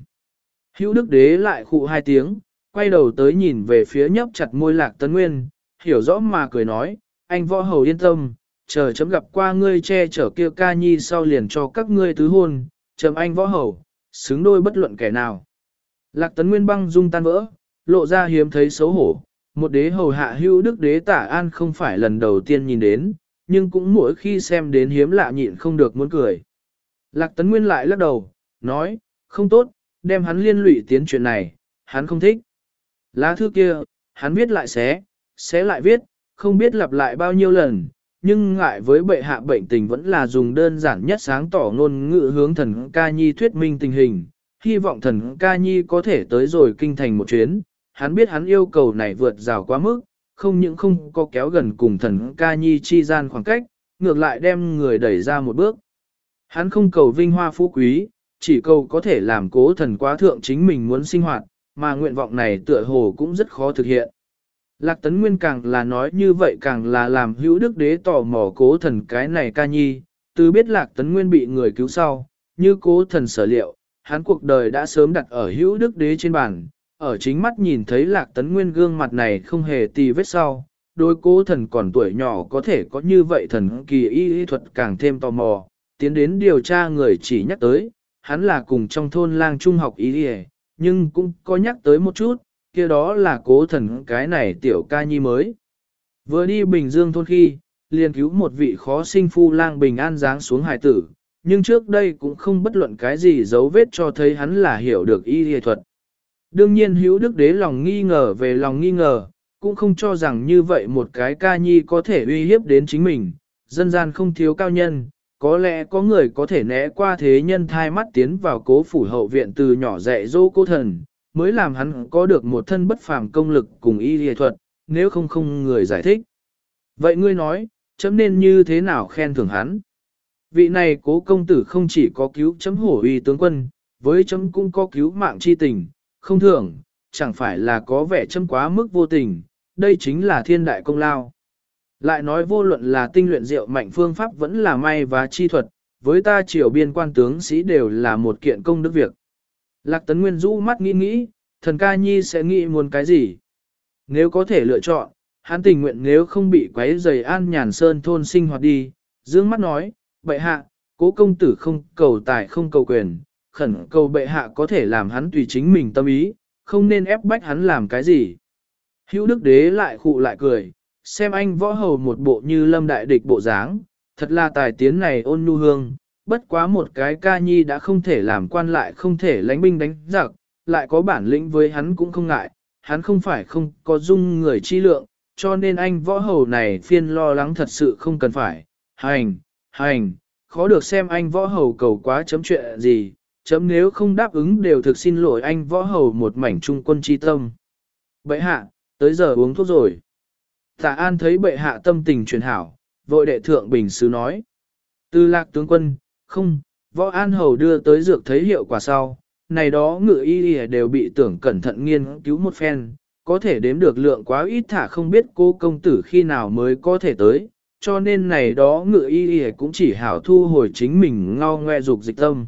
Hữu đức đế lại khụ hai tiếng, quay đầu tới nhìn về phía nhấp chặt môi Lạc Tấn Nguyên, hiểu rõ mà cười nói, anh võ hầu yên tâm, chờ chấm gặp qua ngươi che chở kia ca nhi sau liền cho các ngươi tứ hôn, chấm anh võ hầu, xứng đôi bất luận kẻ nào. Lạc Tấn Nguyên băng dung tan vỡ, lộ ra hiếm thấy xấu hổ. Một đế hầu hạ hưu đức đế tả an không phải lần đầu tiên nhìn đến, nhưng cũng mỗi khi xem đến hiếm lạ nhịn không được muốn cười. Lạc tấn nguyên lại lắc đầu, nói, không tốt, đem hắn liên lụy tiến chuyện này, hắn không thích. Lá thư kia, hắn viết lại xé, xé lại viết, không biết lặp lại bao nhiêu lần, nhưng ngại với bệ hạ bệnh tình vẫn là dùng đơn giản nhất sáng tỏ ngôn ngữ hướng thần ca nhi thuyết minh tình hình, hy vọng thần ca nhi có thể tới rồi kinh thành một chuyến, hắn biết hắn yêu cầu này vượt rào quá mức, không những không có kéo gần cùng thần ca nhi chi gian khoảng cách, ngược lại đem người đẩy ra một bước. Hắn không cầu vinh hoa phú quý, chỉ cầu có thể làm cố thần quá thượng chính mình muốn sinh hoạt, mà nguyện vọng này tựa hồ cũng rất khó thực hiện. Lạc Tấn Nguyên càng là nói như vậy càng là làm hữu đức đế tò mò cố thần cái này ca nhi, từ biết Lạc Tấn Nguyên bị người cứu sau, như cố thần sở liệu, hắn cuộc đời đã sớm đặt ở hữu đức đế trên bàn, ở chính mắt nhìn thấy Lạc Tấn Nguyên gương mặt này không hề tì vết sau, đôi cố thần còn tuổi nhỏ có thể có như vậy thần kỳ y y thuật càng thêm tò mò, tiến đến điều tra người chỉ nhắc tới, hắn là cùng trong thôn lang trung học y y, nhưng cũng có nhắc tới một chút, kia đó là cố thần cái này tiểu ca nhi mới. Vừa đi Bình Dương thôn khi, liền cứu một vị khó sinh phu lang bình an dáng xuống hải tử, nhưng trước đây cũng không bất luận cái gì dấu vết cho thấy hắn là hiểu được y y thuật. Đương nhiên hữu đức đế lòng nghi ngờ về lòng nghi ngờ, cũng không cho rằng như vậy một cái ca nhi có thể uy hiếp đến chính mình, dân gian không thiếu cao nhân, có lẽ có người có thể né qua thế nhân thai mắt tiến vào cố phủ hậu viện từ nhỏ dạy dỗ cô thần, mới làm hắn có được một thân bất phàm công lực cùng y y thuật, nếu không không người giải thích. Vậy ngươi nói, chấm nên như thế nào khen thưởng hắn? Vị này cố công tử không chỉ có cứu chấm hổ uy tướng quân, với chấm cũng có cứu mạng chi tình, không thưởng, chẳng phải là có vẻ châm quá mức vô tình, đây chính là thiên đại công lao. Lại nói vô luận là tinh luyện rượu mạnh phương pháp vẫn là may và chi thuật, với ta triều biên quan tướng sĩ đều là một kiện công đức việc. Lạc Tấn Nguyên rũ mắt nghĩ nghĩ, thần ca nhi sẽ nghĩ muốn cái gì? Nếu có thể lựa chọn, hắn tình nguyện nếu không bị quấy rầy an nhàn sơn thôn sinh hoạt đi, dương mắt nói, bệ hạ, cố công tử không cầu tài không cầu quyền, khẩn cầu bệ hạ có thể làm hắn tùy chính mình tâm ý, không nên ép bách hắn làm cái gì. Hữu đức đế lại khụ lại cười, xem anh võ hầu một bộ như lâm đại địch bộ dáng, thật là tài tiến này ôn nhu hương, bất quá một cái ca nhi đã không thể làm quan lại không thể lánh binh đánh giặc, lại có bản lĩnh với hắn cũng không ngại, hắn không phải không có dung người chi lượng, cho nên anh võ hầu này phiên lo lắng thật sự không cần phải, hành, hành, khó được xem anh võ hầu cầu quá chấm chuyện gì, chấm nếu không đáp ứng đều thực xin lỗi anh võ hầu một mảnh trung quân chi tâm. Bệ hạ, tới giờ uống thuốc rồi. Tạ An thấy bệ hạ tâm tình truyền hảo, vội đệ thượng bình sứ nói. Tư lạc tướng quân, không, võ an hầu đưa tới dược thấy hiệu quả sau, này đó ngự y đều bị tưởng cẩn thận nghiên cứu một phen, có thể đếm được lượng quá ít thả không biết cô công tử khi nào mới có thể tới, cho nên này đó ngự y cũng chỉ hảo thu hồi chính mình ngao ngoe dục dịch tâm.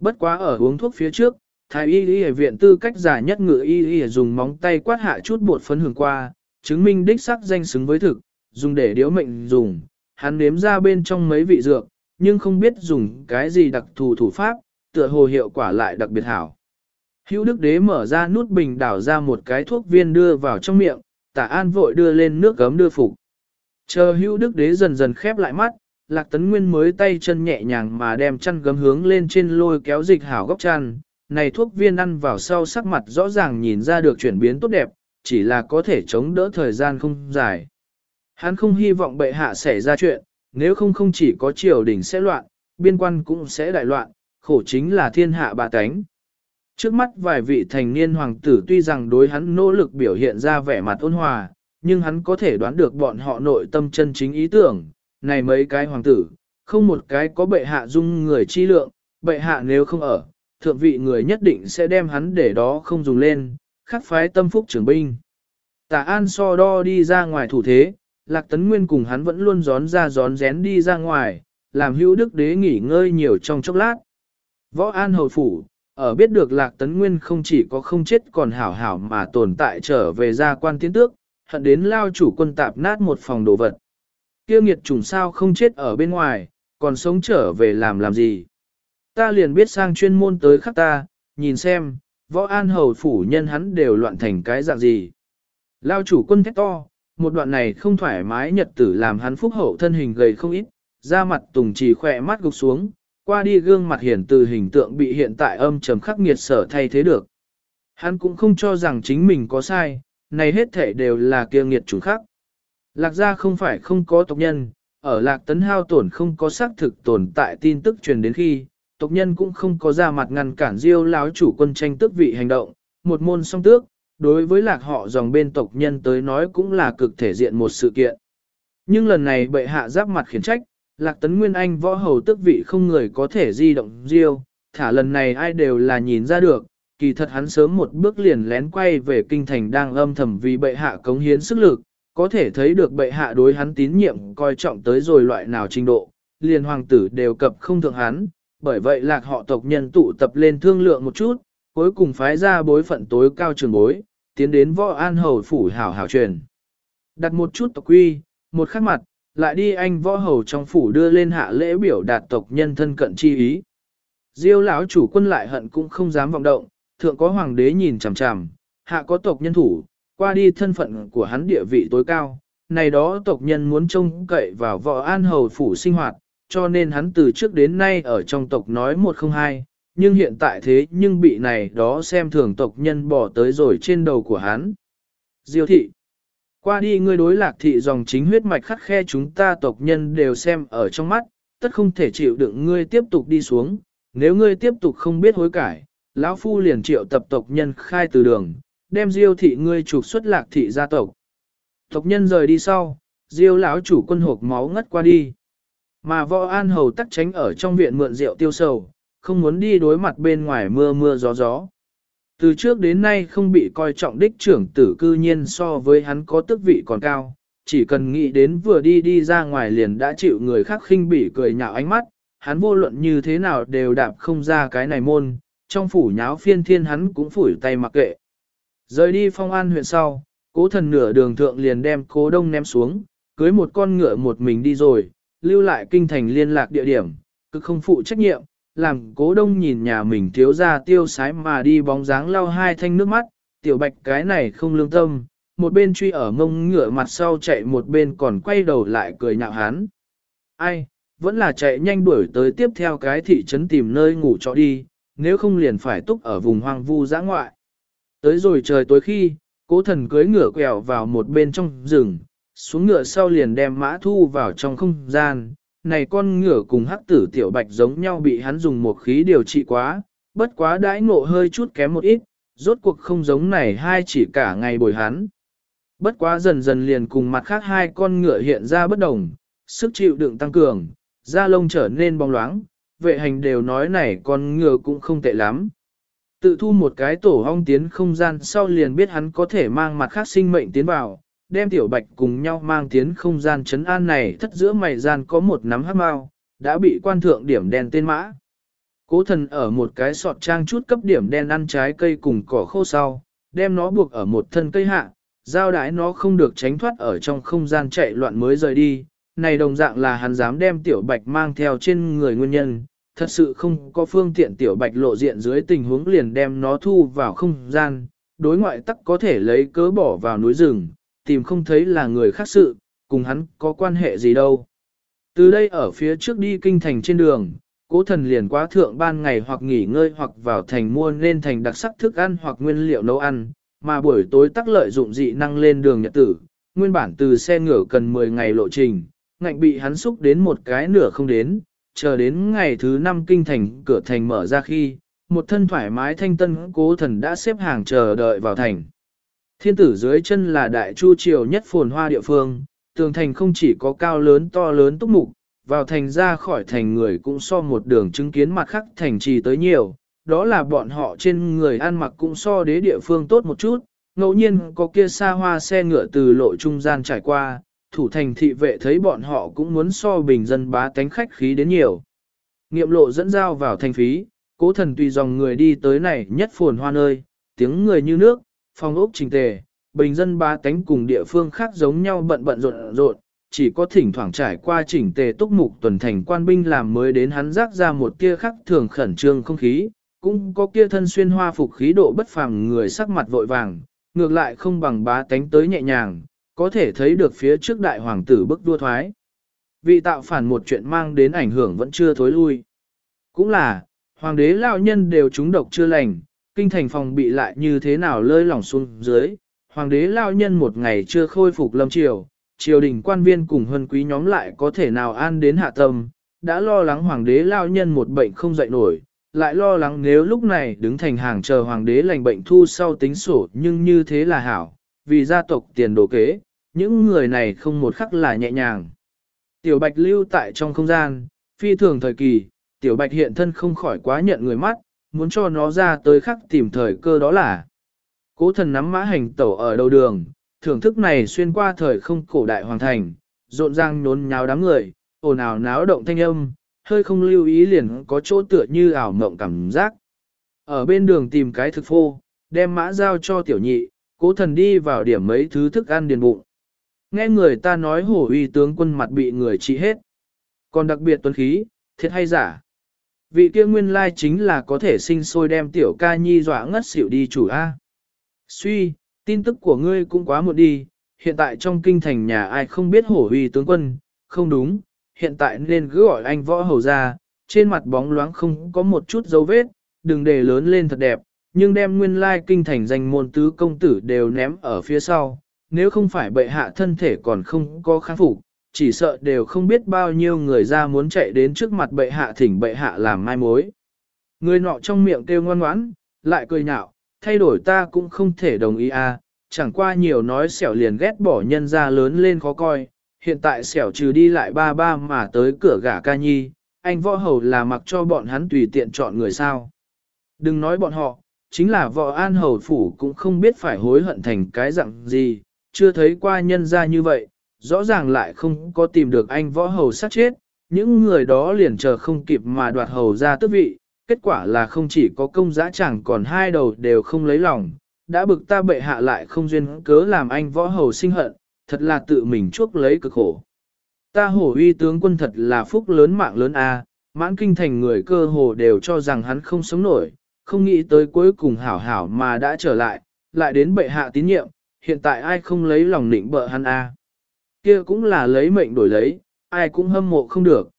Bất quá ở uống thuốc phía trước, thái y y viện tư cách giả nhất ngự y y dùng móng tay quát hạ chút bột phấn hưởng qua, chứng minh đích sắc danh xứng với thực, dùng để điếu mệnh dùng, hắn nếm ra bên trong mấy vị dược, nhưng không biết dùng cái gì đặc thù thủ pháp, tựa hồ hiệu quả lại đặc biệt hảo. Hữu Đức Đế mở ra nút bình đảo ra một cái thuốc viên đưa vào trong miệng, tả an vội đưa lên nước gấm đưa phục. Chờ Hữu Đức Đế dần dần khép lại mắt, Lạc Tấn Nguyên mới tay chân nhẹ nhàng mà đem chăn gấm hướng lên trên lôi kéo dịch hảo góc chăn. Này thuốc viên ăn vào sau sắc mặt rõ ràng nhìn ra được chuyển biến tốt đẹp, chỉ là có thể chống đỡ thời gian không dài. Hắn không hy vọng bệ hạ xảy ra chuyện, nếu không không chỉ có triều đình sẽ loạn, biên quan cũng sẽ đại loạn, khổ chính là thiên hạ bà tánh. Trước mắt vài vị thành niên hoàng tử tuy rằng đối hắn nỗ lực biểu hiện ra vẻ mặt ôn hòa, nhưng hắn có thể đoán được bọn họ nội tâm chân chính ý tưởng, này mấy cái hoàng tử, không một cái có bệ hạ dung người chi lượng, bệ hạ nếu không ở, thượng vị người nhất định sẽ đem hắn để đó không dùng lên, khắc phái tâm phúc trưởng binh. Tả An so đo đi ra ngoài thủ thế, Lạc Tấn Nguyên cùng hắn vẫn luôn gión ra gión rén đi ra ngoài, làm hữu đức đế nghỉ ngơi nhiều trong chốc lát. Võ An hồi phủ, ở biết được Lạc Tấn Nguyên không chỉ có không chết còn hảo hảo mà tồn tại trở về gia quan tiến tước, hận đến lao chủ quân tạp nát một phòng đồ vật. Kia nghiệt trùng sao không chết ở bên ngoài, còn sống trở về làm làm gì. Ta liền biết sang chuyên môn tới khắc ta, nhìn xem, võ an hầu phủ nhân hắn đều loạn thành cái dạng gì. Lao chủ quân thét to, một đoạn này không thoải mái nhật tử làm hắn phúc hậu thân hình gầy không ít, da mặt tùng trì khỏe mắt gục xuống, qua đi gương mặt hiển từ hình tượng bị hiện tại âm trầm khắc nghiệt sở thay thế được. Hắn cũng không cho rằng chính mình có sai, này hết thể đều là kia nghiệt chủ khắc. Lạc gia không phải không có tộc nhân, ở lạc tấn hao tổn không có xác thực tồn tại tin tức truyền đến khi, tộc nhân cũng không có ra mặt ngăn cản diêu láo chủ quân tranh tước vị hành động, một môn song tước, đối với lạc họ dòng bên tộc nhân tới nói cũng là cực thể diện một sự kiện. Nhưng lần này bệ hạ giáp mặt khiển trách, lạc tấn nguyên anh võ hầu tước vị không người có thể di động diêu, thả lần này ai đều là nhìn ra được, kỳ thật hắn sớm một bước liền lén quay về kinh thành đang âm thầm vì bệ hạ cống hiến sức lực, có thể thấy được bệ hạ đối hắn tín nhiệm coi trọng tới rồi loại nào trình độ, liền hoàng tử đều cập không thượng hắn, bởi vậy lạc họ tộc nhân tụ tập lên thương lượng một chút, cuối cùng phái ra bối phận tối cao trường bối, tiến đến võ an hầu phủ hảo hảo truyền. Đặt một chút tộc quy, một khắc mặt, lại đi anh võ hầu trong phủ đưa lên hạ lễ biểu đạt tộc nhân thân cận chi ý. Diêu lão chủ quân lại hận cũng không dám vọng động, thượng có hoàng đế nhìn chằm chằm, hạ có tộc nhân thủ, qua đi thân phận của hắn địa vị tối cao, này đó tộc nhân muốn trông cậy vào võ an hầu phủ sinh hoạt, cho nên hắn từ trước đến nay ở trong tộc nói một không hai, nhưng hiện tại thế nhưng bị này đó xem thường tộc nhân bỏ tới rồi trên đầu của hắn. Diêu thị qua đi ngươi đối lạc thị dòng chính huyết mạch khắc khe chúng ta tộc nhân đều xem ở trong mắt, tất không thể chịu đựng ngươi tiếp tục đi xuống, nếu ngươi tiếp tục không biết hối cải, lão phu liền triệu tập tộc nhân khai từ đường, đem diêu thị ngươi trục xuất lạc thị gia tộc. Tộc nhân rời đi sau, diêu lão chủ quân hộp máu ngất qua đi. Mà võ an hầu tắc tránh ở trong viện mượn rượu tiêu sầu, không muốn đi đối mặt bên ngoài mưa mưa gió gió. Từ trước đến nay không bị coi trọng đích trưởng tử cư nhiên so với hắn có tước vị còn cao, chỉ cần nghĩ đến vừa đi đi ra ngoài liền đã chịu người khác khinh bỉ cười nhạo ánh mắt, hắn vô luận như thế nào đều đạp không ra cái này môn, trong phủ nháo phiên thiên hắn cũng phủi tay mặc kệ. Rời đi phong an huyện sau, cố thần nửa đường thượng liền đem cố đông ném xuống, cưới một con ngựa một mình đi rồi, lưu lại kinh thành liên lạc địa điểm, cực không phụ trách nhiệm, làm cố đông nhìn nhà mình thiếu ra tiêu sái mà đi bóng dáng lau hai thanh nước mắt, tiểu bạch cái này không lương tâm, một bên truy ở mông ngựa mặt sau chạy một bên còn quay đầu lại cười nhạo hắn. Ai, vẫn là chạy nhanh đuổi tới tiếp theo cái thị trấn tìm nơi ngủ trọ đi, nếu không liền phải túc ở vùng hoang vu giã ngoại. Tới rồi trời tối khi, cố thần cưới ngựa quẹo vào một bên trong rừng, xuống ngựa sau liền đem mã thu vào trong không gian, này con ngựa cùng hắc tử tiểu bạch giống nhau bị hắn dùng một khí điều trị quá, bất quá đãi ngộ hơi chút kém một ít, rốt cuộc không giống này hai chỉ cả ngày bồi hắn. Bất quá dần dần liền cùng mặt khác hai con ngựa hiện ra bất đồng, sức chịu đựng tăng cường, da lông trở nên bóng loáng, vệ hành đều nói này con ngựa cũng không tệ lắm. Tự thu một cái tổ hong tiến không gian sau liền biết hắn có thể mang mặt khác sinh mệnh tiến vào, đem tiểu bạch cùng nhau mang tiến không gian chấn an này thất giữa mày gian có một nắm hát mau, đã bị quan thượng điểm đen tên mã. Cố thần ở một cái sọt trang chút cấp điểm đen ăn trái cây cùng cỏ khô sau, đem nó buộc ở một thân cây hạ, giao đái nó không được tránh thoát ở trong không gian chạy loạn mới rời đi. Này đồng dạng là hắn dám đem tiểu bạch mang theo trên người nguyên nhân, thật sự không có phương tiện tiểu bạch lộ diện dưới tình huống liền đem nó thu vào không gian, đối ngoại tắc có thể lấy cớ bỏ vào núi rừng, tìm không thấy là người khác sự, cùng hắn có quan hệ gì đâu. Từ đây ở phía trước đi kinh thành trên đường, cố thần liền quá thượng ban ngày hoặc nghỉ ngơi hoặc vào thành mua nên thành đặc sắc thức ăn hoặc nguyên liệu nấu ăn, mà buổi tối tắc lợi dụng dị năng lên đường nhật tử, nguyên bản từ xe ngựa cần 10 ngày lộ trình, ngạnh bị hắn xúc đến một cái nửa không đến, chờ đến ngày thứ năm kinh thành cửa thành mở ra khi, một thân thoải mái thanh tân cố thần đã xếp hàng chờ đợi vào thành. Thiên tử dưới chân là đại chu triều nhất phồn hoa địa phương, tường thành không chỉ có cao lớn to lớn túc mục, vào thành ra khỏi thành người cũng so một đường chứng kiến mặt khác thành trì tới nhiều, đó là bọn họ trên người ăn mặc cũng so đế địa phương tốt một chút, ngẫu nhiên có kia xa hoa xe ngựa từ lộ trung gian trải qua, thủ thành thị vệ thấy bọn họ cũng muốn so bình dân bá tánh khách khí đến nhiều. Nghiệm lộ dẫn giao vào thành phí, cố thần tùy dòng người đi tới này nhất phồn hoa nơi, tiếng người như nước, phong ốc trình tề, bình dân ba tánh cùng địa phương khác giống nhau bận bận rộn rộn, chỉ có thỉnh thoảng trải qua chỉnh tề túc mục tuần thành quan binh làm mới đến hắn rác ra một kia khắc thường khẩn trương không khí, cũng có kia thân xuyên hoa phục khí độ bất phàm người sắc mặt vội vàng, ngược lại không bằng bá tánh tới nhẹ nhàng, có thể thấy được phía trước đại hoàng tử bức đua thoái. Vị tạo phản một chuyện mang đến ảnh hưởng vẫn chưa thối lui. Cũng là, hoàng đế lão nhân đều trúng độc chưa lành, kinh thành phòng bị lại như thế nào lơi lỏng xuống dưới, hoàng đế lao nhân một ngày chưa khôi phục lâm triều, triều đình quan viên cùng hân quý nhóm lại có thể nào an đến hạ tâm, đã lo lắng hoàng đế lao nhân một bệnh không dậy nổi, lại lo lắng nếu lúc này đứng thành hàng chờ hoàng đế lành bệnh thu sau tính sổ nhưng như thế là hảo, vì gia tộc tiền đồ kế, những người này không một khắc là nhẹ nhàng. Tiểu bạch lưu tại trong không gian, phi thường thời kỳ, tiểu bạch hiện thân không khỏi quá nhận người mắt, muốn cho nó ra tới khắc tìm thời cơ đó là. Cố thần nắm mã hành tẩu ở đầu đường, thưởng thức này xuyên qua thời không cổ đại hoàng thành, rộn ràng nhốn nháo đám người, ồn ào náo động thanh âm, hơi không lưu ý liền có chỗ tựa như ảo mộng cảm giác. Ở bên đường tìm cái thực phô, đem mã giao cho tiểu nhị, cố thần đi vào điểm mấy thứ thức ăn điền bụng. Nghe người ta nói hổ uy tướng quân mặt bị người trị hết. Còn đặc biệt tuấn khí, thiệt hay giả. Vị kia nguyên lai chính là có thể sinh sôi đem tiểu ca nhi dọa ngất xỉu đi chủ A. Suy, tin tức của ngươi cũng quá muộn đi, hiện tại trong kinh thành nhà ai không biết hổ uy tướng quân, không đúng, hiện tại nên cứ gọi anh võ hầu ra, trên mặt bóng loáng không có một chút dấu vết, đừng để lớn lên thật đẹp, nhưng đem nguyên lai kinh thành danh môn tứ công tử đều ném ở phía sau, nếu không phải bệ hạ thân thể còn không có kháng phục, chỉ sợ đều không biết bao nhiêu người ra muốn chạy đến trước mặt bệ hạ thỉnh bệ hạ làm mai mối. Người nọ trong miệng kêu ngoan ngoãn, lại cười nhạo, thay đổi ta cũng không thể đồng ý à, chẳng qua nhiều nói xẻo liền ghét bỏ nhân ra lớn lên khó coi, hiện tại xẻo trừ đi lại ba ba mà tới cửa gả ca nhi, anh võ hầu là mặc cho bọn hắn tùy tiện chọn người sao. Đừng nói bọn họ, chính là võ an hầu phủ cũng không biết phải hối hận thành cái dạng gì, chưa thấy qua nhân ra như vậy, rõ ràng lại không có tìm được anh võ hầu sát chết, những người đó liền chờ không kịp mà đoạt hầu ra tước vị, kết quả là không chỉ có công giã chẳng còn hai đầu đều không lấy lòng, đã bực ta bệ hạ lại không duyên cớ làm anh võ hầu sinh hận, thật là tự mình chuốc lấy cực khổ. Ta hổ uy tướng quân thật là phúc lớn mạng lớn a, mãn kinh thành người cơ hồ đều cho rằng hắn không sống nổi, không nghĩ tới cuối cùng hảo hảo mà đã trở lại, lại đến bệ hạ tín nhiệm, hiện tại ai không lấy lòng nịnh bợ hắn a? Kia cũng là lấy mệnh đổi lấy, ai cũng hâm mộ không được.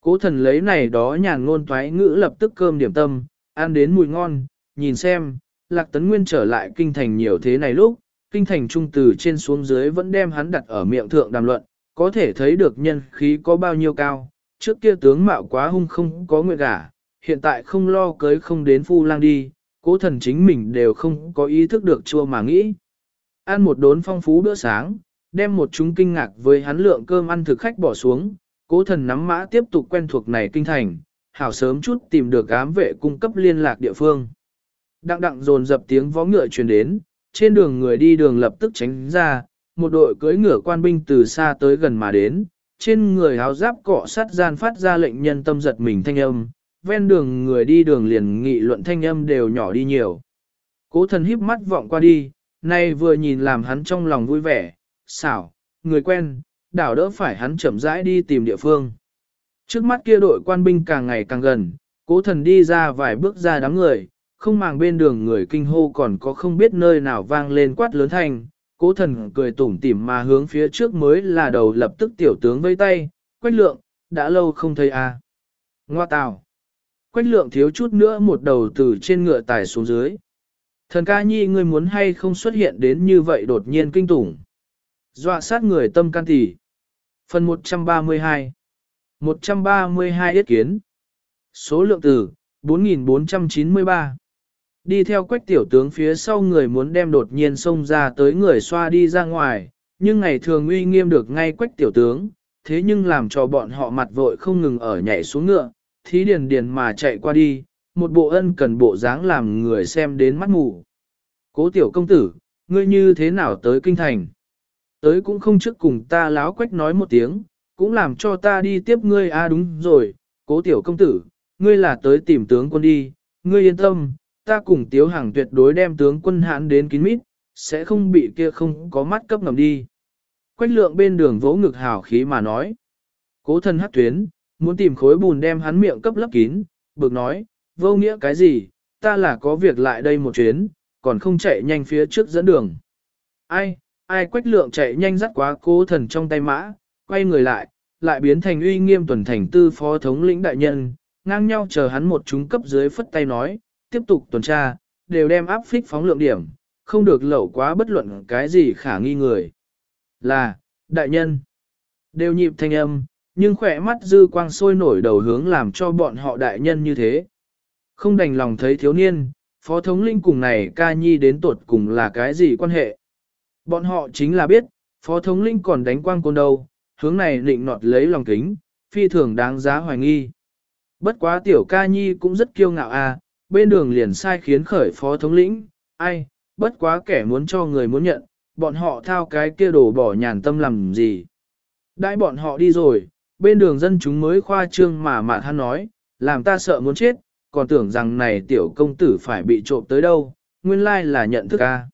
Cố thần lấy này đó nhàn ngôn toái ngữ lập tức cơm điểm tâm, ăn đến mùi ngon, nhìn xem, lạc tấn nguyên trở lại kinh thành nhiều thế này lúc, kinh thành trung từ trên xuống dưới vẫn đem hắn đặt ở miệng thượng đàm luận, có thể thấy được nhân khí có bao nhiêu cao, trước kia tướng mạo quá hung không có nguyện gả, hiện tại không lo cưới không đến phu lang đi, cố thần chính mình đều không có ý thức được chua mà nghĩ. Ăn một đốn phong phú bữa sáng, đem một chúng kinh ngạc với hắn lượng cơm ăn thực khách bỏ xuống, cố thần nắm mã tiếp tục quen thuộc này kinh thành, hảo sớm chút tìm được ám vệ cung cấp liên lạc địa phương. Đặng đặng dồn dập tiếng vó ngựa truyền đến, trên đường người đi đường lập tức tránh ra, một đội cưỡi ngựa quan binh từ xa tới gần mà đến, trên người áo giáp cọ sắt gian phát ra lệnh nhân tâm giật mình thanh âm, ven đường người đi đường liền nghị luận thanh âm đều nhỏ đi nhiều. Cố thần híp mắt vọng qua đi, nay vừa nhìn làm hắn trong lòng vui vẻ, xảo, người quen, đảo đỡ phải hắn chậm rãi đi tìm địa phương. Trước mắt kia đội quan binh càng ngày càng gần, cố thần đi ra vài bước ra đám người, không màng bên đường người kinh hô còn có không biết nơi nào vang lên quát lớn thành. cố thần cười tủm tỉm mà hướng phía trước mới là đầu lập tức tiểu tướng vây tay, quách lượng, đã lâu không thấy à. Ngoa tào. Quách lượng thiếu chút nữa một đầu từ trên ngựa tải xuống dưới. Thần ca nhi ngươi muốn hay không xuất hiện đến như vậy đột nhiên kinh tủng. Dọa sát người tâm can tỷ. Phần 132 132 yết kiến Số lượng từ 4493 Đi theo quách tiểu tướng phía sau người muốn đem đột nhiên xông ra tới người xoa đi ra ngoài, nhưng ngày thường uy nghiêm được ngay quách tiểu tướng, thế nhưng làm cho bọn họ mặt vội không ngừng ở nhảy xuống ngựa, thí điền điền mà chạy qua đi, một bộ ân cần bộ dáng làm người xem đến mắt mù. Cố tiểu công tử, ngươi như thế nào tới kinh thành? Tới cũng không trước cùng ta láo quách nói một tiếng, cũng làm cho ta đi tiếp ngươi a à đúng rồi, cố tiểu công tử, ngươi là tới tìm tướng quân đi, ngươi yên tâm, ta cùng tiếu hàng tuyệt đối đem tướng quân hãn đến kín mít, sẽ không bị kia không có mắt cấp ngầm đi. Quách lượng bên đường vỗ ngực hào khí mà nói. Cố thân hát tuyến, muốn tìm khối bùn đem hắn miệng cấp lấp kín, bực nói, vô nghĩa cái gì, ta là có việc lại đây một chuyến, còn không chạy nhanh phía trước dẫn đường. Ai, ai quách lượng chạy nhanh dắt quá cố thần trong tay mã, quay người lại, lại biến thành uy nghiêm tuần thành tư phó thống lĩnh đại nhân, ngang nhau chờ hắn một chúng cấp dưới phất tay nói, tiếp tục tuần tra, đều đem áp phích phóng lượng điểm, không được lẩu quá bất luận cái gì khả nghi người. Là, đại nhân, đều nhịp thanh âm, nhưng khỏe mắt dư quang sôi nổi đầu hướng làm cho bọn họ đại nhân như thế. Không đành lòng thấy thiếu niên, phó thống linh cùng này ca nhi đến tuột cùng là cái gì quan hệ. Bọn họ chính là biết, phó thống linh còn đánh quang côn đâu, hướng này định nọt lấy lòng kính, phi thường đáng giá hoài nghi. Bất quá tiểu ca nhi cũng rất kiêu ngạo à, bên đường liền sai khiến khởi phó thống lĩnh, ai, bất quá kẻ muốn cho người muốn nhận, bọn họ thao cái kia đổ bỏ nhàn tâm làm gì. Đãi bọn họ đi rồi, bên đường dân chúng mới khoa trương mà mạn hắn nói, làm ta sợ muốn chết, còn tưởng rằng này tiểu công tử phải bị trộm tới đâu, nguyên lai là nhận thức a.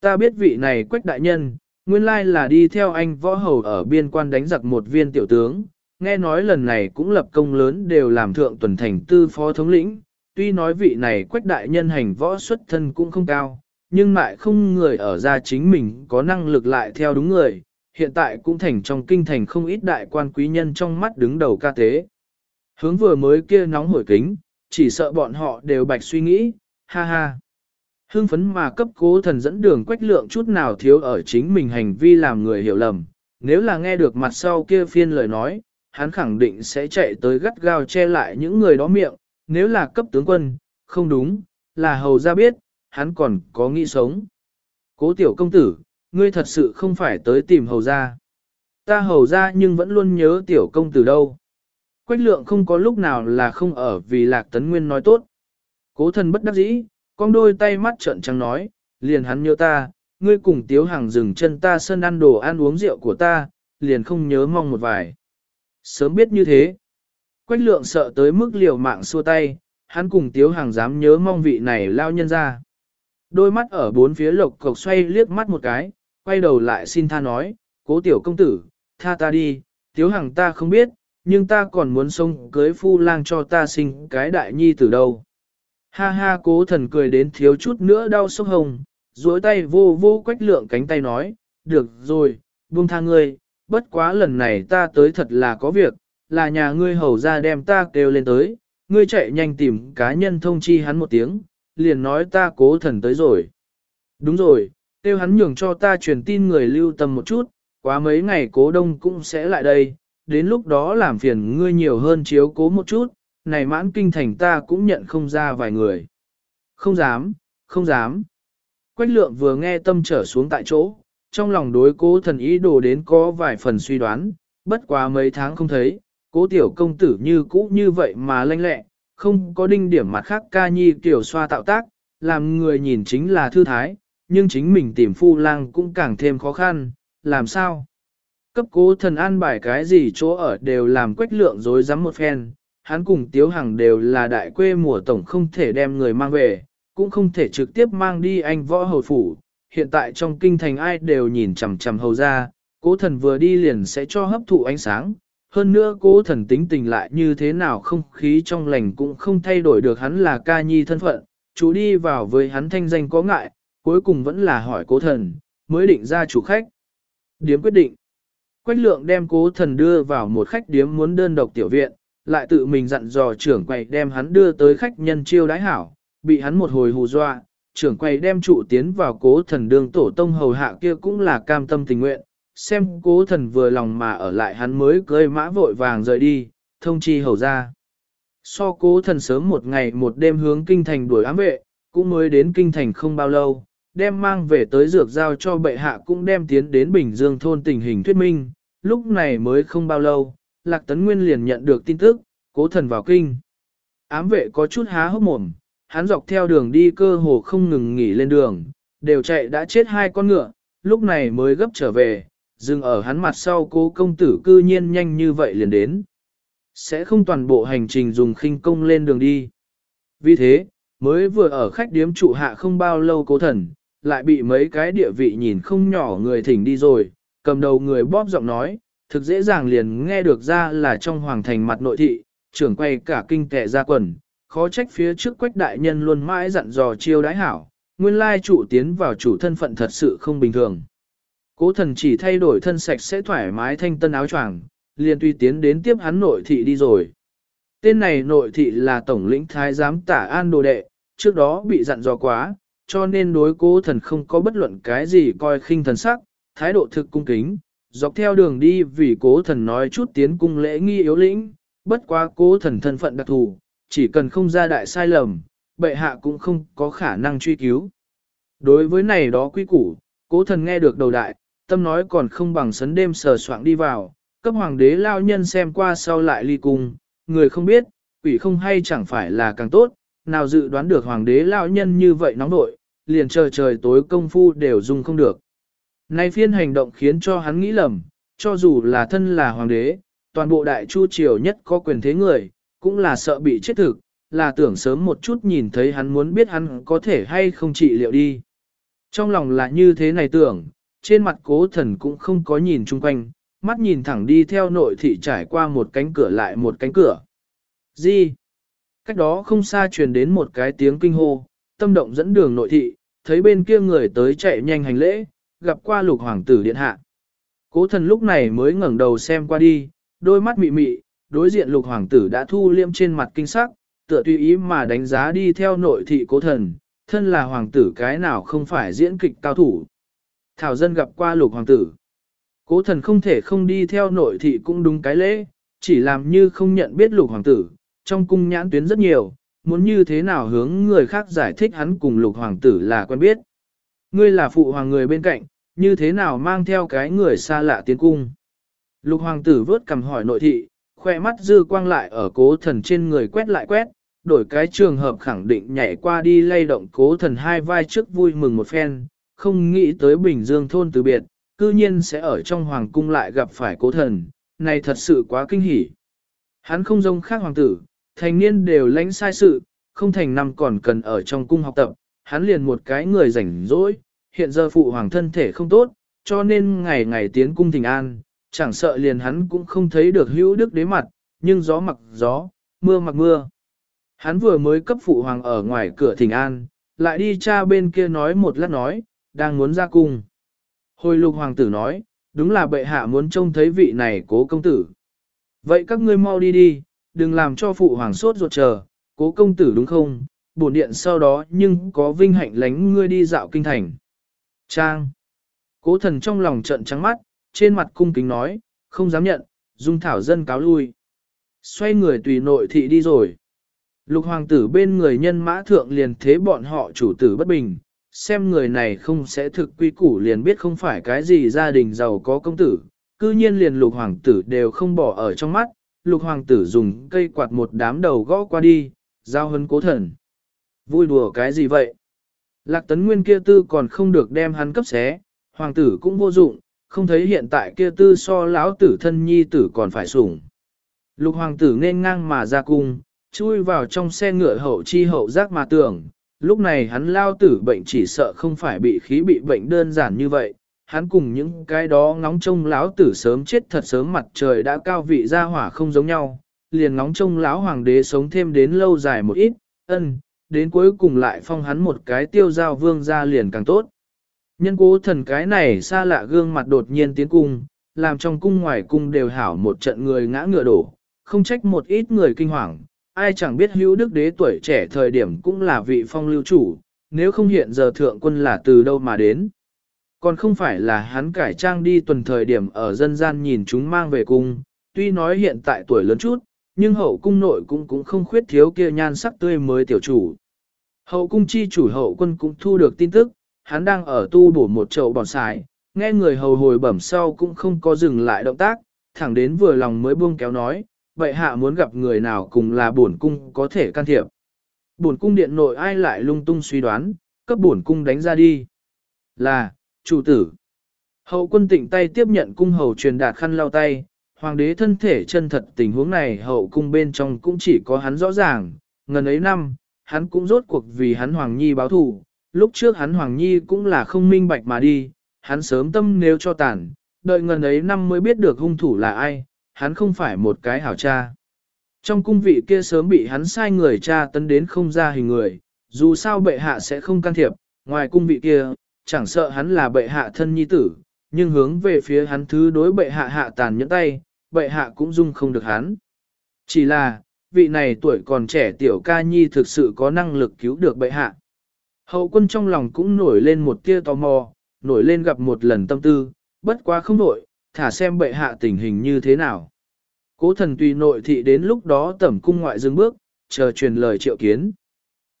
Ta biết vị này quách đại nhân, nguyên lai là đi theo anh võ hầu ở biên quan đánh giặc một viên tiểu tướng, nghe nói lần này cũng lập công lớn đều làm thượng tuần thành tư phó thống lĩnh, tuy nói vị này quách đại nhân hành võ xuất thân cũng không cao, nhưng lại không người ở ra chính mình có năng lực lại theo đúng người, hiện tại cũng thành trong kinh thành không ít đại quan quý nhân trong mắt đứng đầu ca tế. Hướng vừa mới kia nóng hổi kính, chỉ sợ bọn họ đều bạch suy nghĩ, ha ha. Hưng phấn mà cấp cố thần dẫn đường quách lượng chút nào thiếu ở chính mình hành vi làm người hiểu lầm, nếu là nghe được mặt sau kia phiên lời nói, hắn khẳng định sẽ chạy tới gắt gao che lại những người đó miệng, nếu là cấp tướng quân, không đúng, là hầu ra biết, hắn còn có nghĩ sống. Cố tiểu công tử, ngươi thật sự không phải tới tìm hầu ra. Ta hầu ra nhưng vẫn luôn nhớ tiểu công tử đâu. Quách lượng không có lúc nào là không ở vì lạc tấn nguyên nói tốt. Cố thần bất đắc dĩ, con đôi tay mắt trợn trắng nói, liền hắn nhớ ta, ngươi cùng tiếu hàng dừng chân ta sân ăn đồ ăn uống rượu của ta, liền không nhớ mong một vài. Sớm biết như thế, quách lượng sợ tới mức liều mạng xua tay, hắn cùng tiếu hàng dám nhớ mong vị này lao nhân ra. Đôi mắt ở bốn phía lộc cộc xoay liếc mắt một cái, quay đầu lại xin tha nói, cố tiểu công tử, tha ta đi, tiếu hàng ta không biết, nhưng ta còn muốn sông cưới phu lang cho ta sinh cái đại nhi từ đâu. Ha ha cố thần cười đến thiếu chút nữa đau sốc hồng, duỗi tay vô vô quách lượng cánh tay nói, được rồi, buông tha ngươi, bất quá lần này ta tới thật là có việc, là nhà ngươi hầu ra đem ta kêu lên tới, ngươi chạy nhanh tìm cá nhân thông chi hắn một tiếng, liền nói ta cố thần tới rồi. Đúng rồi, kêu hắn nhường cho ta truyền tin người lưu tâm một chút, quá mấy ngày cố đông cũng sẽ lại đây, đến lúc đó làm phiền ngươi nhiều hơn chiếu cố một chút, này mãn kinh thành ta cũng nhận không ra vài người. Không dám, không dám. Quách lượng vừa nghe tâm trở xuống tại chỗ, trong lòng đối cố thần ý đồ đến có vài phần suy đoán, bất quá mấy tháng không thấy, cố tiểu công tử như cũ như vậy mà lanh lẹ, không có đinh điểm mặt khác ca nhi tiểu xoa tạo tác, làm người nhìn chính là thư thái, nhưng chính mình tìm phu lang cũng càng thêm khó khăn, làm sao? Cấp cố thần an bài cái gì chỗ ở đều làm quách lượng dối rắm một phen, hắn cùng Tiếu Hằng đều là đại quê mùa tổng không thể đem người mang về, cũng không thể trực tiếp mang đi anh võ hầu phủ. Hiện tại trong kinh thành ai đều nhìn chằm chằm hầu ra, cố thần vừa đi liền sẽ cho hấp thụ ánh sáng. Hơn nữa cố thần tính tình lại như thế nào không khí trong lành cũng không thay đổi được hắn là ca nhi thân phận, chú đi vào với hắn thanh danh có ngại, cuối cùng vẫn là hỏi cố thần, mới định ra chủ khách. Điếm quyết định. Quách lượng đem cố thần đưa vào một khách điếm muốn đơn độc tiểu viện, lại tự mình dặn dò trưởng quầy đem hắn đưa tới khách nhân chiêu đái hảo, bị hắn một hồi hù dọa, trưởng quầy đem trụ tiến vào cố thần đường tổ tông hầu hạ kia cũng là cam tâm tình nguyện, xem cố thần vừa lòng mà ở lại hắn mới cưới mã vội vàng rời đi, thông chi hầu ra. So cố thần sớm một ngày một đêm hướng kinh thành đuổi ám vệ, cũng mới đến kinh thành không bao lâu, đem mang về tới dược giao cho bệ hạ cũng đem tiến đến Bình Dương thôn tình hình thuyết minh, lúc này mới không bao lâu, Lạc Tấn Nguyên liền nhận được tin tức, cố thần vào kinh. Ám vệ có chút há hốc mồm, hắn dọc theo đường đi cơ hồ không ngừng nghỉ lên đường, đều chạy đã chết hai con ngựa, lúc này mới gấp trở về, dừng ở hắn mặt sau cố công tử cư nhiên nhanh như vậy liền đến. Sẽ không toàn bộ hành trình dùng khinh công lên đường đi. Vì thế, mới vừa ở khách điếm trụ hạ không bao lâu cố thần, lại bị mấy cái địa vị nhìn không nhỏ người thỉnh đi rồi, cầm đầu người bóp giọng nói, thực dễ dàng liền nghe được ra là trong hoàng thành mặt nội thị, trưởng quay cả kinh tệ ra quần, khó trách phía trước quách đại nhân luôn mãi dặn dò chiêu đái hảo, nguyên lai chủ tiến vào chủ thân phận thật sự không bình thường. Cố thần chỉ thay đổi thân sạch sẽ thoải mái thanh tân áo choàng, liền tùy tiến đến tiếp hắn nội thị đi rồi. Tên này nội thị là tổng lĩnh thái giám tả an đồ đệ, trước đó bị dặn dò quá, cho nên đối cố thần không có bất luận cái gì coi khinh thần sắc, thái độ thực cung kính, dọc theo đường đi vì cố thần nói chút tiến cung lễ nghi yếu lĩnh, bất quá cố thần thân phận đặc thù, chỉ cần không ra đại sai lầm, bệ hạ cũng không có khả năng truy cứu. Đối với này đó quy củ, cố thần nghe được đầu đại, tâm nói còn không bằng sấn đêm sờ soạn đi vào, cấp hoàng đế lao nhân xem qua sau lại ly cung, người không biết, quỷ không hay chẳng phải là càng tốt, nào dự đoán được hoàng đế lão nhân như vậy nóng nội, liền chờ trời tối công phu đều dùng không được. Nay phiên hành động khiến cho hắn nghĩ lầm, cho dù là thân là hoàng đế, toàn bộ đại chu triều nhất có quyền thế người, cũng là sợ bị chết thực, là tưởng sớm một chút nhìn thấy hắn muốn biết hắn có thể hay không trị liệu đi. Trong lòng là như thế này tưởng, trên mặt cố thần cũng không có nhìn chung quanh, mắt nhìn thẳng đi theo nội thị trải qua một cánh cửa lại một cánh cửa. Gì? Cách đó không xa truyền đến một cái tiếng kinh hô, tâm động dẫn đường nội thị, thấy bên kia người tới chạy nhanh hành lễ, gặp qua lục hoàng tử điện hạ. Cố thần lúc này mới ngẩng đầu xem qua đi, đôi mắt mị mị, đối diện lục hoàng tử đã thu liêm trên mặt kinh sắc, tựa tùy ý mà đánh giá đi theo nội thị cố thần, thân là hoàng tử cái nào không phải diễn kịch cao thủ. Thảo dân gặp qua lục hoàng tử. Cố thần không thể không đi theo nội thị cũng đúng cái lễ, chỉ làm như không nhận biết lục hoàng tử, trong cung nhãn tuyến rất nhiều, muốn như thế nào hướng người khác giải thích hắn cùng lục hoàng tử là quen biết. Ngươi là phụ hoàng người bên cạnh, như thế nào mang theo cái người xa lạ tiến cung. Lục hoàng tử vớt cầm hỏi nội thị, khoe mắt dư quang lại ở cố thần trên người quét lại quét, đổi cái trường hợp khẳng định nhảy qua đi lay động cố thần hai vai trước vui mừng một phen, không nghĩ tới Bình Dương thôn từ biệt, cư nhiên sẽ ở trong hoàng cung lại gặp phải cố thần, này thật sự quá kinh hỉ. Hắn không giống khác hoàng tử, thành niên đều lãnh sai sự, không thành năm còn cần ở trong cung học tập, hắn liền một cái người rảnh rỗi, hiện giờ phụ hoàng thân thể không tốt, cho nên ngày ngày tiến cung thỉnh an, chẳng sợ liền hắn cũng không thấy được hữu đức đế mặt, nhưng gió mặc gió, mưa mặc mưa. Hắn vừa mới cấp phụ hoàng ở ngoài cửa thỉnh an, lại đi cha bên kia nói một lát nói, đang muốn ra cung. Hồi lục hoàng tử nói, đúng là bệ hạ muốn trông thấy vị này cố công tử. Vậy các ngươi mau đi đi, đừng làm cho phụ hoàng sốt ruột chờ, cố công tử đúng không, bổn điện sau đó nhưng có vinh hạnh lánh ngươi đi dạo kinh thành. Trang. Cố thần trong lòng trận trắng mắt, trên mặt cung kính nói, không dám nhận, dung thảo dân cáo lui. Xoay người tùy nội thị đi rồi. Lục hoàng tử bên người nhân mã thượng liền thế bọn họ chủ tử bất bình, xem người này không sẽ thực quy củ liền biết không phải cái gì gia đình giàu có công tử, cư nhiên liền lục hoàng tử đều không bỏ ở trong mắt, lục hoàng tử dùng cây quạt một đám đầu gõ qua đi, giao hân cố thần. Vui đùa cái gì vậy? Lạc tấn nguyên kia tư còn không được đem hắn cấp xé, hoàng tử cũng vô dụng, không thấy hiện tại kia tư so lão tử thân nhi tử còn phải sủng. Lục hoàng tử nên ngang mà ra cung, chui vào trong xe ngựa hậu chi hậu giác mà tưởng, lúc này hắn lao tử bệnh chỉ sợ không phải bị khí bị bệnh đơn giản như vậy, hắn cùng những cái đó ngóng trông lão tử sớm chết thật sớm mặt trời đã cao vị ra hỏa không giống nhau, liền ngóng trông lão hoàng đế sống thêm đến lâu dài một ít, ân, đến cuối cùng lại phong hắn một cái tiêu giao vương ra liền càng tốt. Nhân cố thần cái này xa lạ gương mặt đột nhiên tiến cung, làm trong cung ngoài cung đều hảo một trận người ngã ngựa đổ, không trách một ít người kinh hoàng, ai chẳng biết hữu đức đế tuổi trẻ thời điểm cũng là vị phong lưu chủ, nếu không hiện giờ thượng quân là từ đâu mà đến. Còn không phải là hắn cải trang đi tuần thời điểm ở dân gian nhìn chúng mang về cung, tuy nói hiện tại tuổi lớn chút, nhưng hậu cung nội cũng cũng không khuyết thiếu kia nhan sắc tươi mới tiểu chủ. Hậu cung chi chủ hậu quân cũng thu được tin tức, hắn đang ở tu bổ một chậu bòn xài, nghe người hầu hồi bẩm sau cũng không có dừng lại động tác, thẳng đến vừa lòng mới buông kéo nói, vậy hạ muốn gặp người nào cùng là bổn cung có thể can thiệp. Bổn cung điện nội ai lại lung tung suy đoán, cấp bổn cung đánh ra đi. Là, chủ tử. Hậu quân tịnh tay tiếp nhận cung hầu truyền đạt khăn lau tay, hoàng đế thân thể chân thật tình huống này hậu cung bên trong cũng chỉ có hắn rõ ràng, ngần ấy năm, hắn cũng rốt cuộc vì hắn hoàng nhi báo thù, lúc trước hắn hoàng nhi cũng là không minh bạch mà đi, hắn sớm tâm nếu cho tàn, đợi ngần ấy năm mới biết được hung thủ là ai, hắn không phải một cái hảo cha. Trong cung vị kia sớm bị hắn sai người cha tấn đến không ra hình người, dù sao bệ hạ sẽ không can thiệp, ngoài cung vị kia, chẳng sợ hắn là bệ hạ thân nhi tử, nhưng hướng về phía hắn thứ đối bệ hạ hạ tàn nhẫn tay, bệ hạ cũng dung không được hắn. Chỉ là, vị này tuổi còn trẻ tiểu ca nhi thực sự có năng lực cứu được bệ hạ. Hậu quân trong lòng cũng nổi lên một tia tò mò, nổi lên gặp một lần tâm tư, bất quá không nổi, thả xem bệ hạ tình hình như thế nào. Cố thần tùy nội thị đến lúc đó tẩm cung ngoại dừng bước, chờ truyền lời triệu kiến.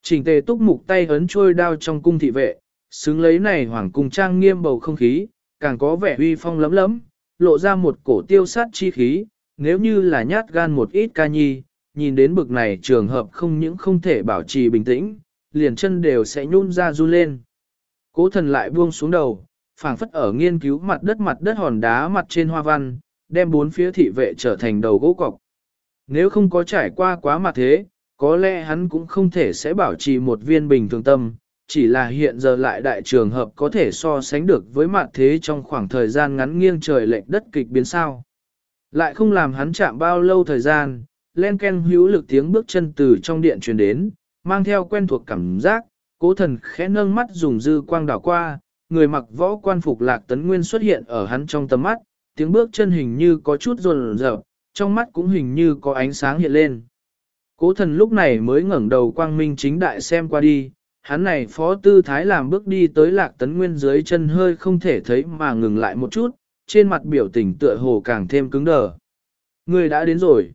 Trình tề túc mục tay ấn trôi đao trong cung thị vệ, xứng lấy này hoàng cung trang nghiêm bầu không khí, càng có vẻ uy phong lấm lấm, lộ ra một cổ tiêu sát chi khí, nếu như là nhát gan một ít ca nhi, nhìn đến bực này trường hợp không những không thể bảo trì bình tĩnh, liền chân đều sẽ nhún ra run lên. Cố thần lại buông xuống đầu, phảng phất ở nghiên cứu mặt đất mặt đất hòn đá mặt trên hoa văn, đem bốn phía thị vệ trở thành đầu gỗ cọc. Nếu không có trải qua quá mặt thế, có lẽ hắn cũng không thể sẽ bảo trì một viên bình thường tâm, chỉ là hiện giờ lại đại trường hợp có thể so sánh được với mặt thế trong khoảng thời gian ngắn nghiêng trời lệch đất kịch biến sao. Lại không làm hắn chạm bao lâu thời gian, len ken hữu lực tiếng bước chân từ trong điện truyền đến, mang theo quen thuộc cảm giác, cố thần khẽ nâng mắt dùng dư quang đảo qua, người mặc võ quan phục lạc tấn nguyên xuất hiện ở hắn trong tầm mắt, tiếng bước chân hình như có chút rồn rợp, trong mắt cũng hình như có ánh sáng hiện lên. Cố thần lúc này mới ngẩng đầu quang minh chính đại xem qua đi, hắn này phó tư thái làm bước đi tới lạc tấn nguyên dưới chân hơi không thể thấy mà ngừng lại một chút, trên mặt biểu tình tựa hồ càng thêm cứng đờ. Người đã đến rồi.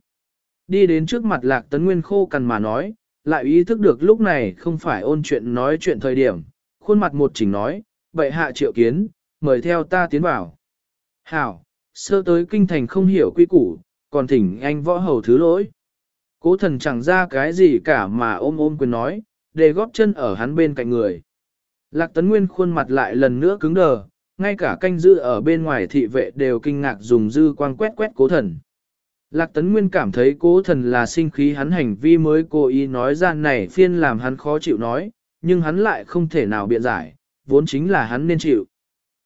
Đi đến trước mặt lạc tấn nguyên khô cằn mà nói, lại ý thức được lúc này không phải ôn chuyện nói chuyện thời điểm, khuôn mặt một chỉnh nói, vậy hạ triệu kiến, mời theo ta tiến vào. Hảo, sơ tới kinh thành không hiểu quy củ, còn thỉnh anh võ hầu thứ lỗi. Cố thần chẳng ra cái gì cả mà ôm ôm quyền nói, để góp chân ở hắn bên cạnh người. Lạc tấn nguyên khuôn mặt lại lần nữa cứng đờ, ngay cả canh giữ ở bên ngoài thị vệ đều kinh ngạc dùng dư quang quét quét cố thần. Lạc tấn nguyên cảm thấy cố thần là sinh khí hắn hành vi mới cố ý nói ra này phiên làm hắn khó chịu nói, nhưng hắn lại không thể nào biện giải, vốn chính là hắn nên chịu.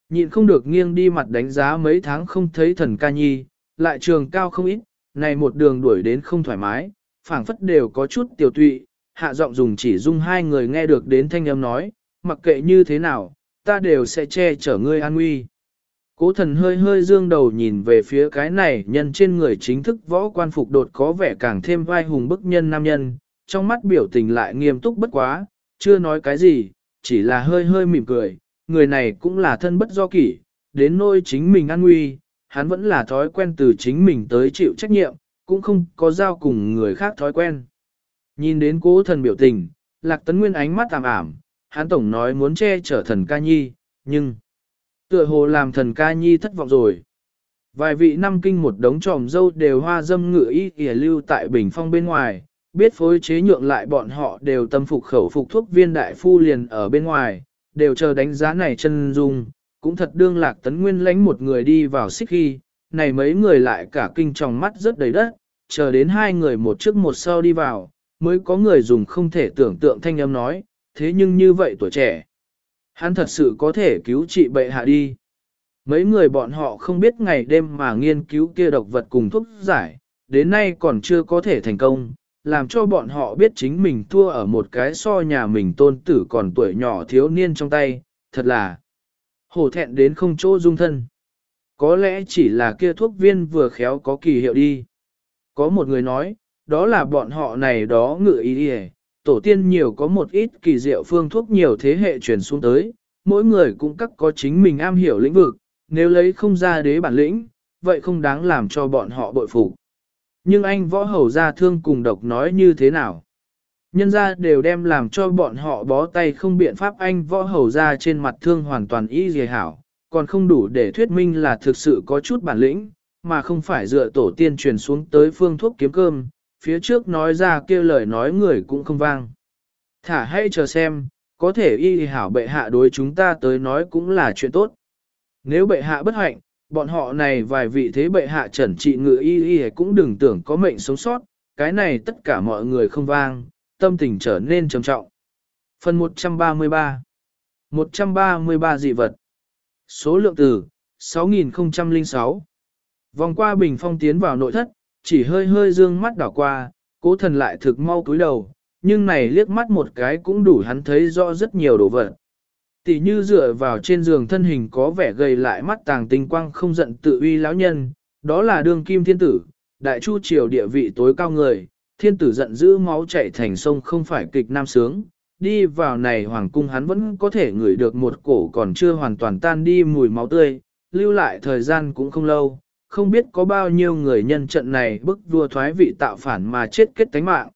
Nhịn không được nghiêng đi mặt đánh giá mấy tháng không thấy thần ca nhi, lại trường cao không ít, này một đường đuổi đến không thoải mái, phảng phất đều có chút tiểu tụy, hạ giọng dùng chỉ dung hai người nghe được đến thanh âm nói, mặc kệ như thế nào, ta đều sẽ che chở ngươi an nguy. Cố thần hơi hơi dương đầu nhìn về phía cái này nhân trên người chính thức võ quan phục đột có vẻ càng thêm vai hùng bức nhân nam nhân, trong mắt biểu tình lại nghiêm túc bất quá, chưa nói cái gì, chỉ là hơi hơi mỉm cười, người này cũng là thân bất do kỷ, đến nôi chính mình an nguy, hắn vẫn là thói quen từ chính mình tới chịu trách nhiệm, cũng không có giao cùng người khác thói quen. Nhìn đến cố thần biểu tình, lạc tấn nguyên ánh mắt tạm ảm, hắn tổng nói muốn che chở thần ca nhi, nhưng tựa hồ làm thần ca nhi thất vọng rồi. Vài vị năm kinh một đống tròm dâu đều hoa dâm ngựa y kìa lưu tại bình phong bên ngoài, biết phối chế nhượng lại bọn họ đều tâm phục khẩu phục thuốc viên đại phu liền ở bên ngoài, đều chờ đánh giá này chân dung, cũng thật đương lạc tấn nguyên lánh một người đi vào xích khi, này mấy người lại cả kinh tròng mắt rất đầy đất, chờ đến hai người một trước một sau đi vào, mới có người dùng không thể tưởng tượng thanh âm nói, thế nhưng như vậy tuổi trẻ, hắn thật sự có thể cứu trị bệ hạ đi. Mấy người bọn họ không biết ngày đêm mà nghiên cứu kia độc vật cùng thuốc giải, đến nay còn chưa có thể thành công, làm cho bọn họ biết chính mình thua ở một cái so nhà mình tôn tử còn tuổi nhỏ thiếu niên trong tay, thật là hổ thẹn đến không chỗ dung thân. Có lẽ chỉ là kia thuốc viên vừa khéo có kỳ hiệu đi. Có một người nói, đó là bọn họ này đó ngự ý đi tổ tiên nhiều có một ít kỳ diệu phương thuốc nhiều thế hệ truyền xuống tới, mỗi người cũng các có chính mình am hiểu lĩnh vực, nếu lấy không ra đế bản lĩnh, vậy không đáng làm cho bọn họ bội phục. Nhưng anh võ hầu ra thương cùng độc nói như thế nào? Nhân ra đều đem làm cho bọn họ bó tay không biện pháp anh võ hầu ra trên mặt thương hoàn toàn y dề hảo, còn không đủ để thuyết minh là thực sự có chút bản lĩnh, mà không phải dựa tổ tiên truyền xuống tới phương thuốc kiếm cơm, phía trước nói ra kêu lời nói người cũng không vang. Thả hay chờ xem, có thể y hảo bệ hạ đối chúng ta tới nói cũng là chuyện tốt. Nếu bệ hạ bất hạnh, bọn họ này vài vị thế bệ hạ trần trị ngự y y cũng đừng tưởng có mệnh sống sót, cái này tất cả mọi người không vang, tâm tình trở nên trầm trọng. Phần 133 133 dị vật Số lượng từ 6006 Vòng qua bình phong tiến vào nội thất, chỉ hơi hơi dương mắt đảo qua, cố thần lại thực mau cúi đầu, nhưng này liếc mắt một cái cũng đủ hắn thấy rõ rất nhiều đồ vật. Tỷ như dựa vào trên giường thân hình có vẻ gầy lại mắt tàng tinh quang không giận tự uy lão nhân, đó là đương kim thiên tử, đại chu triều địa vị tối cao người, thiên tử giận dữ máu chảy thành sông không phải kịch nam sướng, đi vào này hoàng cung hắn vẫn có thể ngửi được một cổ còn chưa hoàn toàn tan đi mùi máu tươi, lưu lại thời gian cũng không lâu, không biết có bao nhiêu người nhân trận này bức vua thoái vị tạo phản mà chết kết tánh mạng.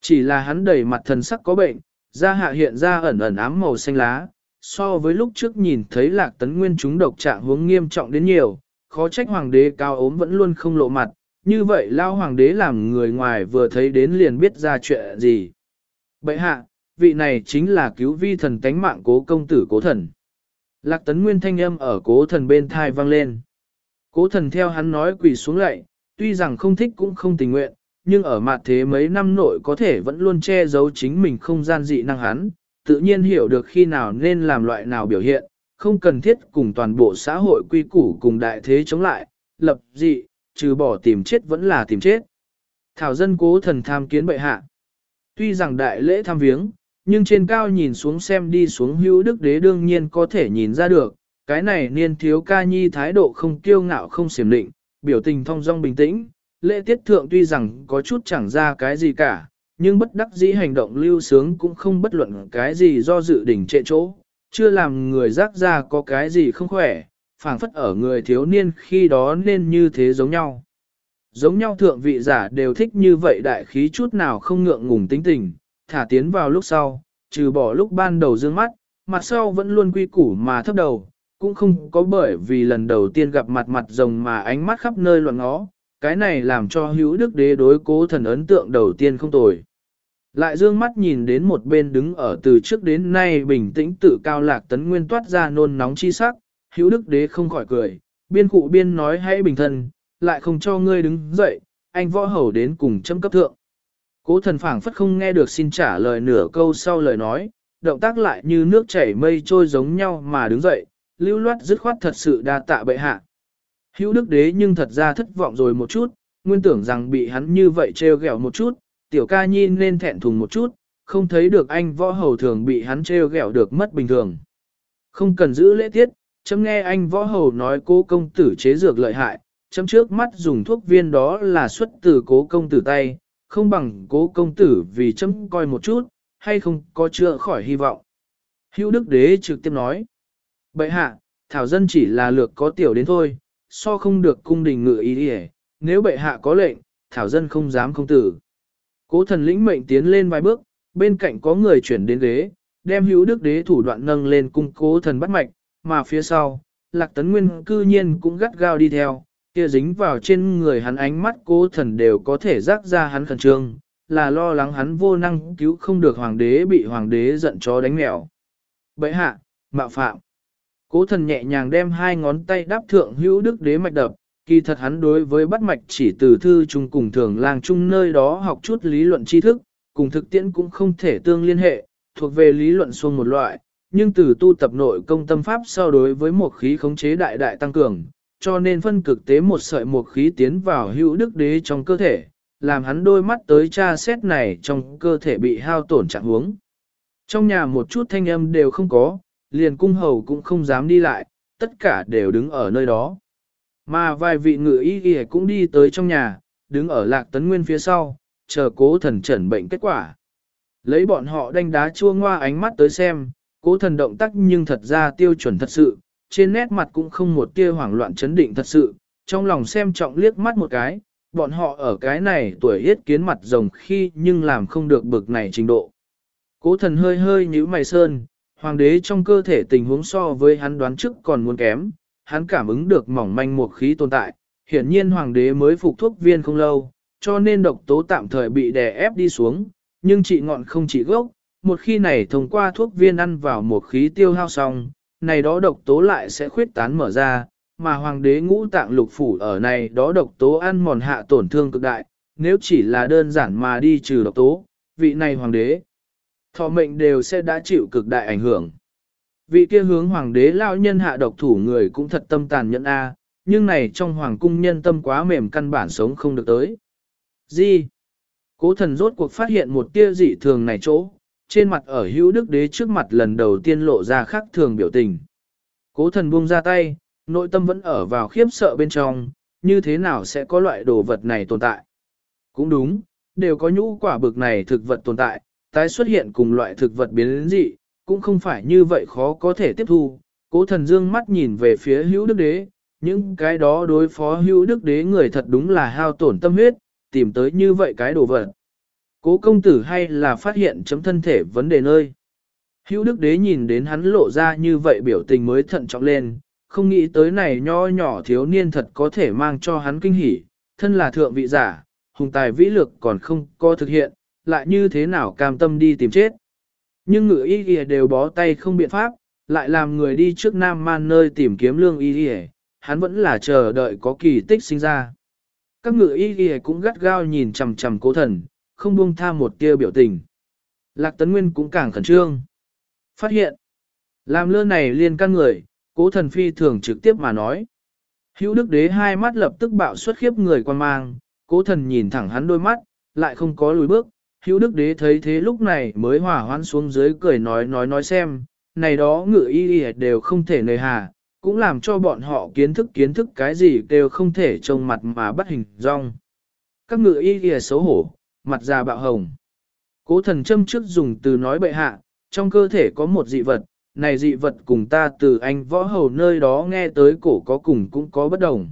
Chỉ là hắn đầy mặt thần sắc có bệnh, da hạ hiện ra ẩn ẩn ám màu xanh lá, so với lúc trước nhìn thấy lạc tấn nguyên chúng độc trạng hướng nghiêm trọng đến nhiều, khó trách hoàng đế cao ốm vẫn luôn không lộ mặt, như vậy lao hoàng đế làm người ngoài vừa thấy đến liền biết ra chuyện gì. Bậy hạ, vị này chính là cứu vi thần tánh mạng cố công tử cố thần. Lạc tấn nguyên thanh âm ở cố thần bên thai vang lên. Cố thần theo hắn nói quỳ xuống lạy, tuy rằng không thích cũng không tình nguyện, nhưng ở mặt thế mấy năm nội có thể vẫn luôn che giấu chính mình không gian dị năng hắn, tự nhiên hiểu được khi nào nên làm loại nào biểu hiện, không cần thiết cùng toàn bộ xã hội quy củ cùng đại thế chống lại, lập dị, trừ bỏ tìm chết vẫn là tìm chết. Thảo dân cố thần tham kiến bệ hạ. Tuy rằng đại lễ tham viếng, nhưng trên cao nhìn xuống xem đi xuống hữu đức đế đương nhiên có thể nhìn ra được, cái này niên thiếu ca nhi thái độ không kiêu ngạo không xiểm định, biểu tình thong dong bình tĩnh, lễ tiết thượng tuy rằng có chút chẳng ra cái gì cả, nhưng bất đắc dĩ hành động lưu sướng cũng không bất luận cái gì do dự đỉnh trệ chỗ, chưa làm người giác ra có cái gì không khỏe, phảng phất ở người thiếu niên khi đó nên như thế giống nhau. Giống nhau thượng vị giả đều thích như vậy đại khí chút nào không ngượng ngùng tính tình, thả tiến vào lúc sau, trừ bỏ lúc ban đầu dương mắt, mặt sau vẫn luôn quy củ mà thấp đầu, cũng không có bởi vì lần đầu tiên gặp mặt mặt rồng mà ánh mắt khắp nơi loạn ngó, cái này làm cho hữu đức đế đối cố thần ấn tượng đầu tiên không tồi. Lại dương mắt nhìn đến một bên đứng ở từ trước đến nay bình tĩnh tự cao lạc tấn nguyên toát ra nôn nóng chi sắc, hữu đức đế không khỏi cười, biên cụ biên nói hãy bình thân, lại không cho ngươi đứng dậy, anh võ hầu đến cùng châm cấp thượng. Cố thần phảng phất không nghe được xin trả lời nửa câu sau lời nói, động tác lại như nước chảy mây trôi giống nhau mà đứng dậy, lưu loát dứt khoát thật sự đa tạ bệ hạ. Hữu đức đế nhưng thật ra thất vọng rồi một chút, nguyên tưởng rằng bị hắn như vậy trêu ghẹo một chút, tiểu ca nhi nên thẹn thùng một chút, không thấy được anh võ hầu thường bị hắn trêu ghẹo được mất bình thường. Không cần giữ lễ tiết, chấm nghe anh võ hầu nói cố công tử chế dược lợi hại, chấm trước mắt dùng thuốc viên đó là xuất từ cố công tử tay, không bằng cố công tử vì chấm coi một chút, hay không có chữa khỏi hy vọng. Hữu Đức Đế trực tiếp nói, bệ hạ, thảo dân chỉ là lược có tiểu đến thôi, so không được cung đình ngự ý đi nếu bệ hạ có lệnh, thảo dân không dám không tử. Cố thần lĩnh mệnh tiến lên vài bước, bên cạnh có người chuyển đến ghế, đem hữu đức đế thủ đoạn nâng lên cung cố thần bắt mạch, mà phía sau, lạc tấn nguyên cư nhiên cũng gắt gao đi theo, kia dính vào trên người hắn ánh mắt cố thần đều có thể rác ra hắn khẩn trương, là lo lắng hắn vô năng cứu không được hoàng đế bị hoàng đế giận chó đánh mèo. bệ hạ, mạo phạm. Cố thần nhẹ nhàng đem hai ngón tay đáp thượng hữu đức đế mạch đập, kỳ thật hắn đối với bắt mạch chỉ từ thư chung cùng thường lang chung nơi đó học chút lý luận tri thức, cùng thực tiễn cũng không thể tương liên hệ, thuộc về lý luận xuông một loại, nhưng từ tu tập nội công tâm pháp so đối với một khí khống chế đại đại tăng cường, cho nên phân cực tế một sợi một khí tiến vào hữu đức đế trong cơ thể, làm hắn đôi mắt tới tra xét này trong cơ thể bị hao tổn trạng huống. Trong nhà một chút thanh âm đều không có, liền cung hầu cũng không dám đi lại, tất cả đều đứng ở nơi đó. Mà vài vị ngự y y cũng đi tới trong nhà, đứng ở lạc tấn nguyên phía sau, chờ cố thần trần bệnh kết quả. Lấy bọn họ đánh đá chua ngoa ánh mắt tới xem, cố thần động tác nhưng thật ra tiêu chuẩn thật sự, trên nét mặt cũng không một tia hoảng loạn chấn định thật sự, trong lòng xem trọng liếc mắt một cái, bọn họ ở cái này tuổi hết kiến mặt rồng khi nhưng làm không được bực này trình độ. Cố thần hơi hơi nhíu mày sơn, hoàng đế trong cơ thể tình huống so với hắn đoán trước còn muốn kém, hắn cảm ứng được mỏng manh một khí tồn tại, hiển nhiên hoàng đế mới phục thuốc viên không lâu, cho nên độc tố tạm thời bị đè ép đi xuống, nhưng trị ngọn không trị gốc, một khi này thông qua thuốc viên ăn vào một khí tiêu hao xong, này đó độc tố lại sẽ khuyết tán mở ra, mà hoàng đế ngũ tạng lục phủ ở này đó độc tố ăn mòn hạ tổn thương cực đại, nếu chỉ là đơn giản mà đi trừ độc tố, vị này hoàng đế, thọ mệnh đều sẽ đã chịu cực đại ảnh hưởng. Vị kia hướng hoàng đế lao nhân hạ độc thủ người cũng thật tâm tàn nhẫn a, nhưng này trong hoàng cung nhân tâm quá mềm căn bản sống không được tới. Gì? Cố thần rốt cuộc phát hiện một tia dị thường này chỗ, trên mặt ở hữu đức đế trước mặt lần đầu tiên lộ ra khác thường biểu tình. Cố thần buông ra tay, nội tâm vẫn ở vào khiếp sợ bên trong, như thế nào sẽ có loại đồ vật này tồn tại. Cũng đúng, đều có nhũ quả bực này thực vật tồn tại, tái xuất hiện cùng loại thực vật biến dị, cũng không phải như vậy khó có thể tiếp thu. Cố thần dương mắt nhìn về phía hữu đức đế, những cái đó đối phó hữu đức đế người thật đúng là hao tổn tâm huyết, tìm tới như vậy cái đồ vật. Cố công tử hay là phát hiện chấm thân thể vấn đề nơi. Hữu đức đế nhìn đến hắn lộ ra như vậy biểu tình mới thận trọng lên, không nghĩ tới này nho nhỏ thiếu niên thật có thể mang cho hắn kinh hỉ, thân là thượng vị giả, hùng tài vĩ lực còn không có thực hiện, lại như thế nào cam tâm đi tìm chết. Nhưng ngự y y đều bó tay không biện pháp, lại làm người đi trước Nam Man nơi tìm kiếm lương y y, hắn vẫn là chờ đợi có kỳ tích sinh ra. Các ngự y y cũng gắt gao nhìn chằm chằm cố thần, không buông tha một tia biểu tình. Lạc Tấn Nguyên cũng càng khẩn trương. Phát hiện, làm lơ này liên căn người, cố thần phi thường trực tiếp mà nói. Hữu đức đế hai mắt lập tức bạo xuất khiếp người quan mang, cố thần nhìn thẳng hắn đôi mắt, lại không có lùi bước. Hữu đức đế thấy thế lúc này mới hỏa hoãn xuống dưới cười nói nói nói xem, này đó ngự y y đều không thể nơi hà, cũng làm cho bọn họ kiến thức kiến thức cái gì đều không thể trông mặt mà bắt hình rong. Các ngự y y xấu hổ, mặt già bạo hồng. Cố thần châm trước dùng từ nói bệ hạ, trong cơ thể có một dị vật, này dị vật cùng ta từ anh võ hầu nơi đó nghe tới cổ có cùng cũng có bất đồng.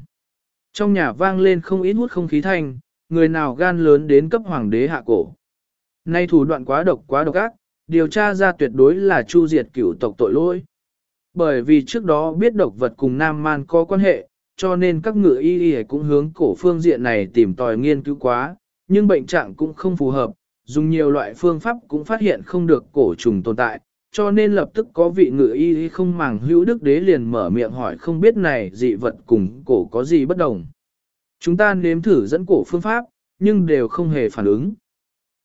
Trong nhà vang lên không ít hút không khí thanh, người nào gan lớn đến cấp hoàng đế hạ cổ. Nay thủ đoạn quá độc quá độc ác, điều tra ra tuyệt đối là chu diệt cửu tộc tội lỗi. Bởi vì trước đó biết độc vật cùng Nam Man có quan hệ, cho nên các ngựa y y cũng hướng cổ phương diện này tìm tòi nghiên cứu quá, nhưng bệnh trạng cũng không phù hợp, dùng nhiều loại phương pháp cũng phát hiện không được cổ trùng tồn tại, cho nên lập tức có vị ngự y không màng hữu đức đế liền mở miệng hỏi không biết này dị vật cùng cổ có gì bất đồng. Chúng ta nếm thử dẫn cổ phương pháp, nhưng đều không hề phản ứng.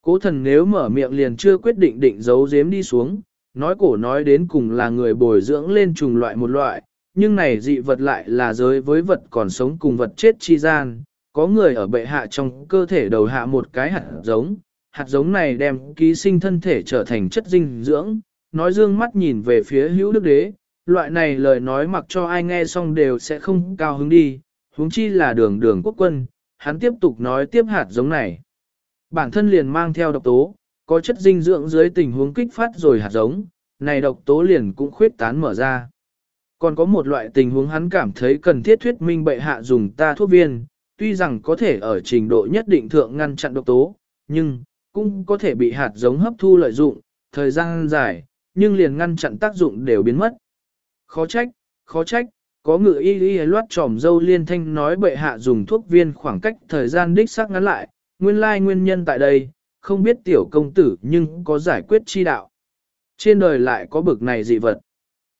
Cố thần nếu mở miệng liền chưa quyết định định giấu giếm đi xuống, nói cổ nói đến cùng là người bồi dưỡng lên trùng loại một loại, nhưng này dị vật lại là giới với vật còn sống cùng vật chết chi gian, có người ở bệ hạ trong cơ thể đầu hạ một cái hạt giống, hạt giống này đem ký sinh thân thể trở thành chất dinh dưỡng, nói dương mắt nhìn về phía hữu đức đế, loại này lời nói mặc cho ai nghe xong đều sẽ không cao hứng đi, huống chi là đường đường quốc quân, hắn tiếp tục nói tiếp hạt giống này. Bản thân liền mang theo độc tố, có chất dinh dưỡng dưới tình huống kích phát rồi hạt giống, này độc tố liền cũng khuyết tán mở ra. Còn có một loại tình huống hắn cảm thấy cần thiết thuyết minh bệ hạ dùng ta thuốc viên, tuy rằng có thể ở trình độ nhất định thượng ngăn chặn độc tố, nhưng cũng có thể bị hạt giống hấp thu lợi dụng, thời gian dài, nhưng liền ngăn chặn tác dụng đều biến mất. Khó trách, khó trách, có ngự y y loát tròm dâu liên thanh nói bệ hạ dùng thuốc viên khoảng cách thời gian đích xác ngắn lại, nguyên lai nguyên nhân tại đây, không biết tiểu công tử nhưng có giải quyết chi đạo. Trên đời lại có bực này dị vật.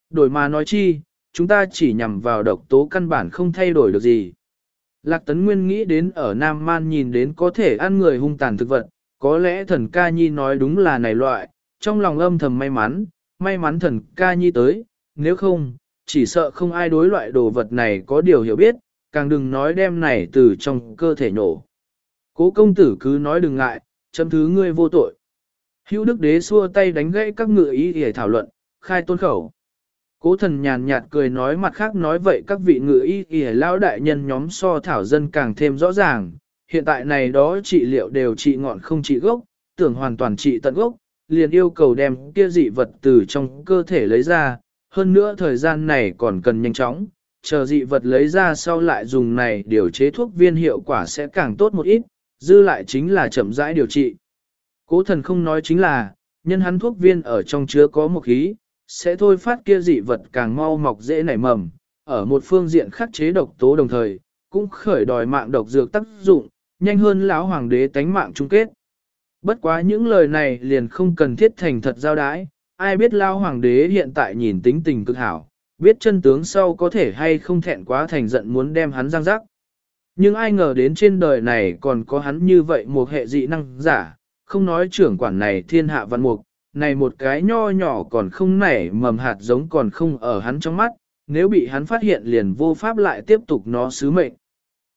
Đổi mà nói chi, chúng ta chỉ nhằm vào độc tố căn bản không thay đổi được gì. Lạc Tấn Nguyên nghĩ đến ở Nam Man nhìn đến có thể ăn người hung tàn thực vật, có lẽ thần ca nhi nói đúng là này loại, trong lòng âm thầm may mắn, may mắn thần ca nhi tới, nếu không, chỉ sợ không ai đối loại đồ vật này có điều hiểu biết, càng đừng nói đem này từ trong cơ thể nổ. Cố công tử cứ nói đừng ngại, chấm thứ ngươi vô tội. Hữu đức đế xua tay đánh gãy các ngựa ý để thảo luận, khai tôn khẩu. Cố thần nhàn nhạt cười nói mặt khác nói vậy các vị ngựa y y lão đại nhân nhóm so thảo dân càng thêm rõ ràng, hiện tại này đó trị liệu đều trị ngọn không trị gốc, tưởng hoàn toàn trị tận gốc, liền yêu cầu đem kia dị vật từ trong cơ thể lấy ra, hơn nữa thời gian này còn cần nhanh chóng, chờ dị vật lấy ra sau lại dùng này điều chế thuốc viên hiệu quả sẽ càng tốt một ít, dư lại chính là chậm rãi điều trị. Cố thần không nói chính là, nhân hắn thuốc viên ở trong chứa có một khí, sẽ thôi phát kia dị vật càng mau mọc dễ nảy mầm, ở một phương diện khắc chế độc tố đồng thời, cũng khởi đòi mạng độc dược tác dụng, nhanh hơn lão hoàng đế tánh mạng chung kết. Bất quá những lời này liền không cần thiết thành thật giao đái, ai biết lão hoàng đế hiện tại nhìn tính tình cực hảo, biết chân tướng sau có thể hay không thẹn quá thành giận muốn đem hắn giang rắc. Nhưng ai ngờ đến trên đời này còn có hắn như vậy một hệ dị năng giả, không nói trưởng quản này thiên hạ văn mục, này một cái nho nhỏ còn không nảy mầm hạt giống còn không ở hắn trong mắt, nếu bị hắn phát hiện liền vô pháp lại tiếp tục nó sứ mệnh.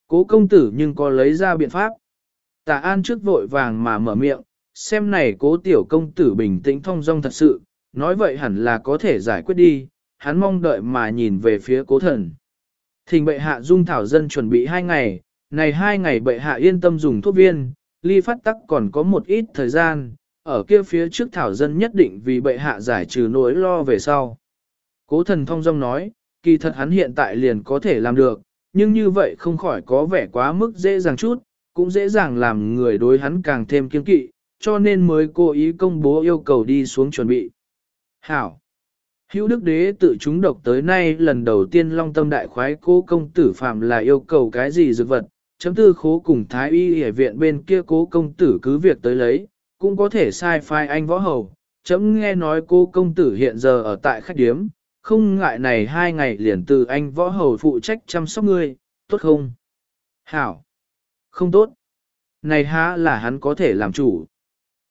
Cố công tử nhưng có lấy ra biện pháp. Tạ An trước vội vàng mà mở miệng, xem này cố tiểu công tử bình tĩnh thong dong thật sự, nói vậy hẳn là có thể giải quyết đi, hắn mong đợi mà nhìn về phía cố thần thỉnh bệ hạ dung thảo dân chuẩn bị hai ngày, này hai ngày bệ hạ yên tâm dùng thuốc viên, ly phát tắc còn có một ít thời gian, ở kia phía trước thảo dân nhất định vì bệ hạ giải trừ nỗi lo về sau. Cố thần thông dong nói, kỳ thật hắn hiện tại liền có thể làm được, nhưng như vậy không khỏi có vẻ quá mức dễ dàng chút, cũng dễ dàng làm người đối hắn càng thêm kiên kỵ, cho nên mới cố ý công bố yêu cầu đi xuống chuẩn bị. Hảo! Hữu Đức Đế tự chúng độc tới nay lần đầu tiên long tâm đại khoái cố công tử phạm là yêu cầu cái gì dược vật, Chấm tư khố cùng thái y hệ viện bên kia cố công tử cứ việc tới lấy, cũng có thể sai phai anh võ hầu. Chấm nghe nói cô công tử hiện giờ ở tại khách điếm, không ngại này hai ngày liền từ anh võ hầu phụ trách chăm sóc ngươi, tốt không? Hảo! Không tốt! Này há là hắn có thể làm chủ.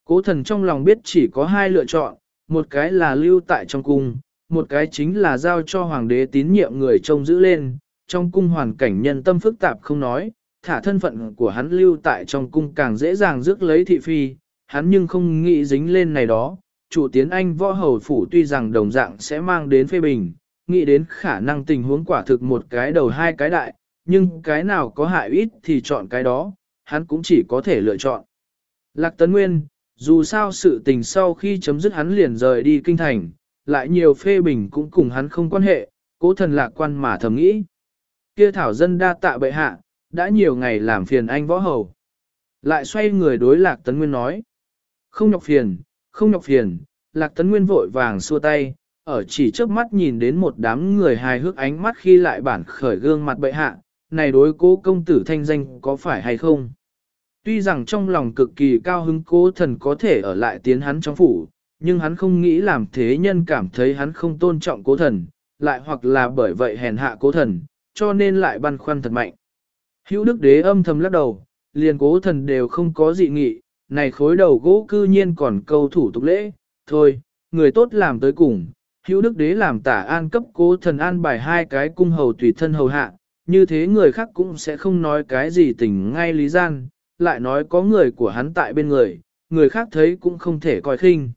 Cố thần trong lòng biết chỉ có hai lựa chọn, một cái là lưu tại trong cung, một cái chính là giao cho hoàng đế tín nhiệm người trông giữ lên, trong cung hoàn cảnh nhân tâm phức tạp không nói, thả thân phận của hắn lưu tại trong cung càng dễ dàng rước lấy thị phi, hắn nhưng không nghĩ dính lên này đó. Chủ tiến Anh võ hầu phủ tuy rằng đồng dạng sẽ mang đến phê bình, nghĩ đến khả năng tình huống quả thực một cái đầu hai cái đại, nhưng cái nào có hại ít thì chọn cái đó, hắn cũng chỉ có thể lựa chọn. Lạc Tấn Nguyên, dù sao sự tình sau khi chấm dứt hắn liền rời đi kinh thành, lại nhiều phê bình cũng cùng hắn không quan hệ, cố thần lạc quan mà thầm nghĩ. Kia thảo dân đa tạ bệ hạ, đã nhiều ngày làm phiền anh võ hầu. Lại xoay người đối lạc tấn nguyên nói. Không nhọc phiền, không nhọc phiền, lạc tấn nguyên vội vàng xua tay, ở chỉ trước mắt nhìn đến một đám người hài hước ánh mắt khi lại bản khởi gương mặt bệ hạ, này đối cố công tử thanh danh có phải hay không? Tuy rằng trong lòng cực kỳ cao hứng cố thần có thể ở lại tiến hắn trong phủ, nhưng hắn không nghĩ làm thế nhân cảm thấy hắn không tôn trọng cố thần, lại hoặc là bởi vậy hèn hạ cố thần, cho nên lại băn khoăn thật mạnh. Hữu đức đế âm thầm lắc đầu, liền cố thần đều không có dị nghị, này khối đầu gỗ cư nhiên còn câu thủ tục lễ, thôi, người tốt làm tới cùng. Hữu đức đế làm tả an cấp cố thần an bài hai cái cung hầu tùy thân hầu hạ, như thế người khác cũng sẽ không nói cái gì tình ngay lý gian, lại nói có người của hắn tại bên người, người khác thấy cũng không thể coi khinh.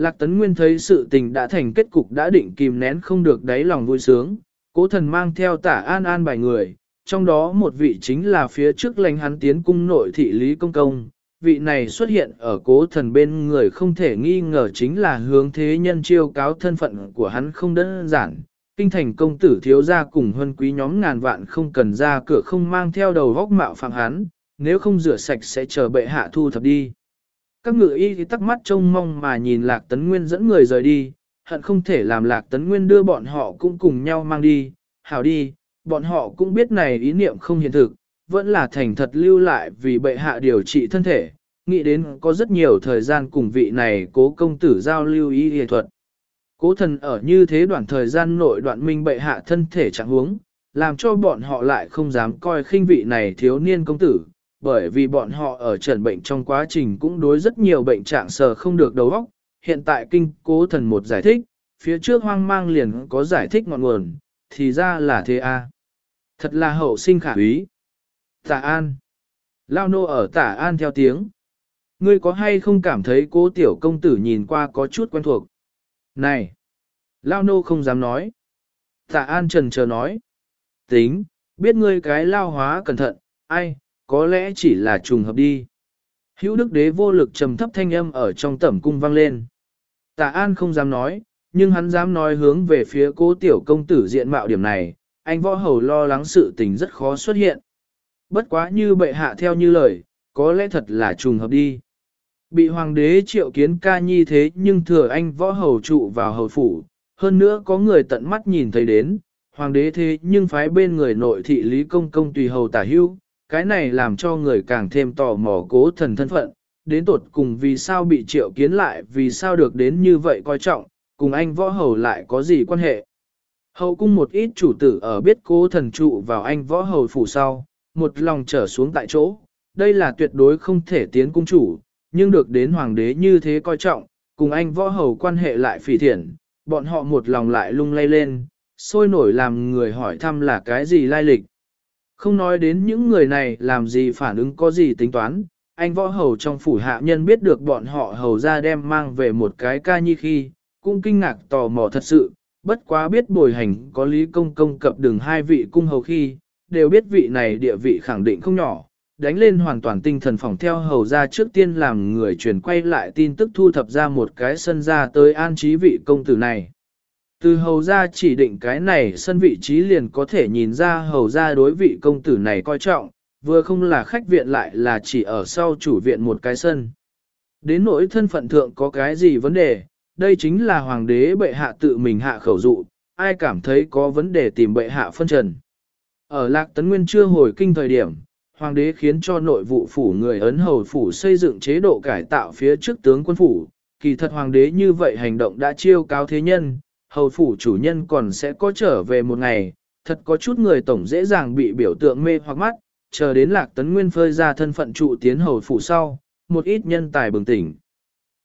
Lạc Tấn Nguyên thấy sự tình đã thành kết cục đã định kìm nén không được đáy lòng vui sướng, cố thần mang theo tả an an bài người, trong đó một vị chính là phía trước lãnh hắn tiến cung nội thị Lý Công Công. Vị này xuất hiện ở cố thần bên người không thể nghi ngờ chính là hướng thế nhân chiêu cáo thân phận của hắn không đơn giản. Kinh thành công tử thiếu gia cùng huân quý nhóm ngàn vạn không cần ra cửa không mang theo đầu góc mạo phạm hắn, nếu không rửa sạch sẽ chờ bệ hạ thu thập đi. Các ngự y thì tắc mắt trông mong mà nhìn Lạc Tấn Nguyên dẫn người rời đi, hận không thể làm Lạc Tấn Nguyên đưa bọn họ cũng cùng nhau mang đi, hảo đi, bọn họ cũng biết này ý niệm không hiện thực, vẫn là thành thật lưu lại vì bệ hạ điều trị thân thể, nghĩ đến có rất nhiều thời gian cùng vị này cố công tử giao lưu y y thuật. Cố thần ở như thế đoạn thời gian nội đoạn minh bệ hạ thân thể trạng huống, làm cho bọn họ lại không dám coi khinh vị này thiếu niên công tử, bởi vì bọn họ ở trần bệnh trong quá trình cũng đối rất nhiều bệnh trạng sờ không được đầu óc. Hiện tại kinh cố thần một giải thích, phía trước hoang mang liền có giải thích ngọn nguồn, thì ra là thế a. Thật là hậu sinh khả úy. Tả An. Lao nô ở Tả An theo tiếng. Ngươi có hay không cảm thấy cố tiểu công tử nhìn qua có chút quen thuộc? Này! Lao nô không dám nói. Tả An trần chờ nói. Tính, biết ngươi cái lao hóa cẩn thận, ai, có lẽ chỉ là trùng hợp đi. Hữu đức đế vô lực trầm thấp thanh âm ở trong tẩm cung vang lên. Tạ An không dám nói, nhưng hắn dám nói hướng về phía cố tiểu công tử diện mạo điểm này, anh võ hầu lo lắng sự tình rất khó xuất hiện. Bất quá như bệ hạ theo như lời, có lẽ thật là trùng hợp đi. Bị hoàng đế triệu kiến ca nhi thế nhưng thừa anh võ hầu trụ vào hầu phủ, hơn nữa có người tận mắt nhìn thấy đến, hoàng đế thế nhưng phái bên người nội thị lý công công tùy hầu tả hưu, cái này làm cho người càng thêm tò mò cố thần thân phận, đến tột cùng vì sao bị triệu kiến lại vì sao được đến như vậy coi trọng, cùng anh võ hầu lại có gì quan hệ. Hậu cung một ít chủ tử ở biết cố thần trụ vào anh võ hầu phủ sau, một lòng trở xuống tại chỗ, đây là tuyệt đối không thể tiến cung chủ, nhưng được đến hoàng đế như thế coi trọng, cùng anh võ hầu quan hệ lại phỉ thiện, bọn họ một lòng lại lung lay lên, sôi nổi làm người hỏi thăm là cái gì lai lịch. Không nói đến những người này làm gì phản ứng có gì tính toán, anh võ hầu trong phủ hạ nhân biết được bọn họ hầu ra đem mang về một cái ca nhi khi, cũng kinh ngạc tò mò thật sự, bất quá biết bồi hành có lý công công cập đường hai vị cung hầu khi, đều biết vị này địa vị khẳng định không nhỏ, đánh lên hoàn toàn tinh thần phòng theo hầu ra trước tiên làm người truyền quay lại tin tức thu thập ra một cái sân ra tới an trí vị công tử này. Từ hầu ra chỉ định cái này sân vị trí liền có thể nhìn ra hầu ra đối vị công tử này coi trọng, vừa không là khách viện lại là chỉ ở sau chủ viện một cái sân. Đến nỗi thân phận thượng có cái gì vấn đề, đây chính là hoàng đế bệ hạ tự mình hạ khẩu dụ, ai cảm thấy có vấn đề tìm bệ hạ phân trần. Ở Lạc Tấn Nguyên chưa hồi kinh thời điểm, hoàng đế khiến cho nội vụ phủ người ấn hầu phủ xây dựng chế độ cải tạo phía trước tướng quân phủ, kỳ thật hoàng đế như vậy hành động đã chiêu cáo thế nhân, hầu phủ chủ nhân còn sẽ có trở về một ngày, thật có chút người tổng dễ dàng bị biểu tượng mê hoặc mắt, chờ đến lạc tấn nguyên phơi ra thân phận trụ tiến hầu phủ sau, một ít nhân tài bừng tỉnh.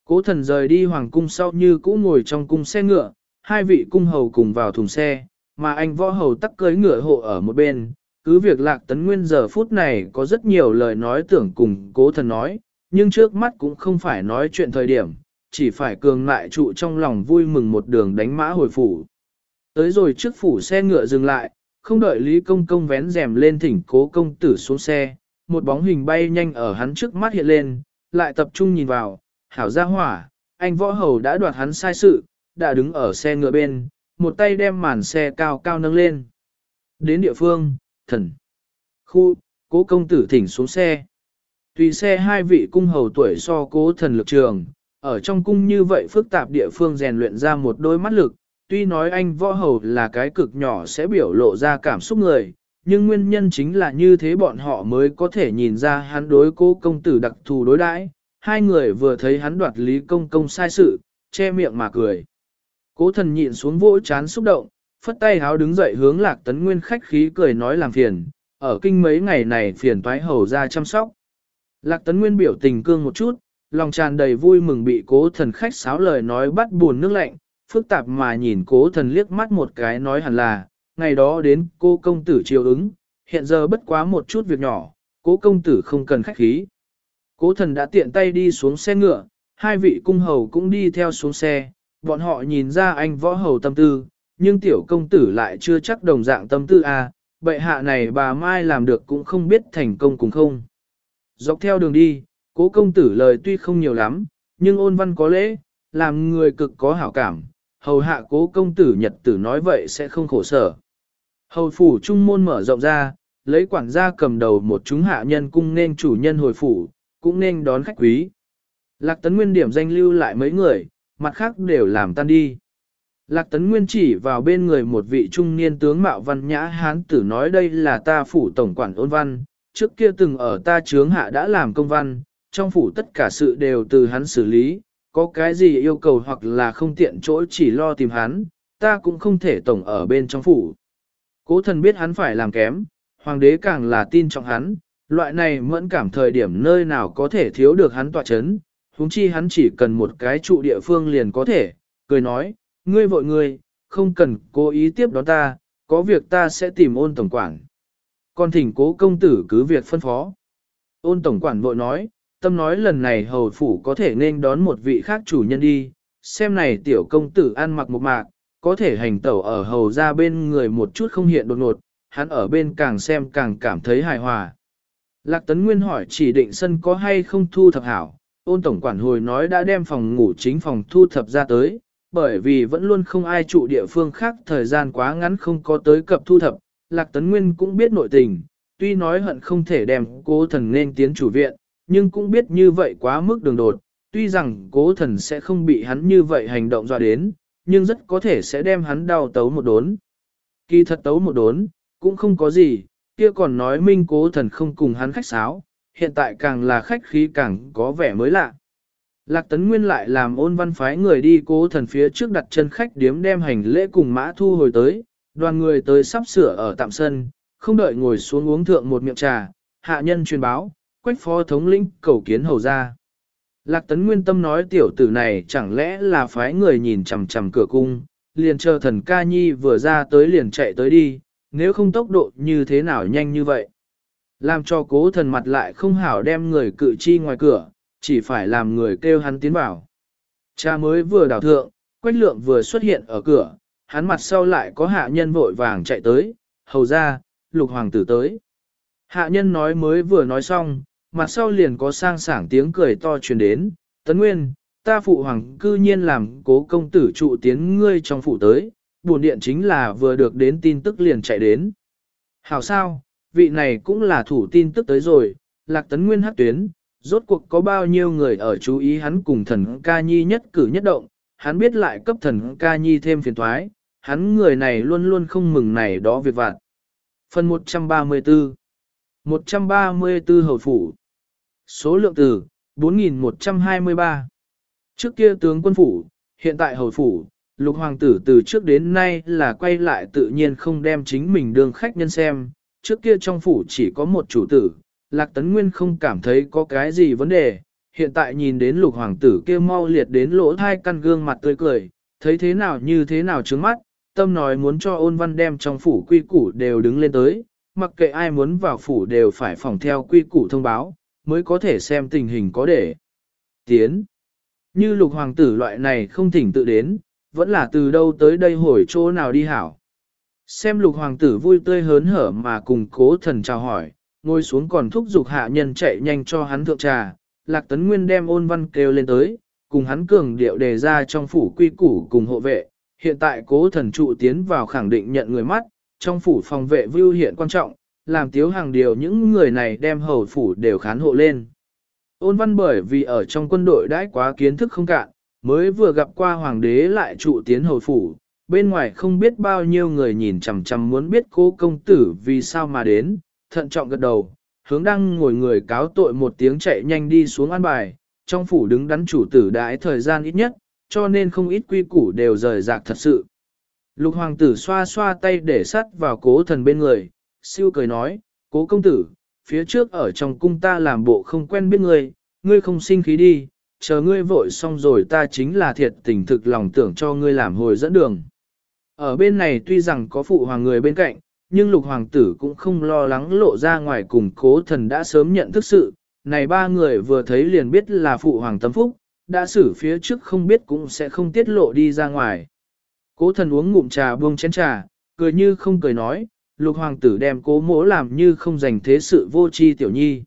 Cố thần rời đi hoàng cung sau như cũ ngồi trong cung xe ngựa, hai vị cung hầu cùng vào thùng xe, mà anh võ hầu tắc cưới ngựa hộ ở một bên. Cứ việc lạc tấn nguyên giờ phút này có rất nhiều lời nói tưởng cùng cố thần nói, nhưng trước mắt cũng không phải nói chuyện thời điểm, chỉ phải cường lại trụ trong lòng vui mừng một đường đánh mã hồi phủ. Tới rồi trước phủ xe ngựa dừng lại, không đợi Lý Công Công vén rèm lên thỉnh cố công tử xuống xe, một bóng hình bay nhanh ở hắn trước mắt hiện lên, lại tập trung nhìn vào, hảo ra hỏa, anh võ hầu đã đoạt hắn sai sự, đã đứng ở xe ngựa bên, một tay đem màn xe cao cao nâng lên. Đến địa phương, thần, khu, cố công tử thỉnh xuống xe. Tùy xe hai vị cung hầu tuổi so cố thần lực trường, ở trong cung như vậy phức tạp địa phương rèn luyện ra một đôi mắt lực, tuy nói anh võ hầu là cái cực nhỏ sẽ biểu lộ ra cảm xúc người, nhưng nguyên nhân chính là như thế bọn họ mới có thể nhìn ra hắn đối cố công tử đặc thù đối đãi. Hai người vừa thấy hắn đoạt lý công công sai sự, che miệng mà cười. Cố thần nhịn xuống vỗ chán xúc động, phất tay háo đứng dậy hướng lạc tấn nguyên khách khí cười nói làm phiền, ở kinh mấy ngày này phiền toái hầu ra chăm sóc. Lạc tấn nguyên biểu tình cương một chút, lòng tràn đầy vui mừng bị cố thần khách sáo lời nói bắt buồn nước lạnh, phức tạp mà nhìn cố thần liếc mắt một cái nói hẳn là, ngày đó đến cô công tử chiều ứng, hiện giờ bất quá một chút việc nhỏ, cố công tử không cần khách khí. Cố thần đã tiện tay đi xuống xe ngựa, hai vị cung hầu cũng đi theo xuống xe, bọn họ nhìn ra anh võ hầu tâm tư, nhưng tiểu công tử lại chưa chắc đồng dạng tâm tư a. À, bệ hạ này bà Mai làm được cũng không biết thành công cùng không. Dọc theo đường đi, cố công tử lời tuy không nhiều lắm, nhưng ôn văn có lễ, làm người cực có hảo cảm, hầu hạ cố công tử nhật tử nói vậy sẽ không khổ sở. Hầu phủ trung môn mở rộng ra, lấy quản gia cầm đầu một chúng hạ nhân cung nên chủ nhân hồi phủ, cũng nên đón khách quý. Lạc tấn nguyên điểm danh lưu lại mấy người, mặt khác đều làm tan đi. Lạc tấn nguyên chỉ vào bên người một vị trung niên tướng mạo văn nhã hán tử nói đây là ta phủ tổng quản ôn văn, trước kia từng ở ta trướng hạ đã làm công văn, trong phủ tất cả sự đều từ hắn xử lý, có cái gì yêu cầu hoặc là không tiện chỗ chỉ lo tìm hắn, ta cũng không thể tổng ở bên trong phủ. Cố thần biết hắn phải làm kém, hoàng đế càng là tin trọng hắn, loại này mẫn cảm thời điểm nơi nào có thể thiếu được hắn tọa chấn, huống chi hắn chỉ cần một cái trụ địa phương liền có thể, cười nói, ngươi vội ngươi, không cần cố ý tiếp đón ta, có việc ta sẽ tìm ôn tổng quản. Còn thỉnh cố công tử cứ việc phân phó. Ôn tổng quản vội nói, tâm nói lần này hầu phủ có thể nên đón một vị khác chủ nhân đi, xem này tiểu công tử ăn mặc một mạc, có thể hành tẩu ở hầu ra bên người một chút không hiện đột ngột, hắn ở bên càng xem càng cảm thấy hài hòa. Lạc Tấn Nguyên hỏi chỉ định sân có hay không thu thập hảo, ôn tổng quản hồi nói đã đem phòng ngủ chính phòng thu thập ra tới, bởi vì vẫn luôn không ai trụ địa phương khác thời gian quá ngắn không có tới cập thu thập, Lạc Tấn Nguyên cũng biết nội tình, tuy nói hận không thể đem cố thần nên tiến chủ viện, nhưng cũng biết như vậy quá mức đường đột, tuy rằng cố thần sẽ không bị hắn như vậy hành động dọa đến, nhưng rất có thể sẽ đem hắn đau tấu một đốn. Kỳ thật tấu một đốn, cũng không có gì, kia còn nói minh cố thần không cùng hắn khách sáo, hiện tại càng là khách khí càng có vẻ mới lạ. Lạc Tấn Nguyên lại làm ôn văn phái người đi cố thần phía trước đặt chân khách điếm đem hành lễ cùng mã thu hồi tới, đoàn người tới sắp sửa ở tạm sân, không đợi ngồi xuống uống thượng một miệng trà, hạ nhân truyền báo, quách phó thống lĩnh cầu kiến hầu ra. Lạc Tấn Nguyên tâm nói tiểu tử này chẳng lẽ là phái người nhìn chằm chằm cửa cung, liền chờ thần ca nhi vừa ra tới liền chạy tới đi, nếu không tốc độ như thế nào nhanh như vậy. Làm cho cố thần mặt lại không hảo đem người cự chi ngoài cửa, chỉ phải làm người kêu hắn tiến vào. Cha mới vừa đào thượng, quách lượng vừa xuất hiện ở cửa, hắn mặt sau lại có hạ nhân vội vàng chạy tới, hầu ra, lục hoàng tử tới. Hạ nhân nói mới vừa nói xong, mặt sau liền có sang sảng tiếng cười to truyền đến, tấn nguyên, ta phụ hoàng cư nhiên làm cố công tử trụ tiến ngươi trong phụ tới, buồn điện chính là vừa được đến tin tức liền chạy đến. Hảo sao, vị này cũng là thủ tin tức tới rồi, lạc tấn nguyên hát tuyến, rốt cuộc có bao nhiêu người ở chú ý hắn cùng thần ca nhi nhất cử nhất động, hắn biết lại cấp thần ca nhi thêm phiền thoái, hắn người này luôn luôn không mừng này đó việc vặt. Phần 134 134 hầu phủ. Số lượng từ, 4123. Trước kia tướng quân phủ, hiện tại hồi phủ, lục hoàng tử từ trước đến nay là quay lại tự nhiên không đem chính mình đương khách nhân xem. Trước kia trong phủ chỉ có một chủ tử, Lạc Tấn Nguyên không cảm thấy có cái gì vấn đề. Hiện tại nhìn đến lục hoàng tử kia mau liệt đến lỗ thai căn gương mặt tươi cười, thấy thế nào như thế nào trướng mắt, tâm nói muốn cho ôn văn đem trong phủ quy củ đều đứng lên tới, mặc kệ ai muốn vào phủ đều phải phòng theo quy củ thông báo, mới có thể xem tình hình có để tiến. Như lục hoàng tử loại này không thỉnh tự đến, vẫn là từ đâu tới đây hồi chỗ nào đi hảo. Xem lục hoàng tử vui tươi hớn hở mà cùng cố thần chào hỏi, ngồi xuống còn thúc giục hạ nhân chạy nhanh cho hắn thượng trà, lạc tấn nguyên đem ôn văn kêu lên tới, cùng hắn cường điệu đề ra trong phủ quy củ cùng hộ vệ, hiện tại cố thần trụ tiến vào khẳng định nhận người mắt, trong phủ phòng vệ vưu hiện quan trọng, làm tiếu hàng điều những người này đem hầu phủ đều khán hộ lên. Ôn văn bởi vì ở trong quân đội đãi quá kiến thức không cạn, mới vừa gặp qua hoàng đế lại trụ tiến hầu phủ, bên ngoài không biết bao nhiêu người nhìn chằm chằm muốn biết cố công tử vì sao mà đến, thận trọng gật đầu, hướng đăng ngồi người cáo tội một tiếng chạy nhanh đi xuống an bài, trong phủ đứng đắn chủ tử đãi thời gian ít nhất, cho nên không ít quy củ đều rời rạc thật sự. Lục hoàng tử xoa xoa tay để sắt vào cố thần bên người, siêu cười nói, cố công tử, phía trước ở trong cung ta làm bộ không quen biết ngươi, ngươi không sinh khí đi, chờ ngươi vội xong rồi ta chính là thiệt tình thực lòng tưởng cho ngươi làm hồi dẫn đường. Ở bên này tuy rằng có phụ hoàng người bên cạnh, nhưng lục hoàng tử cũng không lo lắng lộ ra ngoài cùng cố thần đã sớm nhận thức sự, này ba người vừa thấy liền biết là phụ hoàng tâm phúc, đã xử phía trước không biết cũng sẽ không tiết lộ đi ra ngoài. Cố thần uống ngụm trà buông chén trà, cười như không cười nói, lục hoàng tử đem cố mỗ làm như không dành thế sự vô tri tiểu nhi.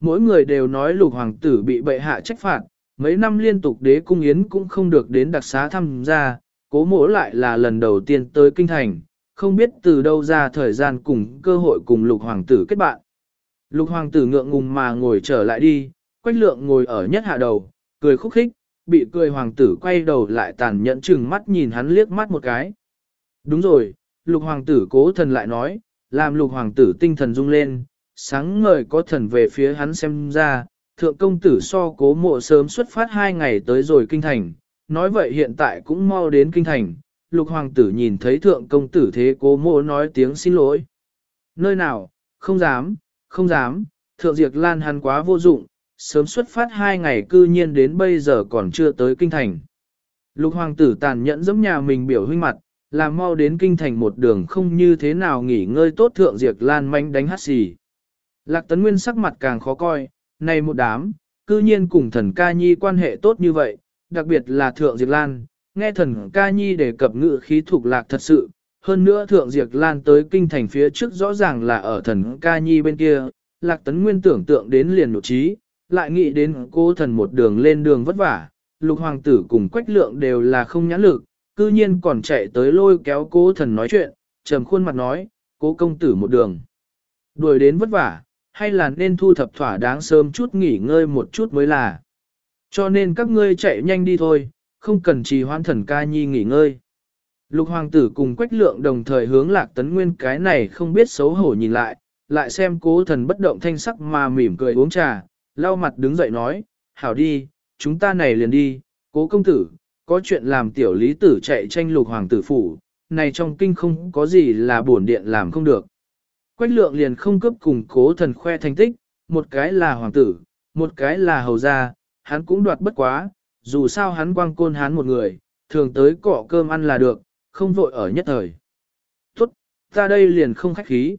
Mỗi người đều nói lục hoàng tử bị bệ hạ trách phạt, mấy năm liên tục đế cung yến cũng không được đến đặc xá thăm ra, cố mỗ lại là lần đầu tiên tới kinh thành, không biết từ đâu ra thời gian cùng cơ hội cùng lục hoàng tử kết bạn. Lục hoàng tử ngượng ngùng mà ngồi trở lại đi, quách lượng ngồi ở nhất hạ đầu, cười khúc khích, bị cười hoàng tử quay đầu lại tàn nhẫn chừng mắt nhìn hắn liếc mắt một cái. Đúng rồi, lục hoàng tử cố thần lại nói, làm lục hoàng tử tinh thần rung lên, sáng ngời có thần về phía hắn xem ra, thượng công tử so cố mộ sớm xuất phát hai ngày tới rồi kinh thành, nói vậy hiện tại cũng mau đến kinh thành, lục hoàng tử nhìn thấy thượng công tử thế cố mộ nói tiếng xin lỗi. Nơi nào, không dám, không dám, thượng diệt lan hắn quá vô dụng, sớm xuất phát hai ngày cư nhiên đến bây giờ còn chưa tới kinh thành. Lục hoàng tử tàn nhẫn giống nhà mình biểu huynh mặt, là mau đến kinh thành một đường không như thế nào nghỉ ngơi tốt thượng diệt lan manh đánh hát xì. Lạc tấn nguyên sắc mặt càng khó coi, này một đám, cư nhiên cùng thần ca nhi quan hệ tốt như vậy, đặc biệt là thượng diệt lan, nghe thần ca nhi đề cập ngự khí thuộc lạc thật sự, hơn nữa thượng diệt lan tới kinh thành phía trước rõ ràng là ở thần ca nhi bên kia, lạc tấn nguyên tưởng tượng đến liền nội trí, lại nghĩ đến cô thần một đường lên đường vất vả, lục hoàng tử cùng quách lượng đều là không nhãn lực, cư nhiên còn chạy tới lôi kéo cố thần nói chuyện, trầm khuôn mặt nói, cố công tử một đường. Đuổi đến vất vả, hay là nên thu thập thỏa đáng sớm chút nghỉ ngơi một chút mới là. Cho nên các ngươi chạy nhanh đi thôi, không cần trì hoãn thần ca nhi nghỉ ngơi. Lục hoàng tử cùng quách lượng đồng thời hướng lạc tấn nguyên cái này không biết xấu hổ nhìn lại, lại xem cố thần bất động thanh sắc mà mỉm cười uống trà, lau mặt đứng dậy nói, hảo đi, chúng ta này liền đi, cố công tử, có chuyện làm tiểu lý tử chạy tranh lục hoàng tử phủ, này trong kinh không có gì là bổn điện làm không được. Quách lượng liền không cấp cùng cố thần khoe thành tích, một cái là hoàng tử, một cái là hầu gia, hắn cũng đoạt bất quá, dù sao hắn quang côn hắn một người, thường tới cọ cơm ăn là được, không vội ở nhất thời. Tốt, ta đây liền không khách khí.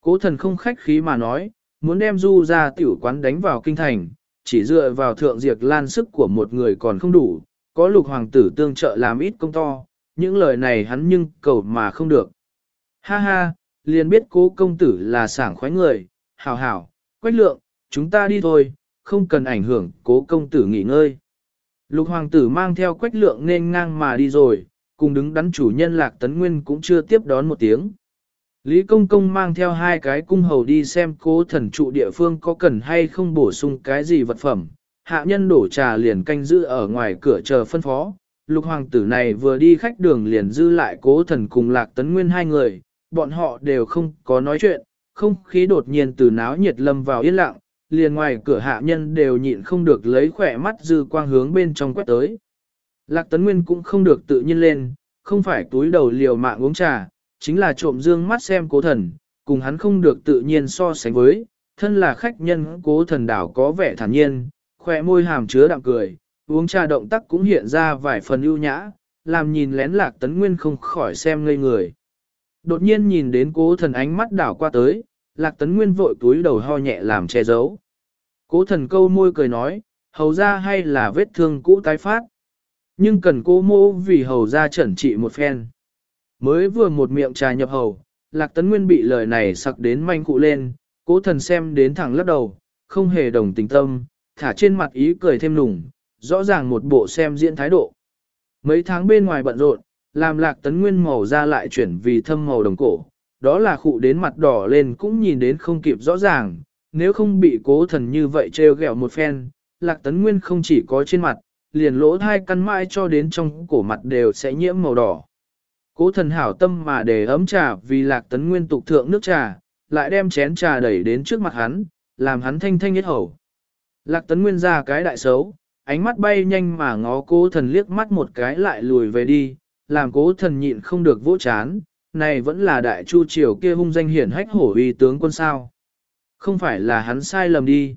Cố thần không khách khí mà nói, muốn đem du ra tiểu quán đánh vào kinh thành, chỉ dựa vào thượng diệt lan sức của một người còn không đủ, có lục hoàng tử tương trợ làm ít công to, những lời này hắn nhưng cầu mà không được. Ha ha, liền biết cố công tử là sảng khoái người, hảo hảo, quách lượng, chúng ta đi thôi, không cần ảnh hưởng cố công tử nghỉ ngơi. Lục hoàng tử mang theo quách lượng nên ngang mà đi rồi, cùng đứng đắn chủ nhân lạc tấn nguyên cũng chưa tiếp đón một tiếng. Lý Công Công mang theo hai cái cung hầu đi xem cố thần trụ địa phương có cần hay không bổ sung cái gì vật phẩm. Hạ nhân đổ trà liền canh giữ ở ngoài cửa chờ phân phó. Lục hoàng tử này vừa đi khách đường liền dư lại cố thần cùng lạc tấn nguyên hai người, bọn họ đều không có nói chuyện, không khí đột nhiên từ náo nhiệt lâm vào yên lặng, liền ngoài cửa hạ nhân đều nhịn không được lấy khỏe mắt dư quang hướng bên trong quét tới. Lạc Tấn Nguyên cũng không được tự nhiên lên, không phải túi đầu liều mạng uống trà, chính là trộm dương mắt xem cố thần, cùng hắn không được tự nhiên so sánh với, thân là khách nhân cố thần đảo có vẻ thản nhiên, khỏe môi hàm chứa đạm cười, uống trà động tác cũng hiện ra vài phần ưu nhã, làm nhìn lén lạc tấn nguyên không khỏi xem ngây người. Đột nhiên nhìn đến cố thần ánh mắt đảo qua tới, lạc tấn nguyên vội túi đầu ho nhẹ làm che giấu. Cố thần câu môi cười nói, hầu ra hay là vết thương cũ tái phát. Nhưng cần cô mô vì hầu ra chẩn trị một phen. Mới vừa một miệng trà nhập hầu, lạc tấn nguyên bị lời này sặc đến manh cụ lên, cố thần xem đến thẳng lắc đầu, không hề đồng tình tâm, thả trên mặt ý cười thêm nùng, rõ ràng một bộ xem diễn thái độ. Mấy tháng bên ngoài bận rộn, làm lạc tấn nguyên màu ra lại chuyển vì thâm màu đồng cổ, đó là khụ đến mặt đỏ lên cũng nhìn đến không kịp rõ ràng, nếu không bị cố thần như vậy trêu ghẹo một phen, lạc tấn nguyên không chỉ có trên mặt, liền lỗ hai căn mãi cho đến trong cổ mặt đều sẽ nhiễm màu đỏ. Cố thần hảo tâm mà để ấm trà vì lạc tấn nguyên tục thượng nước trà, lại đem chén trà đẩy đến trước mặt hắn, làm hắn thanh thanh nhất hầu. Lạc tấn nguyên ra cái đại xấu, ánh mắt bay nhanh mà ngó cố thần liếc mắt một cái lại lùi về đi, làm cố thần nhịn không được vỗ chán, này vẫn là đại chu triều kia hung danh hiển hách hổ uy tướng quân sao. Không phải là hắn sai lầm đi.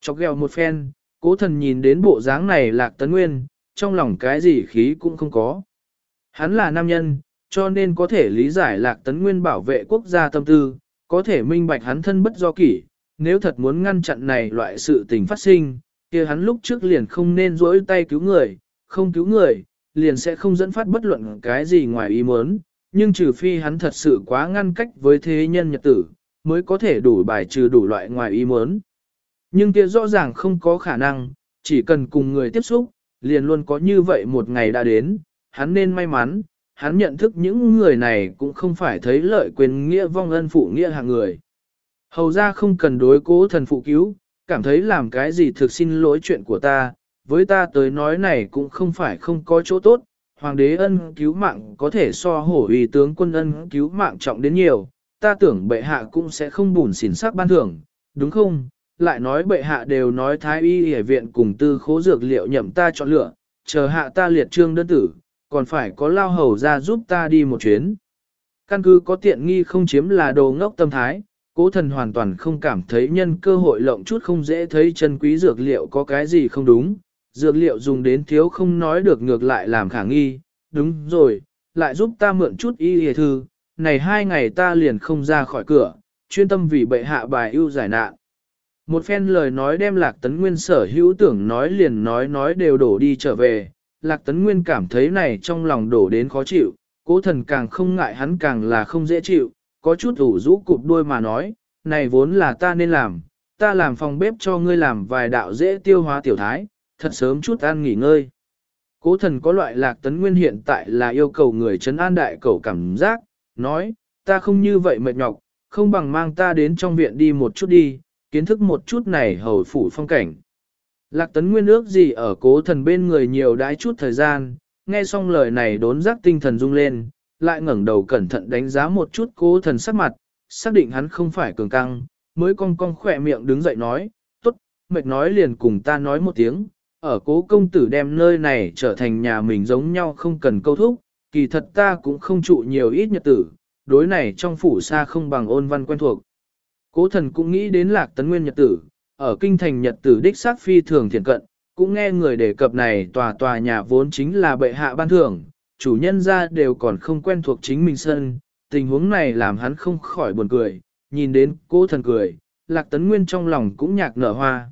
Chọc ghẹo một phen, cố thần nhìn đến bộ dáng này lạc tấn nguyên, trong lòng cái gì khí cũng không có. Hắn là nam nhân, cho nên có thể lý giải lạc tấn nguyên bảo vệ quốc gia tâm tư, có thể minh bạch hắn thân bất do kỷ, nếu thật muốn ngăn chặn này loại sự tình phát sinh, kia hắn lúc trước liền không nên rỗi tay cứu người, không cứu người, liền sẽ không dẫn phát bất luận cái gì ngoài ý muốn, nhưng trừ phi hắn thật sự quá ngăn cách với thế nhân nhật tử, mới có thể đủ bài trừ đủ loại ngoài ý muốn. Nhưng kia rõ ràng không có khả năng, chỉ cần cùng người tiếp xúc, liền luôn có như vậy một ngày đã đến, hắn nên may mắn, hắn nhận thức những người này cũng không phải thấy lợi quyền nghĩa vong ân phụ nghĩa hạng người. Hầu ra không cần đối cố thần phụ cứu, cảm thấy làm cái gì thực xin lỗi chuyện của ta, với ta tới nói này cũng không phải không có chỗ tốt, hoàng đế ân cứu mạng có thể so hổ uy tướng quân ân cứu mạng trọng đến nhiều, ta tưởng bệ hạ cũng sẽ không bùn xỉn sắc ban thưởng, đúng không? Lại nói bệ hạ đều nói thái y hệ viện cùng tư khố dược liệu nhậm ta chọn lựa, chờ hạ ta liệt trương đơn tử, còn phải có lao hầu ra giúp ta đi một chuyến. Căn cứ có tiện nghi không chiếm là đồ ngốc tâm thái, cố thần hoàn toàn không cảm thấy nhân cơ hội lộng chút không dễ thấy chân quý dược liệu có cái gì không đúng, dược liệu dùng đến thiếu không nói được ngược lại làm khả nghi, đúng rồi, lại giúp ta mượn chút y hề thư, này hai ngày ta liền không ra khỏi cửa, chuyên tâm vì bệ hạ bài ưu giải nạn. Một phen lời nói đem lạc tấn nguyên sở hữu tưởng nói liền nói nói đều đổ đi trở về, lạc tấn nguyên cảm thấy này trong lòng đổ đến khó chịu, cố thần càng không ngại hắn càng là không dễ chịu, có chút ủ rũ cụp đuôi mà nói, này vốn là ta nên làm, ta làm phòng bếp cho ngươi làm vài đạo dễ tiêu hóa tiểu thái, thật sớm chút ăn nghỉ ngơi. Cố thần có loại lạc tấn nguyên hiện tại là yêu cầu người chấn an đại cầu cảm giác, nói, ta không như vậy mệt nhọc, không bằng mang ta đến trong viện đi một chút đi, kiến thức một chút này hầu phủ phong cảnh. Lạc tấn nguyên ước gì ở cố thần bên người nhiều đãi chút thời gian, nghe xong lời này đốn giác tinh thần rung lên, lại ngẩng đầu cẩn thận đánh giá một chút cố thần sắc mặt, xác định hắn không phải cường căng, mới cong cong khỏe miệng đứng dậy nói, tốt, mệt nói liền cùng ta nói một tiếng, ở cố công tử đem nơi này trở thành nhà mình giống nhau không cần câu thúc, kỳ thật ta cũng không trụ nhiều ít nhật tử, đối này trong phủ xa không bằng ôn văn quen thuộc. Cố thần cũng nghĩ đến lạc tấn nguyên nhật tử, ở kinh thành nhật tử đích sát phi thường thiện cận, cũng nghe người đề cập này tòa tòa nhà vốn chính là bệ hạ ban thưởng, chủ nhân ra đều còn không quen thuộc chính mình sân, tình huống này làm hắn không khỏi buồn cười, nhìn đến cố thần cười, lạc tấn nguyên trong lòng cũng nhạc nở hoa.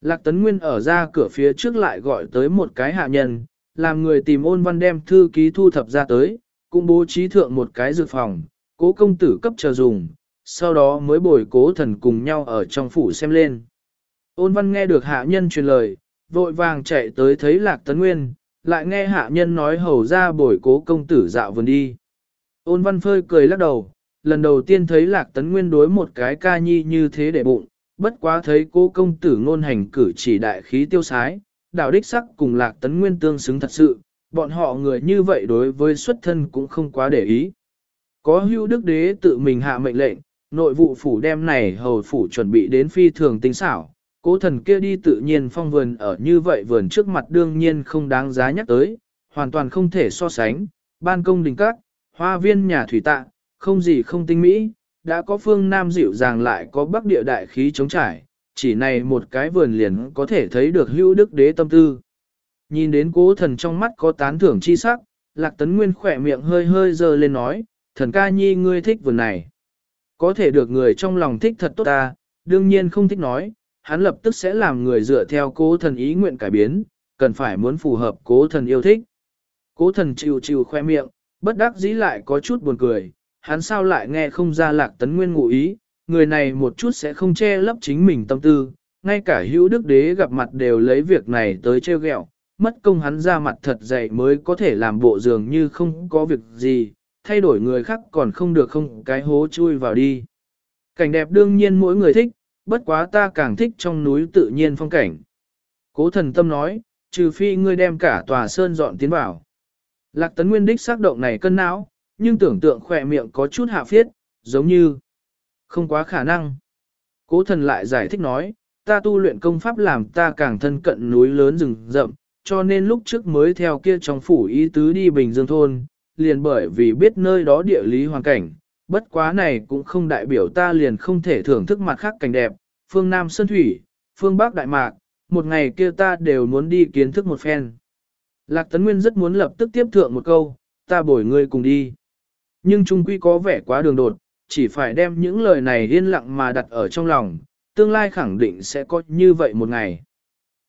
Lạc tấn nguyên ở ra cửa phía trước lại gọi tới một cái hạ nhân, làm người tìm ôn văn đem thư ký thu thập ra tới, cũng bố trí thượng một cái dược phòng, cố công tử cấp chờ dùng, sau đó mới bồi cố thần cùng nhau ở trong phủ xem lên. Ôn văn nghe được hạ nhân truyền lời, vội vàng chạy tới thấy lạc tấn nguyên, lại nghe hạ nhân nói hầu ra bồi cố công tử dạo vườn đi. Ôn văn phơi cười lắc đầu, lần đầu tiên thấy lạc tấn nguyên đối một cái ca nhi như thế để bụng, bất quá thấy cố công tử ngôn hành cử chỉ đại khí tiêu sái, đạo đích sắc cùng lạc tấn nguyên tương xứng thật sự, bọn họ người như vậy đối với xuất thân cũng không quá để ý. Có hưu đức đế tự mình hạ mệnh lệnh, nội vụ phủ đem này hầu phủ chuẩn bị đến phi thường tinh xảo, cố thần kia đi tự nhiên phong vườn ở như vậy vườn trước mặt đương nhiên không đáng giá nhắc tới, hoàn toàn không thể so sánh, ban công đình các, hoa viên nhà thủy tạ, không gì không tinh mỹ, đã có phương Nam dịu dàng lại có bắc địa đại khí chống trải, chỉ này một cái vườn liền có thể thấy được hữu đức đế tâm tư. Nhìn đến cố thần trong mắt có tán thưởng chi sắc, lạc tấn nguyên khỏe miệng hơi hơi dơ lên nói, thần ca nhi ngươi thích vườn này. Có thể được người trong lòng thích thật tốt ta, đương nhiên không thích nói, hắn lập tức sẽ làm người dựa theo cố thần ý nguyện cải biến, cần phải muốn phù hợp cố thần yêu thích. Cố thần chịu chịu khoe miệng, bất đắc dĩ lại có chút buồn cười, hắn sao lại nghe không ra lạc tấn nguyên ngụ ý, người này một chút sẽ không che lấp chính mình tâm tư, ngay cả hữu đức đế gặp mặt đều lấy việc này tới treo ghẹo, mất công hắn ra mặt thật dày mới có thể làm bộ dường như không có việc gì, thay đổi người khác còn không được không cái hố chui vào đi. Cảnh đẹp đương nhiên mỗi người thích, bất quá ta càng thích trong núi tự nhiên phong cảnh. Cố thần tâm nói, trừ phi ngươi đem cả tòa sơn dọn tiến vào. Lạc tấn nguyên đích xác động này cân não, nhưng tưởng tượng khỏe miệng có chút hạ phiết, giống như không quá khả năng. Cố thần lại giải thích nói, ta tu luyện công pháp làm ta càng thân cận núi lớn rừng rậm, cho nên lúc trước mới theo kia trong phủ ý tứ đi Bình Dương Thôn, liền bởi vì biết nơi đó địa lý hoàn cảnh, bất quá này cũng không đại biểu ta liền không thể thưởng thức mặt khác cảnh đẹp, phương Nam Sơn Thủy, phương Bắc Đại Mạc, một ngày kia ta đều muốn đi kiến thức một phen. Lạc Tấn Nguyên rất muốn lập tức tiếp thượng một câu, ta bổi ngươi cùng đi. Nhưng trung quy có vẻ quá đường đột, chỉ phải đem những lời này yên lặng mà đặt ở trong lòng, tương lai khẳng định sẽ có như vậy một ngày.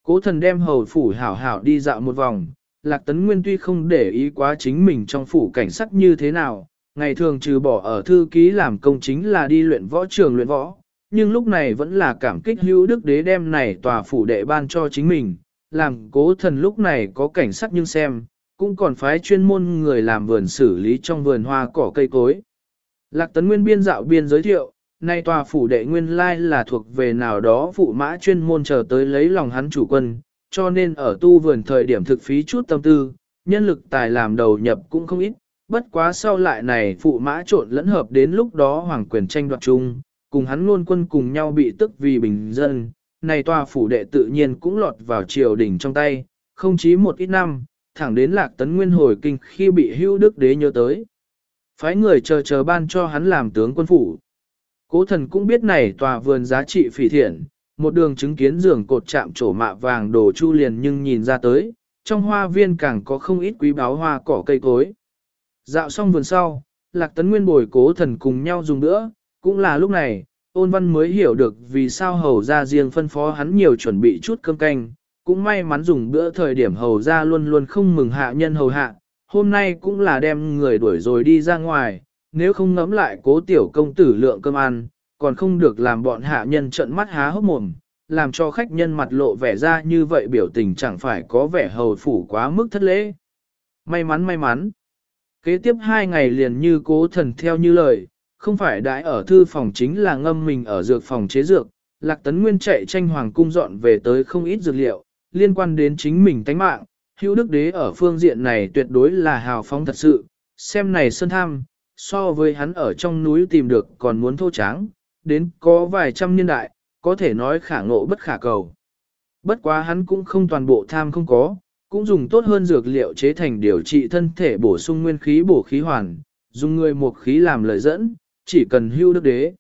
Cố thần đem hầu phủ hảo hảo đi dạo một vòng, Lạc Tấn Nguyên tuy không để ý quá chính mình trong phủ cảnh sắc như thế nào, ngày thường trừ bỏ ở thư ký làm công chính là đi luyện võ trường luyện võ, nhưng lúc này vẫn là cảm kích hữu đức đế đem này tòa phủ đệ ban cho chính mình, làm cố thần lúc này có cảnh sắc nhưng xem, cũng còn phái chuyên môn người làm vườn xử lý trong vườn hoa cỏ cây cối. Lạc Tấn Nguyên biên dạo biên giới thiệu, nay tòa phủ đệ nguyên lai là thuộc về nào đó phụ mã chuyên môn chờ tới lấy lòng hắn chủ quân, cho nên ở tu vườn thời điểm thực phí chút tâm tư, nhân lực tài làm đầu nhập cũng không ít, bất quá sau lại này phụ mã trộn lẫn hợp đến lúc đó hoàng quyền tranh đoạt chung, cùng hắn luôn quân cùng nhau bị tức vì bình dân, này tòa phủ đệ tự nhiên cũng lọt vào triều đình trong tay, không chí một ít năm, thẳng đến lạc tấn nguyên hồi kinh khi bị hưu đức đế nhớ tới. Phái người chờ chờ ban cho hắn làm tướng quân phủ. Cố thần cũng biết này tòa vườn giá trị phỉ thiện, một đường chứng kiến giường cột chạm trổ mạ vàng đồ chu liền nhưng nhìn ra tới, trong hoa viên càng có không ít quý báo hoa cỏ cây cối. Dạo xong vườn sau, Lạc Tấn Nguyên bồi cố thần cùng nhau dùng nữa, cũng là lúc này, ôn văn mới hiểu được vì sao hầu ra riêng phân phó hắn nhiều chuẩn bị chút cơm canh, cũng may mắn dùng bữa thời điểm hầu ra luôn luôn không mừng hạ nhân hầu hạ, hôm nay cũng là đem người đuổi rồi đi ra ngoài, nếu không ngẫm lại cố tiểu công tử lượng cơm ăn, còn không được làm bọn hạ nhân trận mắt há hốc mồm, làm cho khách nhân mặt lộ vẻ ra như vậy biểu tình chẳng phải có vẻ hầu phủ quá mức thất lễ. May mắn may mắn. Kế tiếp hai ngày liền như cố thần theo như lời, không phải đãi ở thư phòng chính là ngâm mình ở dược phòng chế dược, Lạc Tấn Nguyên chạy tranh hoàng cung dọn về tới không ít dược liệu, liên quan đến chính mình tánh mạng, hữu đức đế ở phương diện này tuyệt đối là hào phóng thật sự, xem này sơn tham, so với hắn ở trong núi tìm được còn muốn thô tráng, đến có vài trăm niên đại, có thể nói khả ngộ bất khả cầu. Bất quá hắn cũng không toàn bộ tham không có, cũng dùng tốt hơn dược liệu chế thành điều trị thân thể bổ sung nguyên khí bổ khí hoàn, dùng người một khí làm lợi dẫn, chỉ cần hưu đức đế.